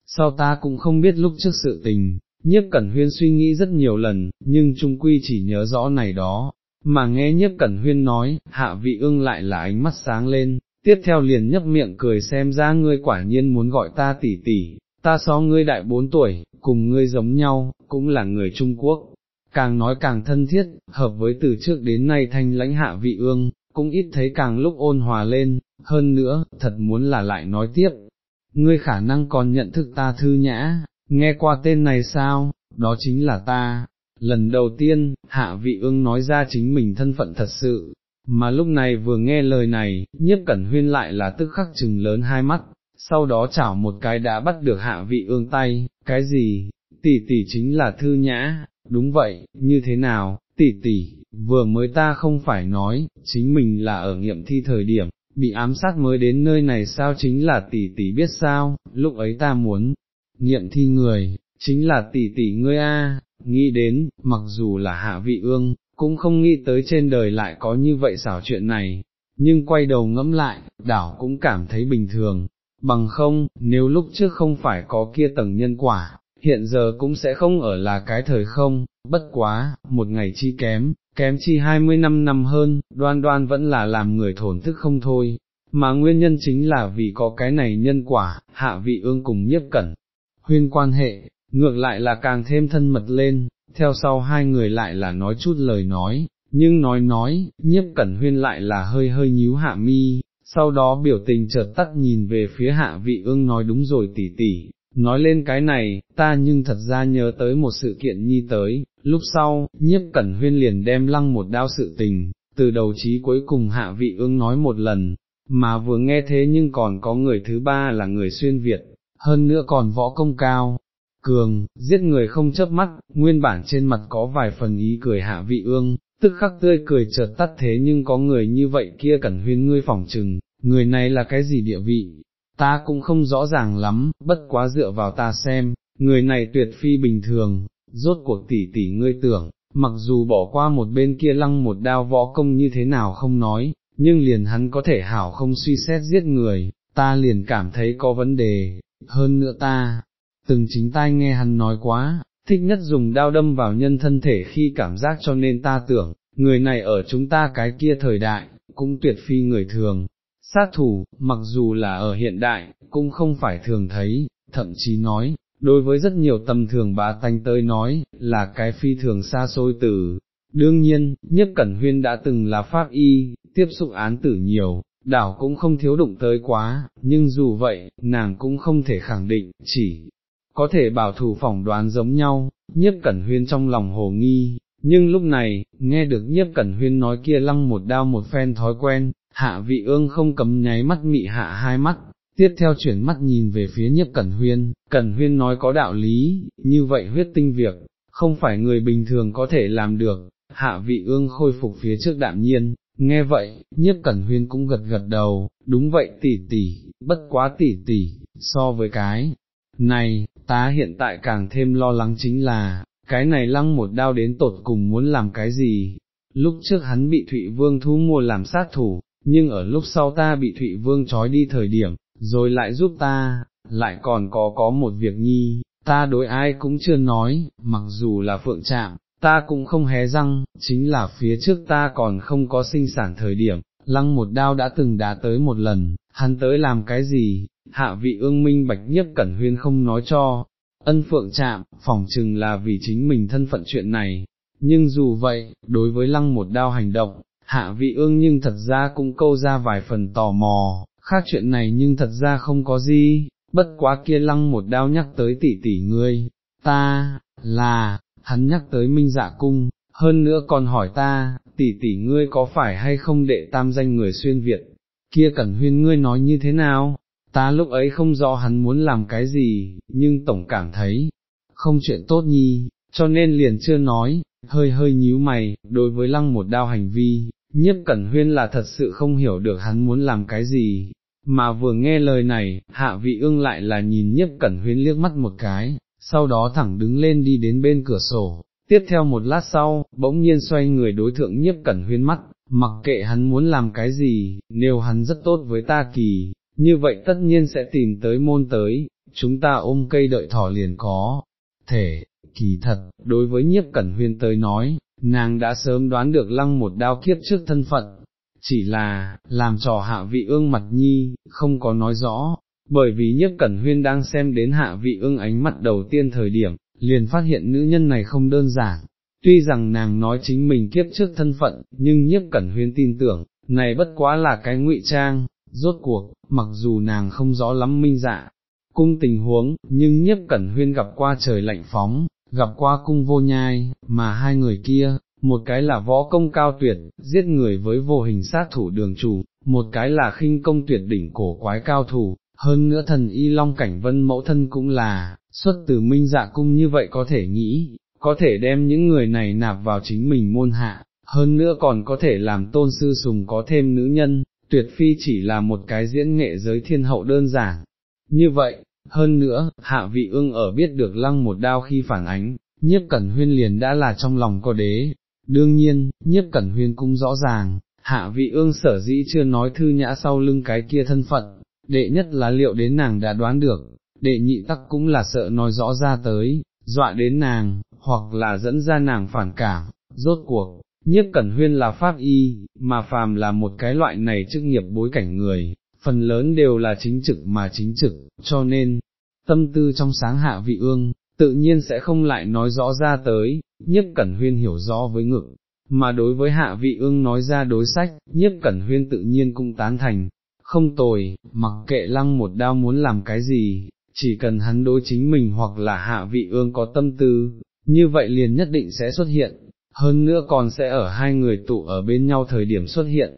sau ta cũng không biết lúc trước sự tình, nhiếp cẩn huyên suy nghĩ rất nhiều lần, nhưng trung quy chỉ nhớ rõ này đó, mà nghe nhiếp cẩn huyên nói, hạ vị ương lại là ánh mắt sáng lên, tiếp theo liền nhấp miệng cười xem ra ngươi quả nhiên muốn gọi ta tỷ tỷ, ta so ngươi đại bốn tuổi, cùng ngươi giống nhau, cũng là người Trung Quốc. Càng nói càng thân thiết, hợp với từ trước đến nay thanh lãnh hạ vị ương, cũng ít thấy càng lúc ôn hòa lên, hơn nữa, thật muốn là lại nói tiếp, ngươi khả năng còn nhận thức ta thư nhã, nghe qua tên này sao, đó chính là ta. Lần đầu tiên, hạ vị ương nói ra chính mình thân phận thật sự, mà lúc này vừa nghe lời này, nhiếp cẩn huyên lại là tức khắc chừng lớn hai mắt, sau đó chảo một cái đã bắt được hạ vị ương tay, cái gì, tỷ tỷ chính là thư nhã, đúng vậy, như thế nào, tỷ tỷ, vừa mới ta không phải nói, chính mình là ở nghiệm thi thời điểm, bị ám sát mới đến nơi này sao chính là tỷ tỷ biết sao, lúc ấy ta muốn, nghiệm thi người, chính là tỷ tỷ ngươi a, nghĩ đến, mặc dù là hạ vị ương, cũng không nghĩ tới trên đời lại có như vậy xảo chuyện này, nhưng quay đầu ngẫm lại, đảo cũng cảm thấy bình thường, bằng không, nếu lúc trước không phải có kia tầng nhân quả, hiện giờ cũng sẽ không ở là cái thời không, bất quá, một ngày chi kém, kém chi hai mươi năm năm hơn, đoan đoan vẫn là làm người thổn thức không thôi, mà nguyên nhân chính là vì có cái này nhân quả, hạ vị ương cùng nhiếp cẩn, huyên quan hệ, ngược lại là càng thêm thân mật lên, theo sau hai người lại là nói chút lời nói, nhưng nói nói, nhiếp cẩn huyên lại là hơi hơi nhíu hạ mi, sau đó biểu tình chợt tắt nhìn về phía hạ vị ương nói đúng rồi tỉ tỉ, nói lên cái này, ta nhưng thật ra nhớ tới một sự kiện nhi tới, lúc sau, nhiếp cẩn huyên liền đem lăng một đao sự tình, từ đầu chí cuối cùng hạ vị ương nói một lần, mà vừa nghe thế nhưng còn có người thứ ba là người xuyên Việt, hơn nữa còn võ công cao. Cường, giết người không chớp mắt, nguyên bản trên mặt có vài phần ý cười hạ vị ương, tức khắc tươi cười chợt tắt thế nhưng có người như vậy kia cẩn huyên ngươi phỏng trừng, người này là cái gì địa vị, ta cũng không rõ ràng lắm, bất quá dựa vào ta xem, người này tuyệt phi bình thường, rốt cuộc tỷ tỷ ngươi tưởng, mặc dù bỏ qua một bên kia lăng một đao võ công như thế nào không nói, nhưng liền hắn có thể hảo không suy xét giết người, ta liền cảm thấy có vấn đề, hơn nữa ta, từng chính tai nghe hắn nói quá, thích nhất dùng đao đâm vào nhân thân thể khi cảm giác cho nên ta tưởng, người này ở chúng ta cái kia thời đại, cũng tuyệt phi người thường. Sát thủ, mặc dù là ở hiện đại, cũng không phải thường thấy, thậm chí nói, đối với rất nhiều tầm thường bá tanh tới nói, là cái phi thường xa xôi từ. Đương nhiên, nhất cẩn huyên đã từng là pháp y, tiếp xúc án tử nhiều, đảo cũng không thiếu đụng tới quá, nhưng dù vậy, nàng cũng không thể khẳng định, chỉ có thể bảo thủ phỏng đoán giống nhau, nhiếp cẩn huyên trong lòng hồ nghi, nhưng lúc này, nghe được nhiếp cẩn huyên nói kia lăng một đao một phen thói quen, hạ vị ương không cấm nháy mắt mị hạ hai mắt, tiếp theo chuyển mắt nhìn về phía nhiếp cẩn huyên, cẩn huyên nói có đạo lý, như vậy huyết tinh việc, không phải người bình thường có thể làm được, hạ vị ương khôi phục phía trước đạm nhiên, nghe vậy, nhiếp cẩn huyên cũng gật gật đầu, đúng vậy tỷ tỷ, bất quá tỷ tỷ, so với cái này, ta hiện tại càng thêm lo lắng chính là, cái này lăng một đao đến tột cùng muốn làm cái gì, lúc trước hắn bị Thụy Vương thu mua làm sát thủ, nhưng ở lúc sau ta bị Thụy Vương trói đi thời điểm, rồi lại giúp ta, lại còn có có một việc nhi, ta đối ai cũng chưa nói, mặc dù là phượng trạm, ta cũng không hé răng, chính là phía trước ta còn không có sinh sản thời điểm, lăng một đao đã từng đá tới một lần, hắn tới làm cái gì, hạ vị ương minh bạch nhất cẩn huyên không nói cho, ân phượng chạm, phỏng chừng là vì chính mình thân phận chuyện này, nhưng dù vậy, đối với lăng một đao hành động, hạ vị ương nhưng thật ra cũng câu ra vài phần tò mò, khác chuyện này nhưng thật ra không có gì, bất quá kia lăng một đao nhắc tới tỷ tỷ ngươi, ta, là, hắn nhắc tới minh dạ cung, hơn nữa còn hỏi ta, tỷ tỷ ngươi có phải hay không đệ tam danh người xuyên Việt, kia cẩn huyên ngươi nói như thế nào, ta lúc ấy không rõ hắn muốn làm cái gì, nhưng tổng cảm thấy, không chuyện tốt nhi, cho nên liền chưa nói, hơi hơi nhíu mày, đối với lăng một đao hành vi, nhiếp cẩn huyên là thật sự không hiểu được hắn muốn làm cái gì, mà vừa nghe lời này, hạ vị ương lại là nhìn nhiếp cẩn huyên liếc mắt một cái, sau đó thẳng đứng lên đi đến bên cửa sổ, tiếp theo một lát sau, bỗng nhiên xoay người đối thượng nhiếp cẩn huyên mắt, mặc kệ hắn muốn làm cái gì, nếu hắn rất tốt với ta kỳ, như vậy tất nhiên sẽ tìm tới môn tới, chúng ta ôm cây đợi thỏ liền có, thể, kỳ thật, đối với nhiếp cẩn huyên tới nói, nàng đã sớm đoán được lăng một đao kiếp trước thân phận, chỉ là, làm trò hạ vị ương mặt nhi, không có nói rõ, bởi vì nhiếp cẩn huyên đang xem đến hạ vị ương ánh mặt đầu tiên thời điểm, liền phát hiện nữ nhân này không đơn giản. Tuy rằng nàng nói chính mình kiếp trước thân phận, nhưng nhiếp cẩn huyên tin tưởng, này bất quá là cái ngụy trang, rốt cuộc, mặc dù nàng không rõ lắm minh dạ, cung tình huống, nhưng nhiếp cẩn huyên gặp qua trời lạnh phóng, gặp qua cung vô nhai, mà hai người kia, một cái là võ công cao tuyệt, giết người với vô hình sát thủ đường chủ, một cái là khinh công tuyệt đỉnh cổ quái cao thủ, hơn nữa thần y long cảnh vân mẫu thân cũng là, xuất từ minh dạ cung như vậy có thể nghĩ, có thể đem những người này nạp vào chính mình môn hạ, hơn nữa còn có thể làm tôn sư sùng có thêm nữ nhân, tuyệt phi chỉ là một cái diễn nghệ giới thiên hậu đơn giản. Như vậy, hơn nữa, hạ vị ương ở biết được lăng một đao khi phản ánh, nhiếp cẩn huyên liền đã là trong lòng có đế. Đương nhiên, nhiếp cẩn huyên cũng rõ ràng, hạ vị ương sở dĩ chưa nói thư nhã sau lưng cái kia thân phận, đệ nhất là liệu đến nàng đã đoán được, đệ nhị tắc cũng là sợ nói rõ ra tới, dọa đến nàng, hoặc là dẫn ra nàng phản cảm, rốt cuộc, nhiếp cẩn huyên là pháp y, mà phàm là một cái loại này chức nghiệp bối cảnh người, phần lớn đều là chính trực mà chính trực, cho nên, tâm tư trong sáng hạ vị ương, tự nhiên sẽ không lại nói rõ ra tới, nhiếp cẩn huyên hiểu rõ với ngực, mà đối với hạ vị ương nói ra đối sách, nhiếp cẩn huyên tự nhiên cũng tán thành, không tồi, mặc kệ lăng một đao muốn làm cái gì, chỉ cần hắn đối chính mình hoặc là hạ vị ương có tâm tư, như vậy liền nhất định sẽ xuất hiện, hơn nữa còn sẽ ở hai người tụ ở bên nhau thời điểm xuất hiện.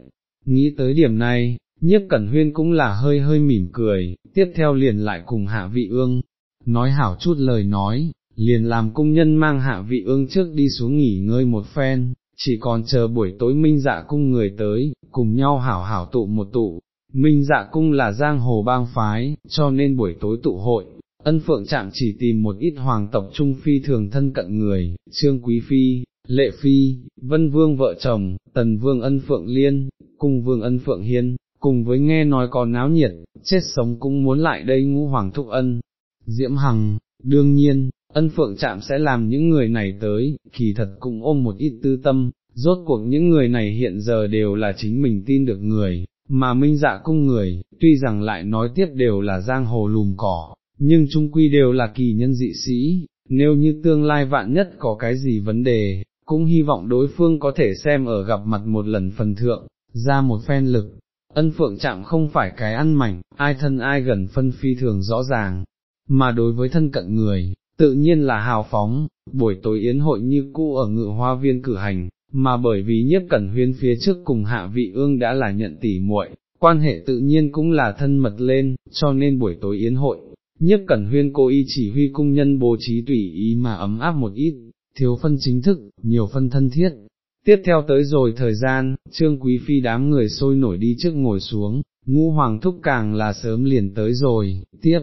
Nghĩ tới điểm này, nhiếp cẩn huyên cũng là hơi hơi mỉm cười, tiếp theo liền lại cùng hạ vị ương, nói hảo chút lời nói, liền làm công nhân mang hạ vị ương trước đi xuống nghỉ ngơi một phen, chỉ còn chờ buổi tối minh dạ cung người tới, cùng nhau hảo hảo tụ một tụ, Minh dạ cung là giang hồ bang phái, cho nên buổi tối tụ hội, ân phượng chạm chỉ tìm một ít hoàng tộc trung phi thường thân cận người, trương quý phi, lệ phi, vân vương vợ chồng, tần vương ân phượng liên, cung vương ân phượng hiên, cùng với nghe nói có náo nhiệt, chết sống cũng muốn lại đây ngũ hoàng thúc ân. Diễm Hằng, đương nhiên, ân phượng chạm sẽ làm những người này tới, kỳ thật cũng ôm một ít tư tâm, rốt cuộc những người này hiện giờ đều là chính mình tin được người, mà minh dạ cung người, tuy rằng lại nói tiếp đều là giang hồ lùm cỏ, nhưng trung quy đều là kỳ nhân dị sĩ, nếu như tương lai vạn nhất có cái gì vấn đề, cũng hy vọng đối phương có thể xem ở gặp mặt một lần phần thượng, ra một phen lực. Ân phượng chạm không phải cái ăn mảnh, ai thân ai gần phân phi thường rõ ràng, mà đối với thân cận người, tự nhiên là hào phóng, buổi tối yến hội như cũ ở ngự hoa viên cử hành, mà bởi vì nhiếp cẩn huyên phía trước cùng hạ vị ương đã là nhận tỉ muội, quan hệ tự nhiên cũng là thân mật lên, cho nên buổi tối yến hội, nhiếp cẩn huyên cố ý chỉ huy cung nhân bố trí tùy ý mà ấm áp một ít, thiếu phân chính thức, nhiều phân thân thiết. Tiếp theo tới rồi thời gian, trương quý phi đám người sôi nổi đi trước ngồi xuống, ngũ hoàng thúc càng là sớm liền tới rồi, tiếp.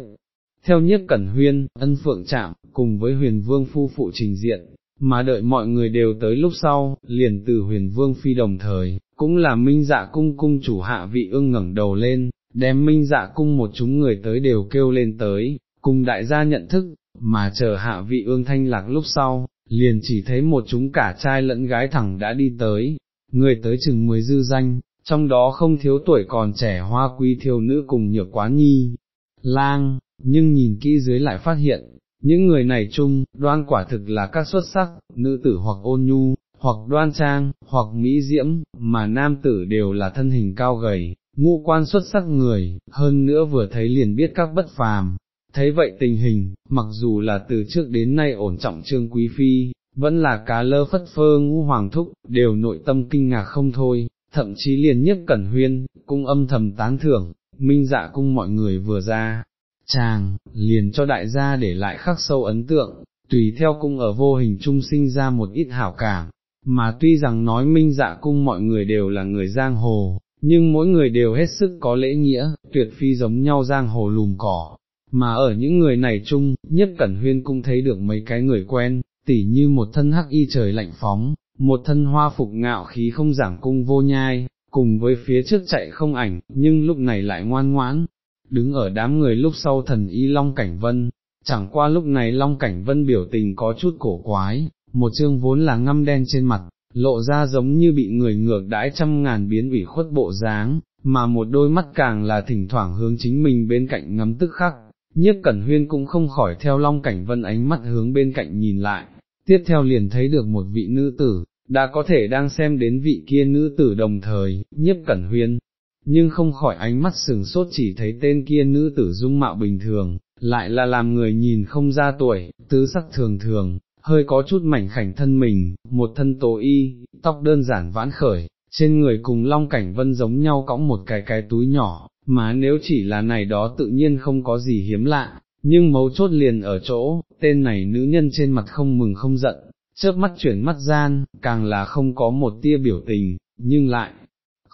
Theo nhiếp cẩn huyên, ân phượng chạm, cùng với huyền vương phu phụ trình diện, mà đợi mọi người đều tới lúc sau, liền từ huyền vương phi đồng thời, cũng là minh dạ cung cung chủ hạ vị ương ngẩng đầu lên, đem minh dạ cung một chúng người tới đều kêu lên tới, cùng đại gia nhận thức, mà chờ hạ vị ương thanh lạc lúc sau, liền chỉ thấy một chúng cả trai lẫn gái thẳng đã đi tới, người tới chừng mười dư danh, trong đó không thiếu tuổi còn trẻ hoa quý thiếu nữ cùng nhược quá nhi, lang, nhưng nhìn kỹ dưới lại phát hiện, những người này chung, đoan quả thực là các xuất sắc, nữ tử hoặc ôn nhu, hoặc đoan trang, hoặc mỹ diễm, mà nam tử đều là thân hình cao gầy, ngũ quan xuất sắc người, hơn nữa vừa thấy liền biết các bất phàm. Thấy vậy tình hình, mặc dù là từ trước đến nay ổn trọng trương quý phi, vẫn là cá lơ phất phơ ngũ hoàng thúc, đều nội tâm kinh ngạc không thôi, thậm chí liền nhất cẩn huyên, cũng âm thầm tán thưởng, minh dạ cung mọi người vừa ra, chàng, liền cho đại gia để lại khắc sâu ấn tượng, tùy theo cung ở vô hình trung sinh ra một ít hảo cảm, mà tuy rằng nói minh dạ cung mọi người đều là người giang hồ, nhưng mỗi người đều hết sức có lễ nghĩa, tuyệt phi giống nhau giang hồ lùm cỏ, mà ở những người này chung, nhất cẩn huyên cũng thấy được mấy cái người quen, tỉ như một thân hắc y trời lạnh phóng, một thân hoa phục ngạo khí không giảng cung vô nhai, cùng với phía trước chạy không ảnh, nhưng lúc này lại ngoan ngoãn, đứng ở đám người lúc sau thần y Long Cảnh Vân, chẳng qua lúc này Long Cảnh Vân biểu tình có chút cổ quái, một chương vốn là ngăm đen trên mặt, lộ ra giống như bị người ngược đãi trăm ngàn biến ủy khuất bộ dáng, mà một đôi mắt càng là thỉnh thoảng hướng chính mình bên cạnh ngắm tức khắc, nhiếp cẩn huyên cũng không khỏi theo Long Cảnh Vân ánh mắt hướng bên cạnh nhìn lại, tiếp theo liền thấy được một vị nữ tử, đã có thể đang xem đến vị kia nữ tử đồng thời, nhiếp cẩn huyên, nhưng không khỏi ánh mắt sừng sốt chỉ thấy tên kia nữ tử dung mạo bình thường, lại là làm người nhìn không ra tuổi, tứ sắc thường thường, hơi có chút mảnh khảnh thân mình, một thân tố y, tóc đơn giản vãn khởi, trên người cùng long cảnh vân giống nhau cõng một cái cái túi nhỏ, mà nếu chỉ là này đó tự nhiên không có gì hiếm lạ, nhưng mấu chốt liền ở chỗ, tên này nữ nhân trên mặt không mừng không giận, chớp mắt chuyển mắt gian, càng là không có một tia biểu tình, nhưng lại,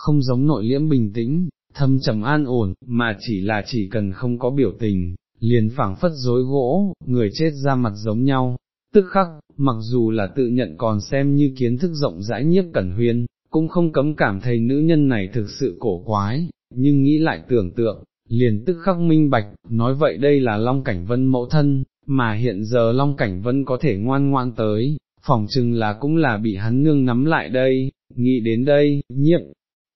không giống nội liễm bình tĩnh, thâm trầm an ổn, mà chỉ là chỉ cần không có biểu tình, liền phảng phất dối gỗ, người chết ra mặt giống nhau. Tức khắc, mặc dù là tự nhận còn xem như kiến thức rộng rãi nhiếp cẩn huyên, cũng không cấm cảm thấy nữ nhân này thực sự cổ quái, nhưng nghĩ lại tưởng tượng, liền tức khắc minh bạch, nói vậy đây là Long Cảnh Vân mẫu thân, mà hiện giờ Long Cảnh Vân có thể ngoan ngoan tới, phòng chừng là cũng là bị hắn nương nắm lại đây, nghĩ đến đây, nhiếp,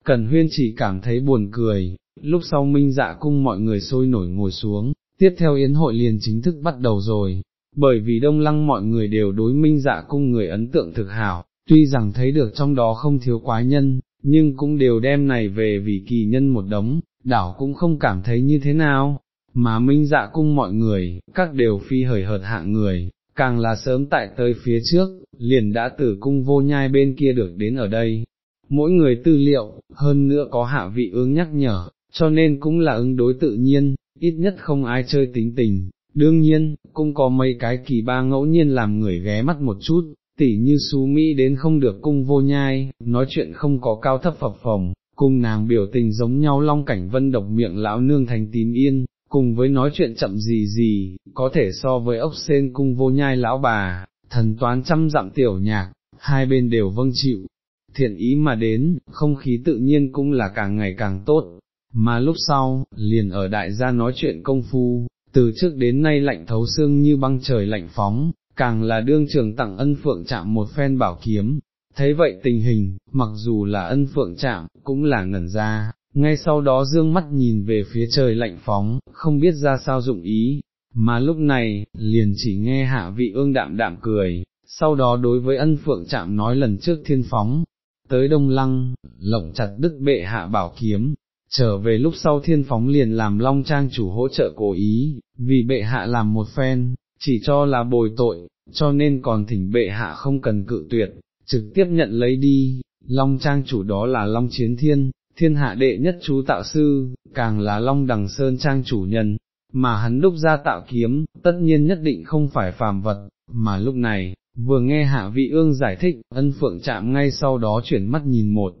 Cần huyên chỉ cảm thấy buồn cười, lúc sau minh dạ cung mọi người sôi nổi ngồi xuống, tiếp theo yến hội liền chính thức bắt đầu rồi, bởi vì đông lăng mọi người đều đối minh dạ cung người ấn tượng thực hảo, tuy rằng thấy được trong đó không thiếu quái nhân, nhưng cũng đều đem này về vì kỳ nhân một đống, đảo cũng không cảm thấy như thế nào, mà minh dạ cung mọi người, các đều phi hời hợt hạng người, càng là sớm tại tới phía trước, liền đã từ cung vô nhai bên kia được đến ở đây, mỗi người tư liệu, hơn nữa có hạ vị ương nhắc nhở, cho nên cũng là ứng đối tự nhiên, ít nhất không ai chơi tính tình. Đương nhiên, cũng có mấy cái kỳ ba ngẫu nhiên làm người ghé mắt một chút, tỉ như xú Mỹ đến không được cung vô nhai, nói chuyện không có cao thấp phập phồng, cùng nàng biểu tình giống nhau long cảnh vân độc miệng lão nương thành tím yên, cùng với nói chuyện chậm gì gì, có thể so với ốc sen cung vô nhai lão bà, thần toán trăm dặm tiểu nhạc, hai bên đều vâng chịu, thiện ý mà đến, không khí tự nhiên cũng là càng ngày càng tốt, mà lúc sau, liền ở đại gia nói chuyện công phu, từ trước đến nay lạnh thấu xương như băng trời lạnh phóng, càng là đương trường tặng ân phượng chạm một phen bảo kiếm. Thấy vậy tình hình, mặc dù là ân phượng chạm, cũng là ngẩn ra, ngay sau đó dương mắt nhìn về phía trời lạnh phóng, không biết ra sao dụng ý, mà lúc này, liền chỉ nghe hạ vị ương đạm đạm cười, sau đó đối với ân phượng chạm nói lần trước thiên phóng, tới đông lăng, lộng chặt đức bệ hạ bảo kiếm, trở về lúc sau thiên phóng liền làm long trang chủ hỗ trợ cố ý, vì bệ hạ làm một phen, chỉ cho là bồi tội, cho nên còn thỉnh bệ hạ không cần cự tuyệt, trực tiếp nhận lấy đi, long trang chủ đó là long chiến thiên, thiên hạ đệ nhất chú tạo sư, càng là long đằng sơn trang chủ nhân, mà hắn đúc ra tạo kiếm, tất nhiên nhất định không phải phàm vật, mà lúc này, vừa nghe hạ vị ương giải thích, ân phượng chạm ngay sau đó chuyển mắt nhìn một,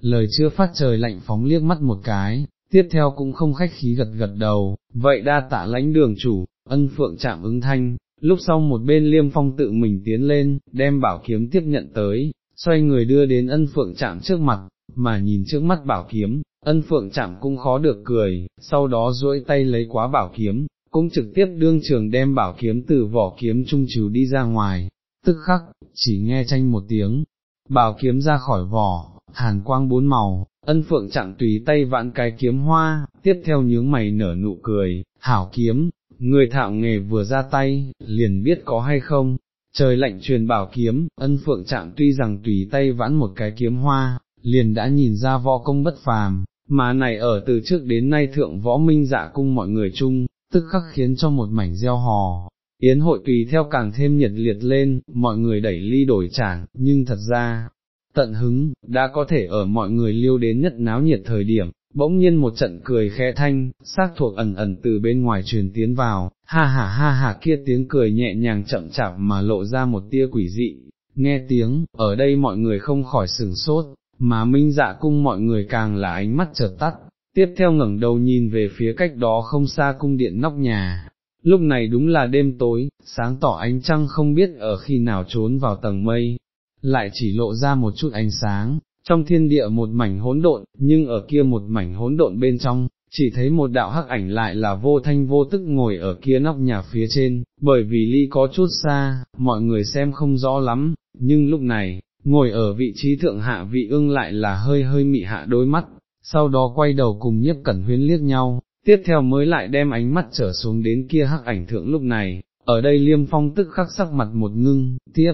lời chưa phát trời lạnh phóng liếc mắt một cái, tiếp theo cũng không khách khí gật gật đầu, vậy đa tạ lãnh đường chủ, ân phượng chạm ứng thanh, lúc sau một bên liêm phong tự mình tiến lên, đem bảo kiếm tiếp nhận tới, xoay người đưa đến ân phượng chạm trước mặt, mà nhìn trước mắt bảo kiếm, ân phượng chạm cũng khó được cười, sau đó duỗi tay lấy quá bảo kiếm, cũng trực tiếp đương trường đem bảo kiếm từ vỏ kiếm trung trừ đi ra ngoài, tức khắc, chỉ nghe tranh một tiếng, bảo kiếm ra khỏi vỏ, hàn quang bốn màu, ân phượng chạm tùy tay vãn cái kiếm hoa, tiếp theo nhướng mày nở nụ cười, hảo kiếm, người thạo nghề vừa ra tay, liền biết có hay không, trời lạnh truyền bảo kiếm, ân phượng chạm tuy rằng tùy tay vãn một cái kiếm hoa, liền đã nhìn ra võ công bất phàm, mà này ở từ trước đến nay thượng võ minh dạ cung mọi người chung, tức khắc khiến cho một mảnh gieo hò. Yến hội tùy theo càng thêm nhiệt liệt lên, mọi người đẩy ly đổi trảng, nhưng thật ra, tận hứng, đã có thể ở mọi người liêu đến nhất náo nhiệt thời điểm, bỗng nhiên một trận cười khẽ thanh, xác thuộc ẩn ẩn từ bên ngoài truyền tiến vào, ha ha ha ha kia tiếng cười nhẹ nhàng chậm chạp mà lộ ra một tia quỷ dị, nghe tiếng, ở đây mọi người không khỏi sửng sốt, mà minh dạ cung mọi người càng là ánh mắt chợt tắt, tiếp theo ngẩng đầu nhìn về phía cách đó không xa cung điện nóc nhà. Lúc này đúng là đêm tối, sáng tỏ ánh trăng không biết ở khi nào trốn vào tầng mây, lại chỉ lộ ra một chút ánh sáng, trong thiên địa một mảnh hỗn độn, nhưng ở kia một mảnh hỗn độn bên trong, chỉ thấy một đạo hắc ảnh lại là vô thanh vô tức ngồi ở kia nóc nhà phía trên, bởi vì ly có chút xa, mọi người xem không rõ lắm, nhưng lúc này, ngồi ở vị trí thượng hạ vị ương lại là hơi hơi mị hạ đôi mắt, sau đó quay đầu cùng nhiếp cẩn huyến liếc nhau, tiếp theo mới lại đem ánh mắt trở xuống đến kia hắc ảnh thượng lúc này, ở đây liêm phong tức khắc sắc mặt một ngưng, tiếp,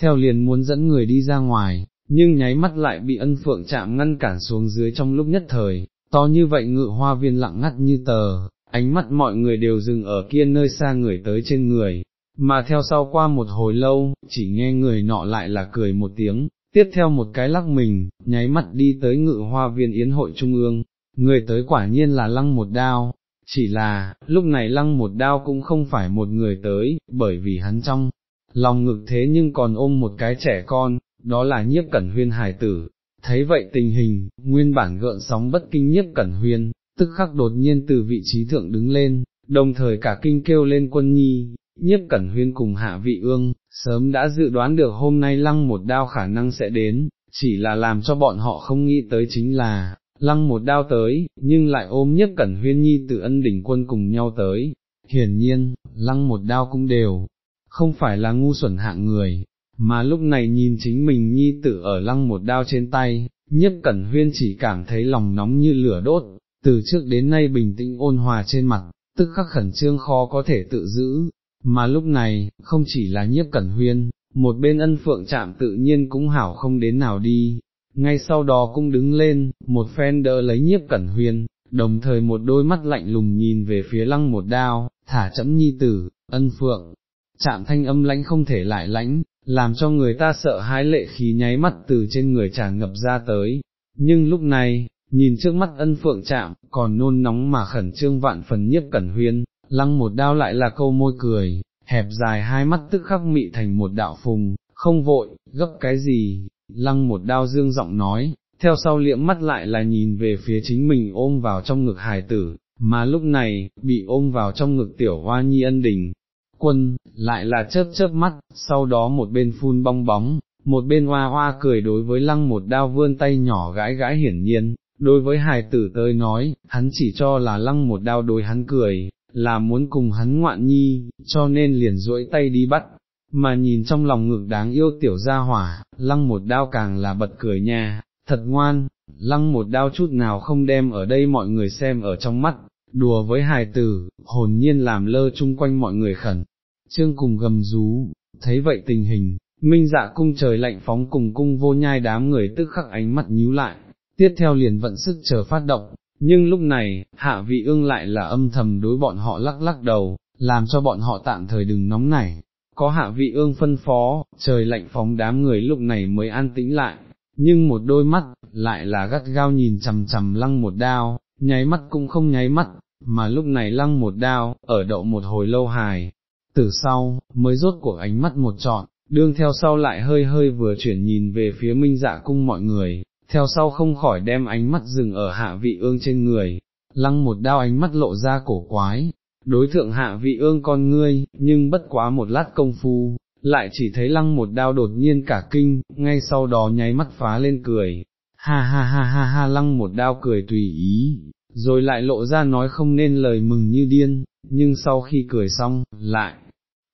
theo liền muốn dẫn người đi ra ngoài, nhưng nháy mắt lại bị ân phượng chạm ngăn cản xuống dưới trong lúc nhất thời, to như vậy ngự hoa viên lặng ngắt như tờ, ánh mắt mọi người đều dừng ở kia nơi xa người tới trên người, mà theo sau qua một hồi lâu, chỉ nghe người nọ lại là cười một tiếng, tiếp theo một cái lắc mình, nháy mắt đi tới ngự hoa viên yến hội trung ương, người tới quả nhiên là lăng một đao, chỉ là, lúc này lăng một đao cũng không phải một người tới, bởi vì hắn trong lòng ngực thế nhưng còn ôm một cái trẻ con, đó là nhiếp cẩn huyên hài tử. Thấy vậy tình hình, nguyên bản gợn sóng bất kinh nhiếp cẩn huyên, tức khắc đột nhiên từ vị trí thượng đứng lên, đồng thời cả kinh kêu lên quân nhi, nhiếp cẩn huyên cùng hạ vị ương, sớm đã dự đoán được hôm nay lăng một đao khả năng sẽ đến, chỉ là làm cho bọn họ không nghĩ tới chính là, lăng một đao tới, nhưng lại ôm nhất cẩn huyên nhi tự ân đỉnh quân cùng nhau tới, hiển nhiên, lăng một đao cũng đều, không phải là ngu xuẩn hạng người, mà lúc này nhìn chính mình nhi tử ở lăng một đao trên tay, nhất cẩn huyên chỉ cảm thấy lòng nóng như lửa đốt, từ trước đến nay bình tĩnh ôn hòa trên mặt, tức khắc khẩn trương khó có thể tự giữ, mà lúc này, không chỉ là nhiếp cẩn huyên, một bên ân phượng chạm tự nhiên cũng hảo không đến nào đi, ngay sau đó cũng đứng lên, một phen đỡ lấy nhiếp cẩn huyền, đồng thời một đôi mắt lạnh lùng nhìn về phía lăng một đao, thả chấm nhi tử, ân phượng, chạm thanh âm lãnh không thể lại lãnh, làm cho người ta sợ hãi lệ khí nháy mắt từ trên người tràn ngập ra tới, nhưng lúc này, nhìn trước mắt ân phượng chạm, còn nôn nóng mà khẩn trương vạn phần nhiếp cẩn huyên, lăng một đao lại là câu môi cười, hẹp dài hai mắt tức khắc mị thành một đạo phùng, không vội, gấp cái gì, lăng một đao dương giọng nói, theo sau liệm mắt lại là nhìn về phía chính mình ôm vào trong ngực hài tử, mà lúc này, bị ôm vào trong ngực tiểu hoa nhi ân đình. Quân, lại là chớp chớp mắt, sau đó một bên phun bong bóng, một bên hoa hoa cười đối với lăng một đao vươn tay nhỏ gãi gãi hiển nhiên, đối với hài tử tới nói, hắn chỉ cho là lăng một đao đối hắn cười, là muốn cùng hắn ngoạn nhi, cho nên liền duỗi tay đi bắt, mà nhìn trong lòng ngực đáng yêu tiểu gia hỏa, lăng một đao càng là bật cười nha, thật ngoan, lăng một đao chút nào không đem ở đây mọi người xem ở trong mắt, đùa với hài tử, hồn nhiên làm lơ chung quanh mọi người khẩn, trương cùng gầm rú, thấy vậy tình hình, minh dạ cung trời lạnh phóng cùng cung vô nhai đám người tức khắc ánh mắt nhíu lại, tiếp theo liền vận sức chờ phát động, nhưng lúc này, hạ vị ương lại là âm thầm đối bọn họ lắc lắc đầu, làm cho bọn họ tạm thời đừng nóng nảy. Có hạ vị ương phân phó, trời lạnh phóng đám người lúc này mới an tĩnh lại, nhưng một đôi mắt, lại là gắt gao nhìn chầm chầm lăng một đao, nháy mắt cũng không nháy mắt, mà lúc này lăng một đao, ở đậu một hồi lâu hài, từ sau, mới rốt cuộc ánh mắt một trọn, đương theo sau lại hơi hơi vừa chuyển nhìn về phía minh dạ cung mọi người, theo sau không khỏi đem ánh mắt dừng ở hạ vị ương trên người, lăng một đao ánh mắt lộ ra cổ quái, đối thượng hạ vị ương con ngươi, nhưng bất quá một lát công phu, lại chỉ thấy lăng một đao đột nhiên cả kinh, ngay sau đó nháy mắt phá lên cười, ha ha ha ha ha lăng một đao cười tùy ý, rồi lại lộ ra nói không nên lời mừng như điên, nhưng sau khi cười xong, lại,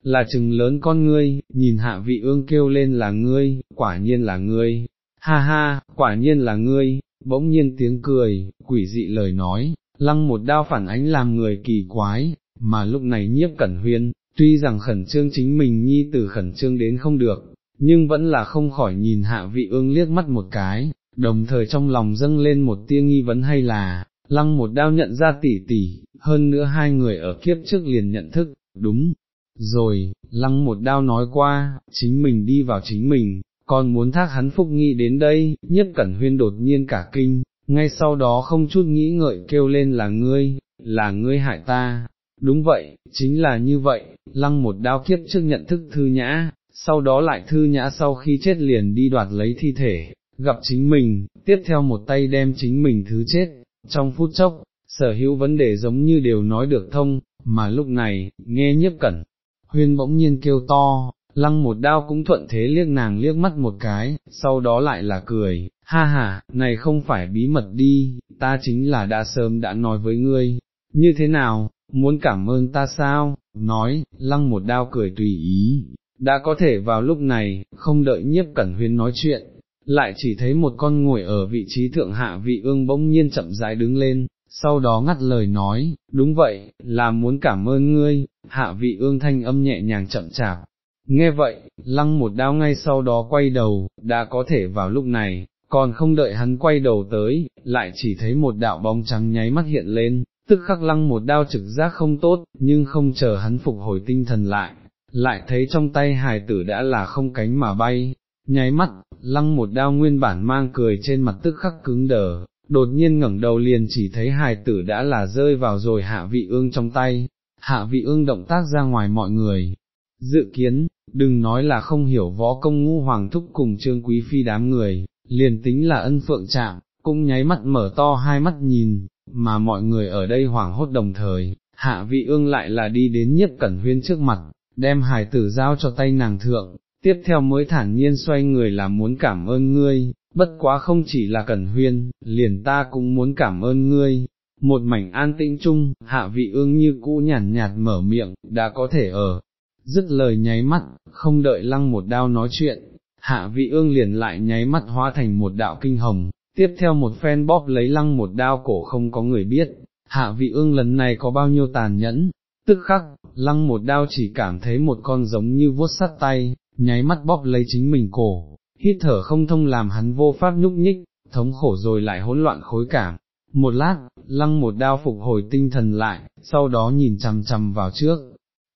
là chừng lớn con ngươi, nhìn hạ vị ương kêu lên là ngươi, quả nhiên là ngươi, ha ha, quả nhiên là ngươi, bỗng nhiên tiếng cười, quỷ dị lời nói, lăng một đao phản ánh làm người kỳ quái, mà lúc này nhiếp cẩn huyên, tuy rằng khẩn trương chính mình nhi tử khẩn trương đến không được, nhưng vẫn là không khỏi nhìn hạ vị ương liếc mắt một cái, đồng thời trong lòng dâng lên một tia nghi vấn hay là, lăng một đao nhận ra tỷ tỷ hơn nữa hai người ở kiếp trước liền nhận thức, đúng. Rồi, lăng một đao nói qua, chính mình đi vào chính mình, còn muốn thác hắn phúc nghĩ đến đây, nhất cẩn huyên đột nhiên cả kinh, ngay sau đó không chút nghĩ ngợi kêu lên là ngươi, là ngươi hại ta, đúng vậy, chính là như vậy, lăng một đao kiếp trước nhận thức thư nhã, sau đó lại thư nhã sau khi chết liền đi đoạt lấy thi thể, gặp chính mình, tiếp theo một tay đem chính mình thứ chết, trong phút chốc, sở hữu vấn đề giống như đều nói được thông, mà lúc này, nghe nhiếp cẩn, huyên bỗng nhiên kêu to, lăng một đao cũng thuận thế liếc nàng liếc mắt một cái, sau đó lại là cười, ha ha, này không phải bí mật đi, ta chính là đã sớm đã nói với ngươi, như thế nào, muốn cảm ơn ta sao, nói, lăng một đao cười tùy ý, đã có thể vào lúc này, không đợi nhiếp cẩn huyên nói chuyện, lại chỉ thấy một con ngồi ở vị trí thượng hạ vị ương bỗng nhiên chậm rãi đứng lên, sau đó ngắt lời nói, đúng vậy, là muốn cảm ơn ngươi, hạ vị ương thanh âm nhẹ nhàng chậm chạp, Nghe vậy, lăng một đao ngay sau đó quay đầu, đã có thể vào lúc này, còn không đợi hắn quay đầu tới, lại chỉ thấy một đạo bóng trắng nháy mắt hiện lên, tức khắc lăng một đao trực giác không tốt, nhưng không chờ hắn phục hồi tinh thần lại, lại thấy trong tay hài tử đã là không cánh mà bay, nháy mắt, lăng một đao nguyên bản mang cười trên mặt tức khắc cứng đờ, đột nhiên ngẩng đầu liền chỉ thấy hài tử đã là rơi vào rồi hạ vị ương trong tay, hạ vị ương động tác ra ngoài mọi người, dự kiến, đừng nói là không hiểu võ công ngu hoàng thúc cùng trương quý phi đám người, liền tính là ân phượng chạm, cũng nháy mắt mở to hai mắt nhìn, mà mọi người ở đây hoảng hốt đồng thời, hạ vị ương lại là đi đến nhiếp cẩn huyên trước mặt, đem hài tử giao cho tay nàng thượng, tiếp theo mới thản nhiên xoay người là muốn cảm ơn ngươi, bất quá không chỉ là cẩn huyên, liền ta cũng muốn cảm ơn ngươi. Một mảnh an tĩnh chung, hạ vị ương như cũ nhàn nhạt, nhạt mở miệng, đã có thể ở, dứt lời nháy mắt, không đợi lăng một đao nói chuyện, hạ vị ương liền lại nháy mắt hóa thành một đạo kinh hồng, tiếp theo một phen bóp lấy lăng một đao cổ không có người biết, hạ vị ương lần này có bao nhiêu tàn nhẫn, tức khắc, lăng một đao chỉ cảm thấy một con giống như vuốt sắt tay, nháy mắt bóp lấy chính mình cổ, hít thở không thông làm hắn vô pháp nhúc nhích, thống khổ rồi lại hỗn loạn khối cảm. Một lát, lăng một đao phục hồi tinh thần lại, sau đó nhìn chằm chằm vào trước,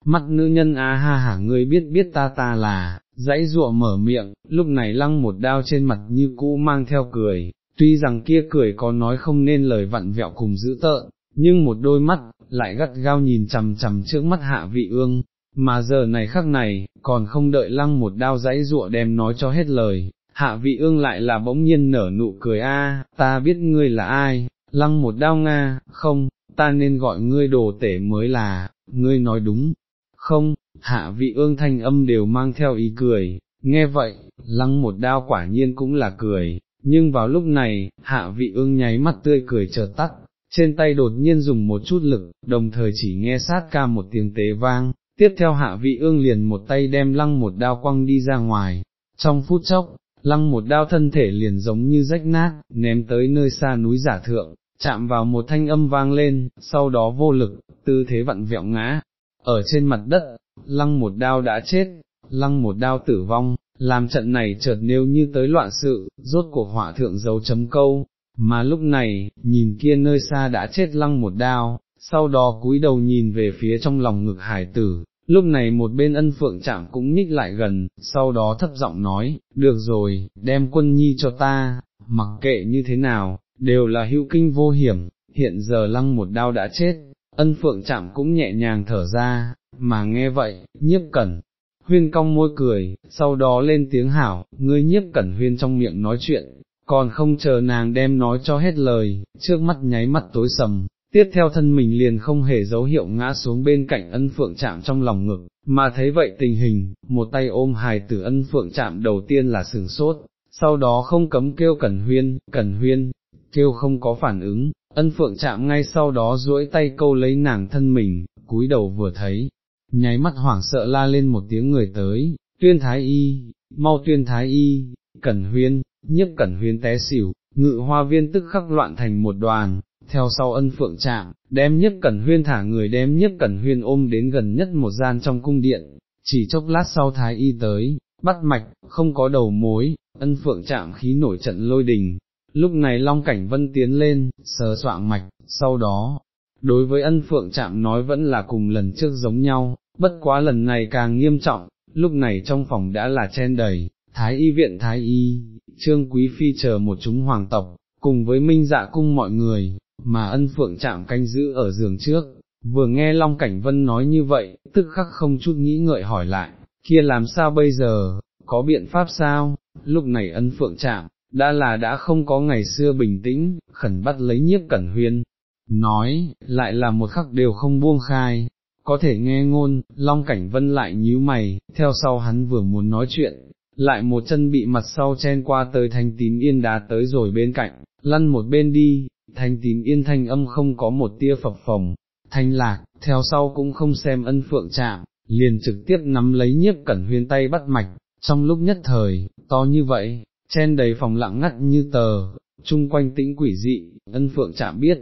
mắt nữ nhân a ha hả ngươi biết biết ta ta là, dãy ruộng mở miệng, lúc này lăng một đao trên mặt như cũ mang theo cười, tuy rằng kia cười có nói không nên lời vặn vẹo cùng dữ tợn, nhưng một đôi mắt, lại gắt gao nhìn chằm chằm trước mắt hạ vị ương, mà giờ này khắc này, còn không đợi lăng một đao dãy dụa đem nói cho hết lời, hạ vị ương lại là bỗng nhiên nở nụ cười a, ta biết ngươi là ai, lăng một đao Nga, không, ta nên gọi ngươi đồ tể mới là, ngươi nói đúng, không, hạ vị ương thanh âm đều mang theo ý cười, nghe vậy, lăng một đao quả nhiên cũng là cười, nhưng vào lúc này, hạ vị ương nháy mắt tươi cười chợt tắt, trên tay đột nhiên dùng một chút lực, đồng thời chỉ nghe sát ca một tiếng tế vang, tiếp theo hạ vị ương liền một tay đem lăng một đao quăng đi ra ngoài, trong phút chốc, lăng một đao thân thể liền giống như rách nát, ném tới nơi xa núi giả thượng, chạm vào một thanh âm vang lên, sau đó vô lực, tư thế vặn vẹo ngã, ở trên mặt đất, lăng một đao đã chết, lăng một đao tử vong, làm trận này chợt nếu như tới loạn sự, rốt cuộc họa thượng dấu chấm câu, mà lúc này, nhìn kia nơi xa đã chết lăng một đao, sau đó cúi đầu nhìn về phía trong lòng ngực hải tử, lúc này một bên ân phượng chạm cũng nhích lại gần, sau đó thấp giọng nói, được rồi, đem quân nhi cho ta, mặc kệ như thế nào, đều là hữu kinh vô hiểm, hiện giờ lăng một đao đã chết, ân phượng chạm cũng nhẹ nhàng thở ra, mà nghe vậy, nhiếp cẩn. Huyên cong môi cười, sau đó lên tiếng hảo, ngươi nhiếp cẩn huyên trong miệng nói chuyện, còn không chờ nàng đem nói cho hết lời, trước mắt nháy mắt tối sầm, tiếp theo thân mình liền không hề dấu hiệu ngã xuống bên cạnh ân phượng chạm trong lòng ngực, mà thấy vậy tình hình, một tay ôm hài tử ân phượng chạm đầu tiên là sừng sốt, sau đó không cấm kêu cẩn huyên, cẩn huyên, kêu không có phản ứng, ân phượng chạm ngay sau đó duỗi tay câu lấy nàng thân mình, cúi đầu vừa thấy, nháy mắt hoảng sợ la lên một tiếng người tới, tuyên thái y, mau tuyên thái y, cẩn huyên, nhất cẩn huyên té xỉu, ngự hoa viên tức khắc loạn thành một đoàn, theo sau ân phượng trạng đem nhất cẩn huyên thả người đem nhất cẩn huyên ôm đến gần nhất một gian trong cung điện, chỉ chốc lát sau thái y tới, bắt mạch, không có đầu mối, ân phượng trạng khí nổi trận lôi đình. Lúc này Long Cảnh Vân tiến lên, sờ soạng mạch, sau đó, đối với ân phượng chạm nói vẫn là cùng lần trước giống nhau, bất quá lần này càng nghiêm trọng, lúc này trong phòng đã là chen đầy, thái y viện thái y, trương quý phi chờ một chúng hoàng tộc, cùng với minh dạ cung mọi người, mà ân phượng chạm canh giữ ở giường trước, vừa nghe Long Cảnh Vân nói như vậy, tức khắc không chút nghĩ ngợi hỏi lại, kia làm sao bây giờ, có biện pháp sao, lúc này ân phượng chạm, đã là đã không có ngày xưa bình tĩnh, khẩn bắt lấy nhiếp cẩn huyên, nói, lại là một khắc đều không buông khai, có thể nghe ngôn, Long Cảnh Vân lại nhíu mày, theo sau hắn vừa muốn nói chuyện, lại một chân bị mặt sau chen qua tới thanh tím yên đá tới rồi bên cạnh, lăn một bên đi, thanh tím yên thanh âm không có một tia phập phồng, thanh lạc, theo sau cũng không xem ân phượng chạm, liền trực tiếp nắm lấy nhiếp cẩn huyên tay bắt mạch, trong lúc nhất thời, to như vậy, chen đầy phòng lặng ngắt như tờ, chung quanh tĩnh quỷ dị, ân phượng chạm biết,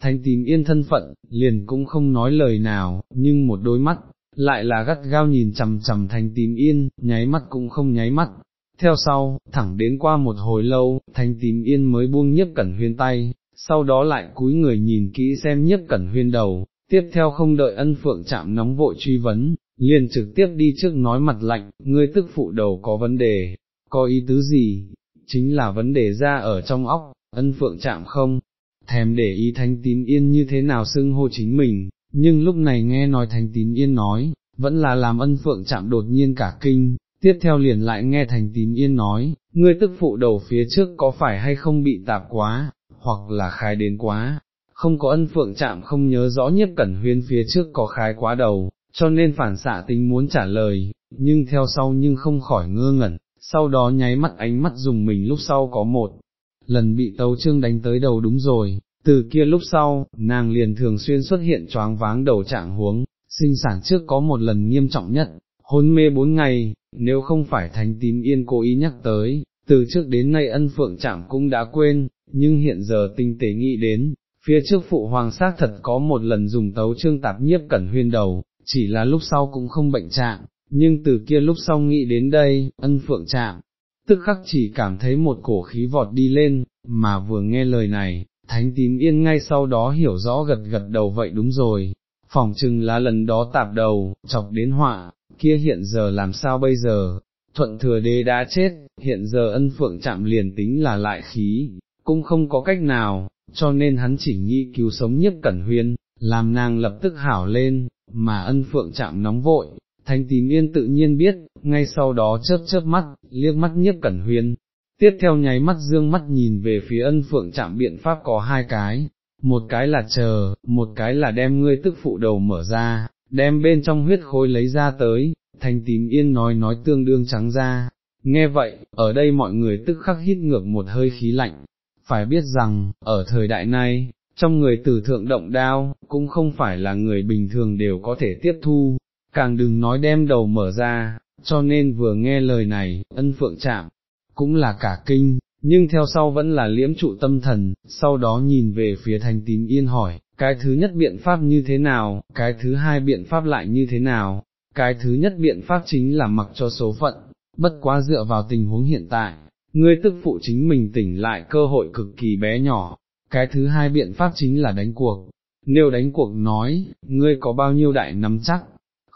thanh tím yên thân phận, liền cũng không nói lời nào, nhưng một đôi mắt, lại là gắt gao nhìn chầm chầm thanh tím yên, nháy mắt cũng không nháy mắt. Theo sau, thẳng đến qua một hồi lâu, thanh tím yên mới buông nhiếp cẩn huyên tay, sau đó lại cúi người nhìn kỹ xem nhiếp cẩn huyên đầu, tiếp theo không đợi ân phượng chạm nóng vội truy vấn, liền trực tiếp đi trước nói mặt lạnh, ngươi tức phụ đầu có vấn đề, có ý tứ gì, chính là vấn đề ra ở trong óc, ân phượng chạm không, thèm để ý Thánh Tín yên như thế nào xưng hô chính mình, nhưng lúc này nghe nói Thánh Tín yên nói, vẫn là làm ân phượng chạm đột nhiên cả kinh, tiếp theo liền lại nghe thành Tín yên nói, ngươi tức phụ đầu phía trước có phải hay không bị tạp quá, hoặc là khai đến quá, không có ân phượng chạm không nhớ rõ nhất cẩn huyên phía trước có khai quá đầu, cho nên phản xạ tính muốn trả lời, nhưng theo sau nhưng không khỏi ngơ ngẩn, sau đó nháy mắt ánh mắt dùng mình lúc sau có một lần bị tấu trương đánh tới đầu đúng rồi, từ kia lúc sau, nàng liền thường xuyên xuất hiện choáng váng đầu trạng huống, sinh sản trước có một lần nghiêm trọng nhất, hôn mê bốn ngày, nếu không phải thánh tím yên cố ý nhắc tới, từ trước đến nay ân phượng chạm cũng đã quên, nhưng hiện giờ tinh tế nghĩ đến, phía trước phụ hoàng xác thật có một lần dùng tấu trương tạp nhiếp cẩn huyên đầu, chỉ là lúc sau cũng không bệnh trạng, nhưng từ kia lúc sau nghĩ đến đây, ân phượng chạm, tức khắc chỉ cảm thấy một cổ khí vọt đi lên, mà vừa nghe lời này, thánh tím yên ngay sau đó hiểu rõ gật gật đầu vậy đúng rồi, phòng chừng là lần đó tạp đầu, chọc đến họa, kia hiện giờ làm sao bây giờ, thuận thừa đế đã chết, hiện giờ ân phượng chạm liền tính là lại khí, cũng không có cách nào, cho nên hắn chỉ nghĩ cứu sống nhất cẩn huyên, làm nàng lập tức hảo lên, mà ân phượng chạm nóng vội, thanh Tín yên tự nhiên biết, ngay sau đó chớp chớp mắt, liếc mắt nhiếp cẩn huyên, tiếp theo nháy mắt dương mắt nhìn về phía ân phượng chạm biện pháp có hai cái, một cái là chờ, một cái là đem ngươi tức phụ đầu mở ra, đem bên trong huyết khối lấy ra tới, Thanh tím yên nói nói tương đương trắng ra, nghe vậy, ở đây mọi người tức khắc hít ngược một hơi khí lạnh, phải biết rằng, ở thời đại này, trong người tử thượng động đao, cũng không phải là người bình thường đều có thể tiếp thu, càng đừng nói đem đầu mở ra, cho nên vừa nghe lời này, ân phượng chạm, cũng là cả kinh, nhưng theo sau vẫn là liễm trụ tâm thần, sau đó nhìn về phía thành tín yên hỏi, cái thứ nhất biện pháp như thế nào, cái thứ hai biện pháp lại như thế nào, cái thứ nhất biện pháp chính là mặc cho số phận, bất quá dựa vào tình huống hiện tại, ngươi tức phụ chính mình tỉnh lại cơ hội cực kỳ bé nhỏ, cái thứ hai biện pháp chính là đánh cuộc, nếu đánh cuộc nói, ngươi có bao nhiêu đại nắm chắc,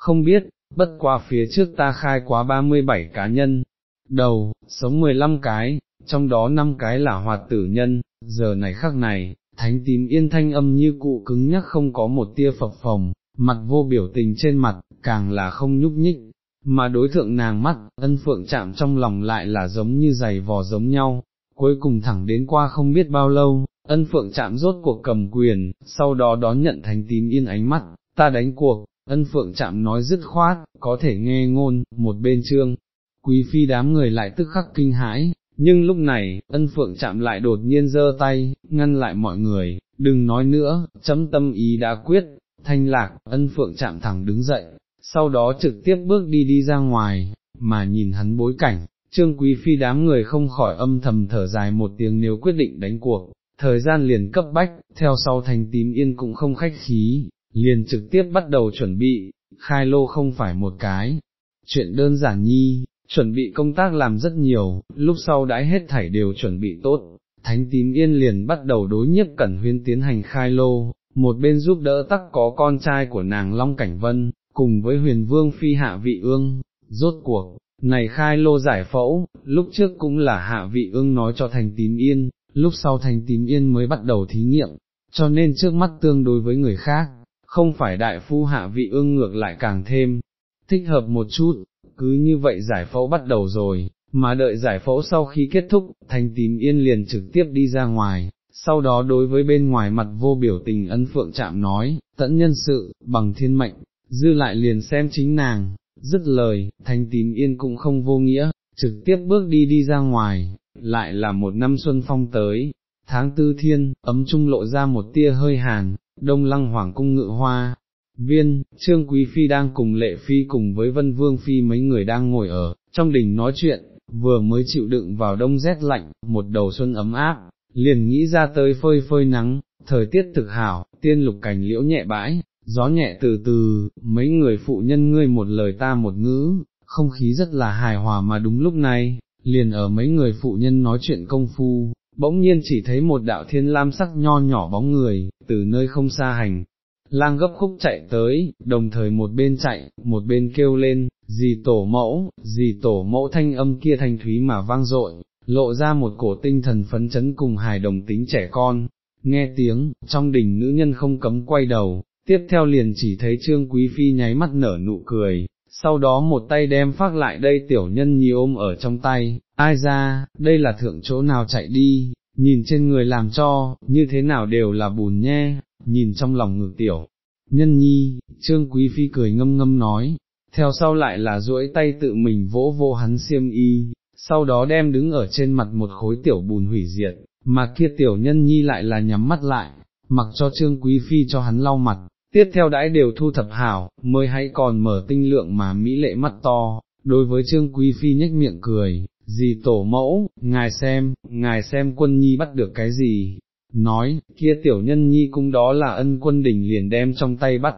không biết, bất qua phía trước ta khai quá 37 cá nhân, đầu, sống 15 cái, trong đó 5 cái là hoạt tử nhân, giờ này khắc này, thánh tím yên thanh âm như cụ cứng nhắc không có một tia phập phồng, mặt vô biểu tình trên mặt, càng là không nhúc nhích, mà đối thượng nàng mắt, ân phượng chạm trong lòng lại là giống như giày vò giống nhau, cuối cùng thẳng đến qua không biết bao lâu, ân phượng chạm rốt cuộc cầm quyền, sau đó đón nhận thánh tím yên ánh mắt, ta đánh cuộc, ân phượng chạm nói dứt khoát, có thể nghe ngôn, một bên trương, quý phi đám người lại tức khắc kinh hãi, nhưng lúc này, ân phượng chạm lại đột nhiên giơ tay, ngăn lại mọi người, đừng nói nữa, chấm tâm ý đã quyết, thanh lạc, ân phượng chạm thẳng đứng dậy, sau đó trực tiếp bước đi đi ra ngoài, mà nhìn hắn bối cảnh, trương quý phi đám người không khỏi âm thầm thở dài một tiếng nếu quyết định đánh cuộc, thời gian liền cấp bách, theo sau thành tím yên cũng không khách khí, liền trực tiếp bắt đầu chuẩn bị, khai lô không phải một cái, chuyện đơn giản nhi, chuẩn bị công tác làm rất nhiều, lúc sau đãi hết thảy đều chuẩn bị tốt, thánh tím yên liền bắt đầu đối nhiếp cẩn huyên tiến hành khai lô, một bên giúp đỡ tắc có con trai của nàng Long Cảnh Vân, cùng với huyền vương phi hạ vị ương, rốt cuộc, này khai lô giải phẫu, lúc trước cũng là hạ vị ương nói cho thành tím yên, lúc sau thành tím yên mới bắt đầu thí nghiệm, cho nên trước mắt tương đối với người khác, không phải đại phu hạ vị ương ngược lại càng thêm, thích hợp một chút, cứ như vậy giải phẫu bắt đầu rồi, mà đợi giải phẫu sau khi kết thúc, thanh tím yên liền trực tiếp đi ra ngoài, sau đó đối với bên ngoài mặt vô biểu tình ân phượng chạm nói, tận nhân sự, bằng thiên mệnh, dư lại liền xem chính nàng, dứt lời, thanh tím yên cũng không vô nghĩa, trực tiếp bước đi đi ra ngoài, lại là một năm xuân phong tới, tháng tư thiên, ấm trung lộ ra một tia hơi hàn, đông lăng hoàng cung ngự hoa. Viên, Trương Quý Phi đang cùng Lệ Phi cùng với Vân Vương Phi mấy người đang ngồi ở, trong đình nói chuyện, vừa mới chịu đựng vào đông rét lạnh, một đầu xuân ấm áp, liền nghĩ ra tới phơi phơi nắng, thời tiết thực hảo, tiên lục cảnh liễu nhẹ bãi, gió nhẹ từ từ, mấy người phụ nhân ngươi một lời ta một ngữ, không khí rất là hài hòa mà đúng lúc này, liền ở mấy người phụ nhân nói chuyện công phu, bỗng nhiên chỉ thấy một đạo thiên lam sắc nho nhỏ bóng người, từ nơi không xa hành. Lang gấp khúc chạy tới, đồng thời một bên chạy, một bên kêu lên, gì tổ mẫu, gì tổ mẫu thanh âm kia thanh thúy mà vang dội, lộ ra một cổ tinh thần phấn chấn cùng hài đồng tính trẻ con. Nghe tiếng, trong đình nữ nhân không cấm quay đầu, tiếp theo liền chỉ thấy trương quý phi nháy mắt nở nụ cười, sau đó một tay đem phát lại đây tiểu nhân nhi ôm ở trong tay, ai ra, đây là thượng chỗ nào chạy đi, nhìn trên người làm cho, như thế nào đều là bùn nhe, nhìn trong lòng ngực tiểu. Nhân nhi, trương quý phi cười ngâm ngâm nói, theo sau lại là duỗi tay tự mình vỗ vô hắn xiêm y, sau đó đem đứng ở trên mặt một khối tiểu bùn hủy diệt, mà kia tiểu nhân nhi lại là nhắm mắt lại, mặc cho trương quý phi cho hắn lau mặt, tiếp theo đãi đều thu thập hảo, mới hãy còn mở tinh lượng mà mỹ lệ mắt to, đối với trương quý phi nhếch miệng cười, gì tổ mẫu, ngài xem, ngài xem quân nhi bắt được cái gì, nói, kia tiểu nhân nhi cũng đó là ân quân đình liền đem trong tay bắt,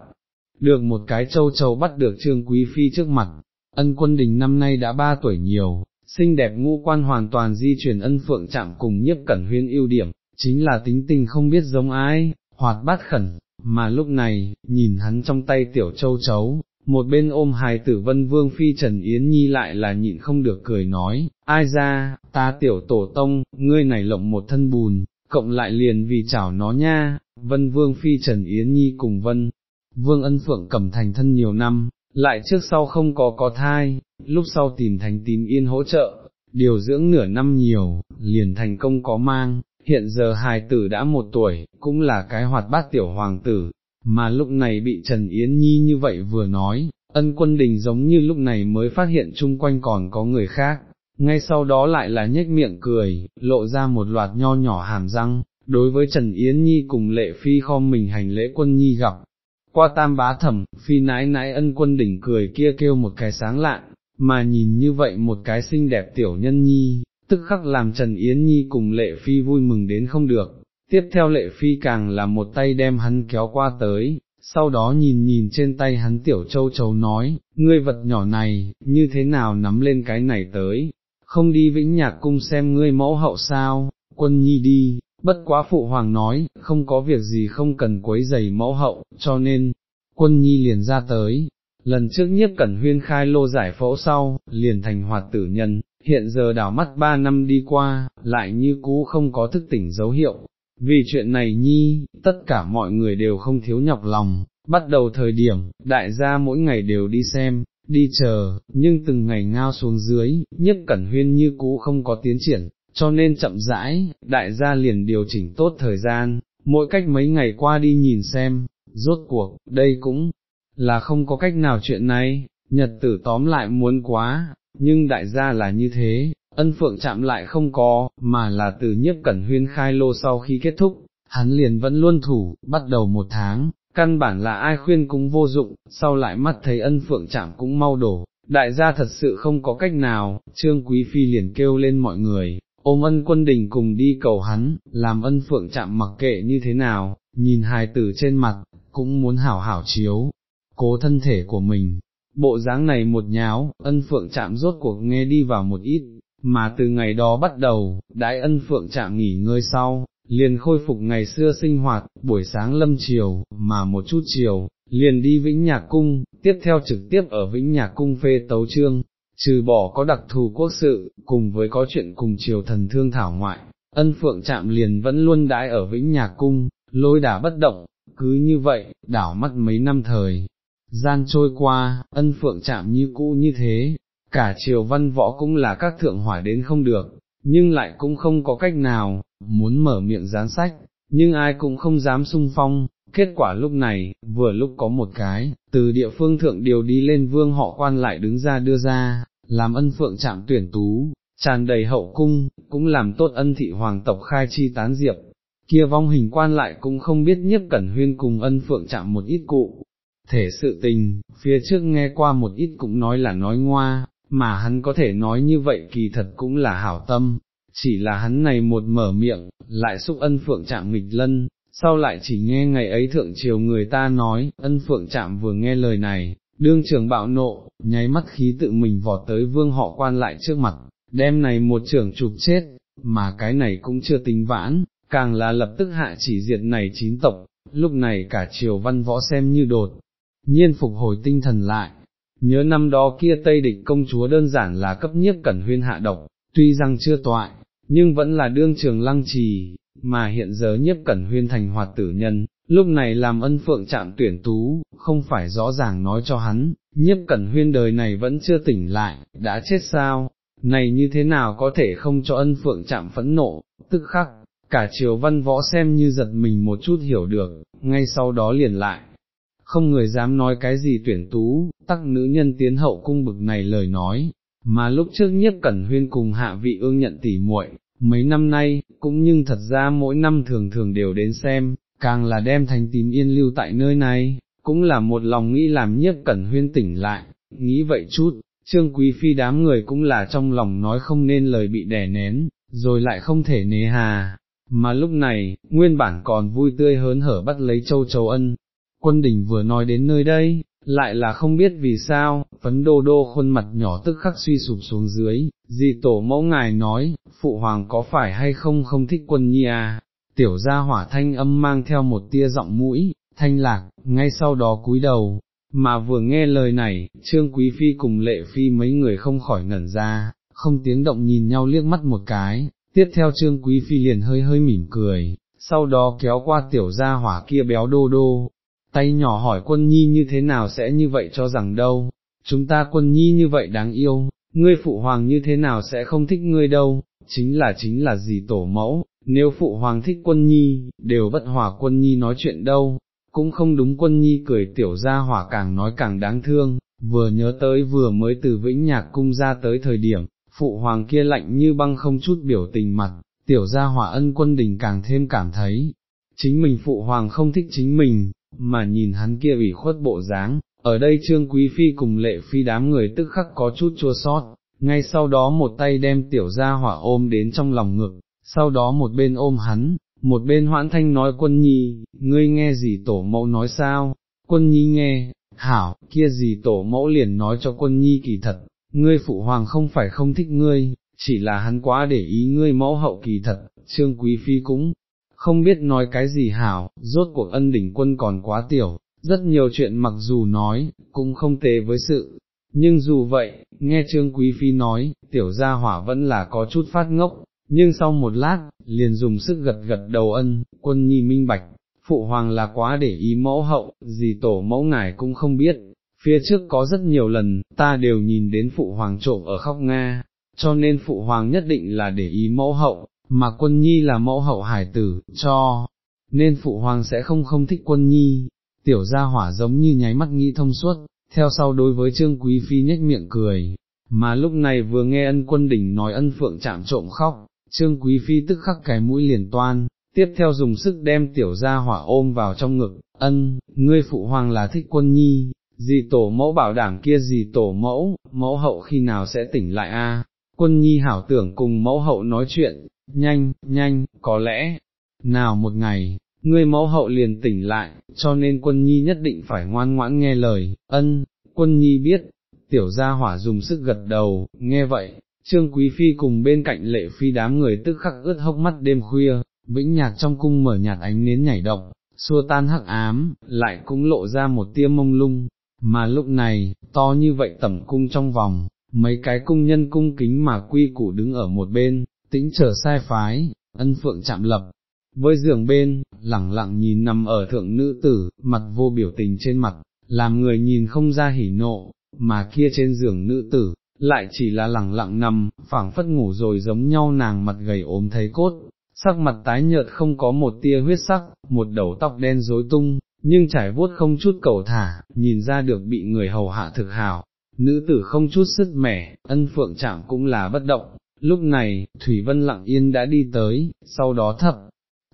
được một cái châu châu bắt được trương quý phi trước mặt, ân quân đình năm nay đã ba tuổi nhiều, xinh đẹp ngũ quan hoàn toàn di chuyển ân phượng chạm cùng nhiếp cẩn huyên ưu điểm, chính là tính tình không biết giống ai, hoạt bát khẩn, mà lúc này, nhìn hắn trong tay tiểu châu chấu, một bên ôm hài tử vân vương phi Trần Yến Nhi lại là nhịn không được cười nói, ai ra, ta tiểu tổ tông, ngươi này lộng một thân bùn, cộng lại liền vì chảo nó nha, vân vương phi Trần Yến Nhi cùng vân, vương ân phượng cầm thành thân nhiều năm, lại trước sau không có có thai, lúc sau tìm thành tím yên hỗ trợ, điều dưỡng nửa năm nhiều, liền thành công có mang, hiện giờ hài tử đã một tuổi, cũng là cái hoạt bát tiểu hoàng tử, mà lúc này bị Trần Yến Nhi như vậy vừa nói, ân quân đình giống như lúc này mới phát hiện chung quanh còn có người khác, ngay sau đó lại là nhếch miệng cười, lộ ra một loạt nho nhỏ hàm răng, đối với Trần Yến Nhi cùng lệ phi kho mình hành lễ quân nhi gặp. Qua tam bá thẩm, phi nãi nãi ân quân đỉnh cười kia kêu một cái sáng lạn, mà nhìn như vậy một cái xinh đẹp tiểu nhân nhi, tức khắc làm Trần Yến Nhi cùng lệ phi vui mừng đến không được, tiếp theo lệ phi càng là một tay đem hắn kéo qua tới, sau đó nhìn nhìn trên tay hắn tiểu châu chấu nói, ngươi vật nhỏ này, như thế nào nắm lên cái này tới, không đi vĩnh nhạc cung xem ngươi mẫu hậu sao, quân nhi đi, bất quá phụ hoàng nói, không có việc gì không cần quấy giày mẫu hậu, cho nên, quân nhi liền ra tới. Lần trước nhiếp cẩn huyên khai lô giải phẫu sau, liền thành hoạt tử nhân, hiện giờ đảo mắt ba năm đi qua, lại như cũ không có thức tỉnh dấu hiệu. Vì chuyện này nhi, tất cả mọi người đều không thiếu nhọc lòng, bắt đầu thời điểm, đại gia mỗi ngày đều đi xem, đi chờ, nhưng từng ngày ngao xuống dưới, nhất cẩn huyên như cũ không có tiến triển, cho nên chậm rãi, đại gia liền điều chỉnh tốt thời gian, mỗi cách mấy ngày qua đi nhìn xem, rốt cuộc, đây cũng là không có cách nào chuyện này, nhật tử tóm lại muốn quá, nhưng đại gia là như thế, ân phượng chạm lại không có, mà là từ nhiếp cẩn huyên khai lô sau khi kết thúc, hắn liền vẫn luôn thủ, bắt đầu một tháng, căn bản là ai khuyên cũng vô dụng, sau lại mắt thấy ân phượng chạm cũng mau đổ, đại gia thật sự không có cách nào, trương quý phi liền kêu lên mọi người, ôm ân quân đình cùng đi cầu hắn, làm ân phượng chạm mặc kệ như thế nào, nhìn hài tử trên mặt, cũng muốn hảo hảo chiếu, cố thân thể của mình. Bộ dáng này một nháo, ân phượng chạm rốt cuộc nghe đi vào một ít, mà từ ngày đó bắt đầu, đãi ân phượng chạm nghỉ ngơi sau, liền khôi phục ngày xưa sinh hoạt, buổi sáng lâm chiều, mà một chút chiều, liền đi Vĩnh Nhạc Cung, tiếp theo trực tiếp ở Vĩnh Nhạc Cung phê tấu trương, trừ bỏ có đặc thù quốc sự, cùng với có chuyện cùng triều thần thương thảo ngoại, ân phượng chạm liền vẫn luôn đãi ở Vĩnh Nhạc Cung, lôi đả bất động, cứ như vậy, đảo mắt mấy năm thời. Gian trôi qua, ân phượng chạm như cũ như thế, cả triều văn võ cũng là các thượng hỏa đến không được, nhưng lại cũng không có cách nào, muốn mở miệng gián sách, nhưng ai cũng không dám sung phong, kết quả lúc này, vừa lúc có một cái, từ địa phương thượng điều đi lên vương họ quan lại đứng ra đưa ra, làm ân phượng chạm tuyển tú, tràn đầy hậu cung, cũng làm tốt ân thị hoàng tộc khai chi tán diệp, kia vong hình quan lại cũng không biết nhiếp cẩn huyên cùng ân phượng chạm một ít cụ. Thể sự tình, phía trước nghe qua một ít cũng nói là nói ngoa, mà hắn có thể nói như vậy kỳ thật cũng là hảo tâm, chỉ là hắn này một mở miệng, lại xúc ân phượng chạm nghịch lân, sau lại chỉ nghe ngày ấy thượng triều người ta nói, ân phượng chạm vừa nghe lời này, đương trường bạo nộ, nháy mắt khí tự mình vọt tới vương họ quan lại trước mặt, đem này một trưởng chụp chết, mà cái này cũng chưa tính vãn, càng là lập tức hạ chỉ diệt này chín tộc, lúc này cả triều văn võ xem như đột, nhiên phục hồi tinh thần lại. Nhớ năm đó kia Tây địch công chúa đơn giản là cấp nhiếp cẩn huyên hạ độc, tuy rằng chưa toại, nhưng vẫn là đương trường lăng trì, mà hiện giờ nhiếp cẩn huyên thành hoạt tử nhân, lúc này làm ân phượng chạm tuyển tú, không phải rõ ràng nói cho hắn, nhiếp cẩn huyên đời này vẫn chưa tỉnh lại, đã chết sao, này như thế nào có thể không cho ân phượng chạm phẫn nộ, tức khắc, cả triều văn võ xem như giật mình một chút hiểu được, ngay sau đó liền lại. Không người dám nói cái gì tuyển tú, tắc nữ nhân tiến hậu cung bực này lời nói, mà lúc trước nhiếp cẩn huyên cùng hạ vị ương nhận tỉ muội, mấy năm nay, cũng nhưng thật ra mỗi năm thường thường đều đến xem, càng là đem thành tím yên lưu tại nơi này, cũng là một lòng nghĩ làm nhiếp cẩn huyên tỉnh lại, nghĩ vậy chút, trương quý phi đám người cũng là trong lòng nói không nên lời bị đè nén, rồi lại không thể nề hà, mà lúc này, nguyên bản còn vui tươi hớn hở bắt lấy châu châu ân, quân đình vừa nói đến nơi đây, lại là không biết vì sao, phấn đô đô khuôn mặt nhỏ tức khắc suy sụp xuống dưới, dì tổ mẫu ngài nói, phụ hoàng có phải hay không không thích quân nhi à, tiểu gia hỏa thanh âm mang theo một tia giọng mũi, thanh lạc, ngay sau đó cúi đầu, mà vừa nghe lời này, trương quý phi cùng lệ phi mấy người không khỏi ngẩn ra, không tiếng động nhìn nhau liếc mắt một cái, tiếp theo trương quý phi liền hơi hơi mỉm cười, sau đó kéo qua tiểu gia hỏa kia béo đô đô, tay nhỏ hỏi quân nhi như thế nào sẽ như vậy cho rằng đâu, chúng ta quân nhi như vậy đáng yêu, ngươi phụ hoàng như thế nào sẽ không thích ngươi đâu, chính là chính là gì tổ mẫu, nếu phụ hoàng thích quân nhi, đều bất hòa quân nhi nói chuyện đâu, cũng không đúng quân nhi cười tiểu ra hỏa càng nói càng đáng thương, vừa nhớ tới vừa mới từ vĩnh nhạc cung ra tới thời điểm, phụ hoàng kia lạnh như băng không chút biểu tình mặt, tiểu gia hỏa ân quân đình càng thêm cảm thấy, chính mình phụ hoàng không thích chính mình, mà nhìn hắn kia ủy khuất bộ dáng, ở đây trương quý phi cùng lệ phi đám người tức khắc có chút chua sót, ngay sau đó một tay đem tiểu gia hỏa ôm đến trong lòng ngực, sau đó một bên ôm hắn, một bên hoãn thanh nói quân nhi, ngươi nghe gì tổ mẫu nói sao, quân nhi nghe, hảo, kia gì tổ mẫu liền nói cho quân nhi kỳ thật, ngươi phụ hoàng không phải không thích ngươi, chỉ là hắn quá để ý ngươi mẫu hậu kỳ thật, trương quý phi cũng không biết nói cái gì hảo, rốt cuộc ân đỉnh quân còn quá tiểu, rất nhiều chuyện mặc dù nói, cũng không tế với sự, nhưng dù vậy, nghe trương quý phi nói, tiểu gia hỏa vẫn là có chút phát ngốc, nhưng sau một lát, liền dùng sức gật gật đầu ân, quân nhi minh bạch, phụ hoàng là quá để ý mẫu hậu, gì tổ mẫu ngài cũng không biết, phía trước có rất nhiều lần, ta đều nhìn đến phụ hoàng trộm ở khóc Nga, cho nên phụ hoàng nhất định là để ý mẫu hậu, mà quân nhi là mẫu hậu hải tử, cho, nên phụ hoàng sẽ không không thích quân nhi, tiểu gia hỏa giống như nháy mắt nghĩ thông suốt, theo sau đối với trương quý phi nhếch miệng cười, mà lúc này vừa nghe ân quân đỉnh nói ân phượng chạm trộm khóc, trương quý phi tức khắc cái mũi liền toan, tiếp theo dùng sức đem tiểu gia hỏa ôm vào trong ngực, ân, ngươi phụ hoàng là thích quân nhi, gì tổ mẫu bảo đảm kia gì tổ mẫu, mẫu hậu khi nào sẽ tỉnh lại a? quân nhi hảo tưởng cùng mẫu hậu nói chuyện, nhanh, nhanh, có lẽ, nào một ngày, ngươi mẫu hậu liền tỉnh lại, cho nên quân nhi nhất định phải ngoan ngoãn nghe lời, ân, quân nhi biết, tiểu gia hỏa dùng sức gật đầu, nghe vậy, trương quý phi cùng bên cạnh lệ phi đám người tức khắc ướt hốc mắt đêm khuya, vĩnh nhạc trong cung mở nhạt ánh nến nhảy động, xua tan hắc ám, lại cũng lộ ra một tia mông lung, mà lúc này, to như vậy tẩm cung trong vòng, mấy cái cung nhân cung kính mà quy củ đứng ở một bên, tĩnh trở sai phái, ân phượng chạm lập, với giường bên, lẳng lặng nhìn nằm ở thượng nữ tử, mặt vô biểu tình trên mặt, làm người nhìn không ra hỉ nộ, mà kia trên giường nữ tử, lại chỉ là lẳng lặng nằm, phảng phất ngủ rồi giống nhau nàng mặt gầy ốm thấy cốt, sắc mặt tái nhợt không có một tia huyết sắc, một đầu tóc đen rối tung, nhưng trải vuốt không chút cầu thả, nhìn ra được bị người hầu hạ thực hào nữ tử không chút sức mẻ, ân phượng chạm cũng là bất động, lúc này, Thủy Vân lặng yên đã đi tới, sau đó thập,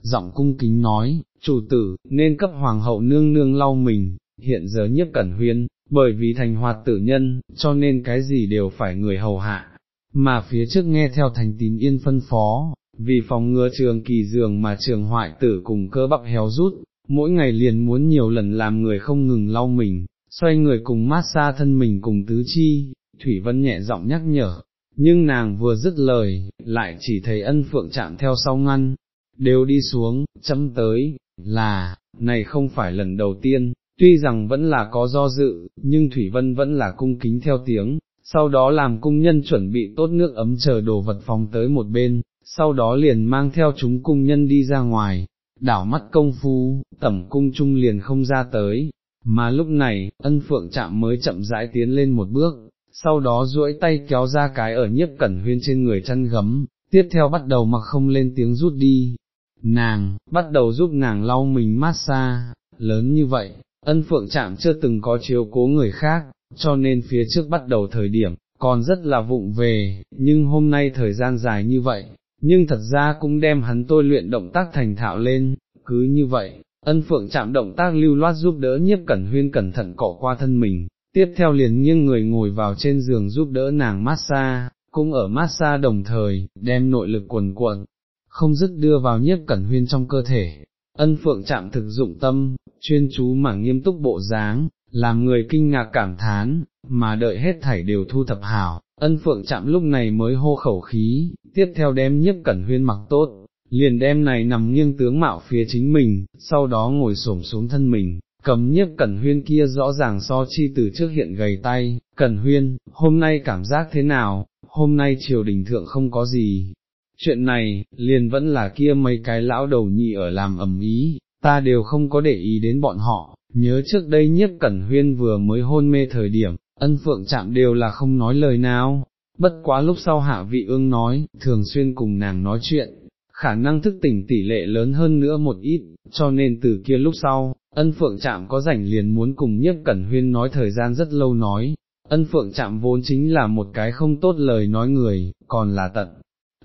giọng cung kính nói, chủ tử, nên cấp hoàng hậu nương nương lau mình, hiện giờ nhiếp cẩn huyên, bởi vì thành hoạt tử nhân, cho nên cái gì đều phải người hầu hạ, mà phía trước nghe theo thành tín yên phân phó, vì phòng ngừa trường kỳ dường mà trường hoại tử cùng cơ bắp héo rút, mỗi ngày liền muốn nhiều lần làm người không ngừng lau mình, xoay người cùng mát xa thân mình cùng tứ chi, Thủy Vân nhẹ giọng nhắc nhở, nhưng nàng vừa dứt lời, lại chỉ thấy ân phượng chạm theo sau ngăn, đều đi xuống, chấm tới, là, này không phải lần đầu tiên, tuy rằng vẫn là có do dự, nhưng Thủy Vân vẫn là cung kính theo tiếng, sau đó làm cung nhân chuẩn bị tốt nước ấm chờ đồ vật phòng tới một bên, sau đó liền mang theo chúng cung nhân đi ra ngoài, đảo mắt công phu, tẩm cung trung liền không ra tới, mà lúc này, ân phượng chạm mới chậm rãi tiến lên một bước, sau đó duỗi tay kéo ra cái ở nhiếp cẩn huyên trên người chăn gấm, tiếp theo bắt đầu mặc không lên tiếng rút đi, nàng, bắt đầu giúp nàng lau mình massage, lớn như vậy, ân phượng chạm chưa từng có chiếu cố người khác, cho nên phía trước bắt đầu thời điểm, còn rất là vụng về, nhưng hôm nay thời gian dài như vậy, nhưng thật ra cũng đem hắn tôi luyện động tác thành thạo lên, cứ như vậy, ân phượng chạm động tác lưu loát giúp đỡ nhiếp cẩn huyên cẩn thận cỏ qua thân mình, tiếp theo liền nghiêng người ngồi vào trên giường giúp đỡ nàng massage, cũng ở massage đồng thời, đem nội lực quần cuộn, không dứt đưa vào nhiếp cẩn huyên trong cơ thể. Ân phượng chạm thực dụng tâm, chuyên chú mà nghiêm túc bộ dáng, làm người kinh ngạc cảm thán, mà đợi hết thảy đều thu thập hảo, ân phượng chạm lúc này mới hô khẩu khí, tiếp theo đem nhiếp cẩn huyên mặc tốt, liền đem này nằm nghiêng tướng mạo phía chính mình, sau đó ngồi xổm xuống thân mình, cầm nhiếp cẩn huyên kia rõ ràng so chi từ trước hiện gầy tay, cẩn huyên, hôm nay cảm giác thế nào, hôm nay triều đình thượng không có gì. Chuyện này, liền vẫn là kia mấy cái lão đầu nhị ở làm ẩm ý, ta đều không có để ý đến bọn họ, nhớ trước đây nhiếp cẩn huyên vừa mới hôn mê thời điểm, ân phượng chạm đều là không nói lời nào, bất quá lúc sau hạ vị ương nói, thường xuyên cùng nàng nói chuyện, khả năng thức tỉnh tỷ lệ lớn hơn nữa một ít, cho nên từ kia lúc sau, ân phượng chạm có rảnh liền muốn cùng nhiếp cẩn huyên nói thời gian rất lâu nói, ân phượng chạm vốn chính là một cái không tốt lời nói người, còn là tận,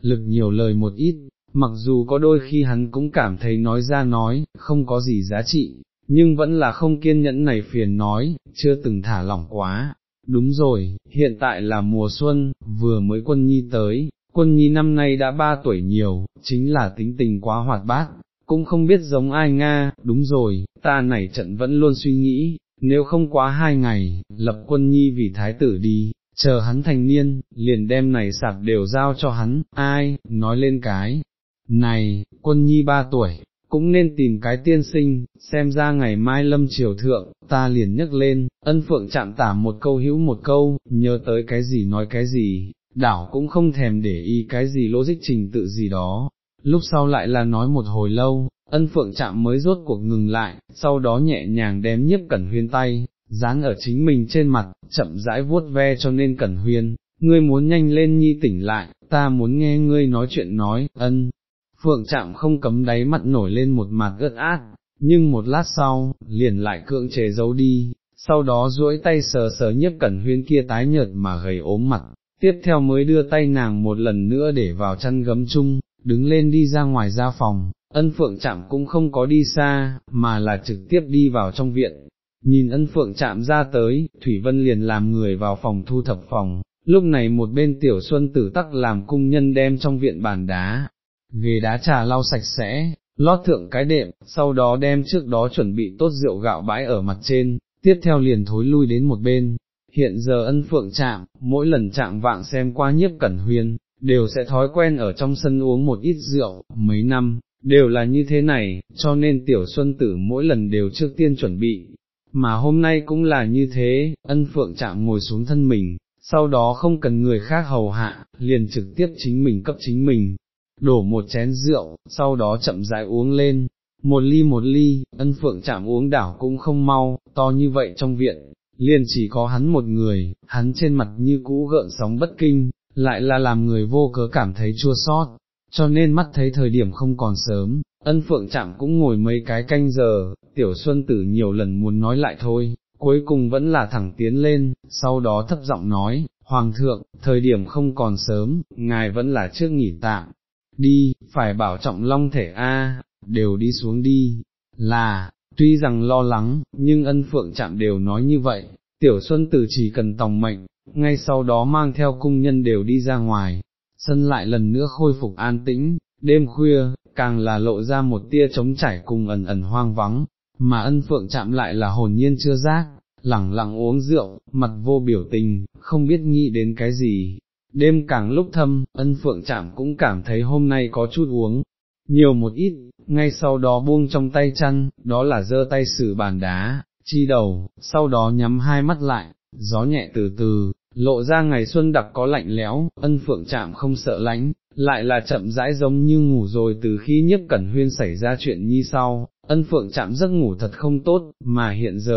lực nhiều lời một ít, mặc dù có đôi khi hắn cũng cảm thấy nói ra nói, không có gì giá trị, nhưng vẫn là không kiên nhẫn này phiền nói, chưa từng thả lỏng quá. Đúng rồi, hiện tại là mùa xuân, vừa mới quân nhi tới, quân nhi năm nay đã ba tuổi nhiều, chính là tính tình quá hoạt bát, cũng không biết giống ai Nga, đúng rồi, ta này trận vẫn luôn suy nghĩ, nếu không quá hai ngày, lập quân nhi vì thái tử đi, chờ hắn thành niên, liền đem này sạp đều giao cho hắn, ai, nói lên cái, này, quân nhi ba tuổi, cũng nên tìm cái tiên sinh, xem ra ngày mai lâm triều thượng, ta liền nhấc lên, ân phượng chạm tả một câu hữu một câu, nhớ tới cái gì nói cái gì, đảo cũng không thèm để ý cái gì logic trình tự gì đó, lúc sau lại là nói một hồi lâu, ân phượng chạm mới rốt cuộc ngừng lại, sau đó nhẹ nhàng đếm nhiếp cẩn huyên tay, dán ở chính mình trên mặt, chậm rãi vuốt ve cho nên cẩn huyên, ngươi muốn nhanh lên nhi tỉnh lại, ta muốn nghe ngươi nói chuyện nói, ân. Phượng chạm không cấm đáy mặt nổi lên một mặt ướt át, nhưng một lát sau, liền lại cưỡng chế giấu đi, sau đó duỗi tay sờ sờ nhiếp cẩn huyên kia tái nhợt mà gầy ốm mặt, tiếp theo mới đưa tay nàng một lần nữa để vào chăn gấm chung, đứng lên đi ra ngoài ra phòng, ân phượng chạm cũng không có đi xa, mà là trực tiếp đi vào trong viện. Nhìn ân phượng chạm ra tới, Thủy Vân liền làm người vào phòng thu thập phòng, lúc này một bên tiểu xuân tử tắc làm cung nhân đem trong viện bàn đá, ghế đá trà lau sạch sẽ, lót thượng cái đệm, sau đó đem trước đó chuẩn bị tốt rượu gạo bãi ở mặt trên, tiếp theo liền thối lui đến một bên. Hiện giờ ân phượng chạm, mỗi lần chạm vạng xem qua nhiếp cẩn huyên, đều sẽ thói quen ở trong sân uống một ít rượu, mấy năm, đều là như thế này, cho nên tiểu xuân tử mỗi lần đều trước tiên chuẩn bị, mà hôm nay cũng là như thế, ân phượng chạm ngồi xuống thân mình, sau đó không cần người khác hầu hạ, liền trực tiếp chính mình cấp chính mình, đổ một chén rượu, sau đó chậm rãi uống lên, một ly một ly, ân phượng chạm uống đảo cũng không mau, to như vậy trong viện, liền chỉ có hắn một người, hắn trên mặt như cũ gợn sóng bất kinh, lại là làm người vô cớ cảm thấy chua sót, cho nên mắt thấy thời điểm không còn sớm, ân phượng chạm cũng ngồi mấy cái canh giờ, tiểu xuân tử nhiều lần muốn nói lại thôi, cuối cùng vẫn là thẳng tiến lên, sau đó thấp giọng nói, Hoàng thượng, thời điểm không còn sớm, ngài vẫn là trước nghỉ tạm, đi, phải bảo trọng long thể A, đều đi xuống đi, là, tuy rằng lo lắng, nhưng ân phượng chạm đều nói như vậy, tiểu xuân tử chỉ cần tòng mệnh, ngay sau đó mang theo cung nhân đều đi ra ngoài, sân lại lần nữa khôi phục an tĩnh, đêm khuya, càng là lộ ra một tia trống chảy cùng ẩn ẩn hoang vắng, mà ân phượng chạm lại là hồn nhiên chưa giác, lẳng lặng uống rượu, mặt vô biểu tình, không biết nghĩ đến cái gì. Đêm càng lúc thâm, ân phượng chạm cũng cảm thấy hôm nay có chút uống, nhiều một ít, ngay sau đó buông trong tay chăn, đó là giơ tay xử bàn đá, chi đầu, sau đó nhắm hai mắt lại, gió nhẹ từ từ, lộ ra ngày xuân đặc có lạnh lẽo, ân phượng chạm không sợ lánh, lại là chậm rãi giống như ngủ rồi từ khi nhất cẩn huyên xảy ra chuyện như sau, ân phượng chạm giấc ngủ thật không tốt, mà hiện giờ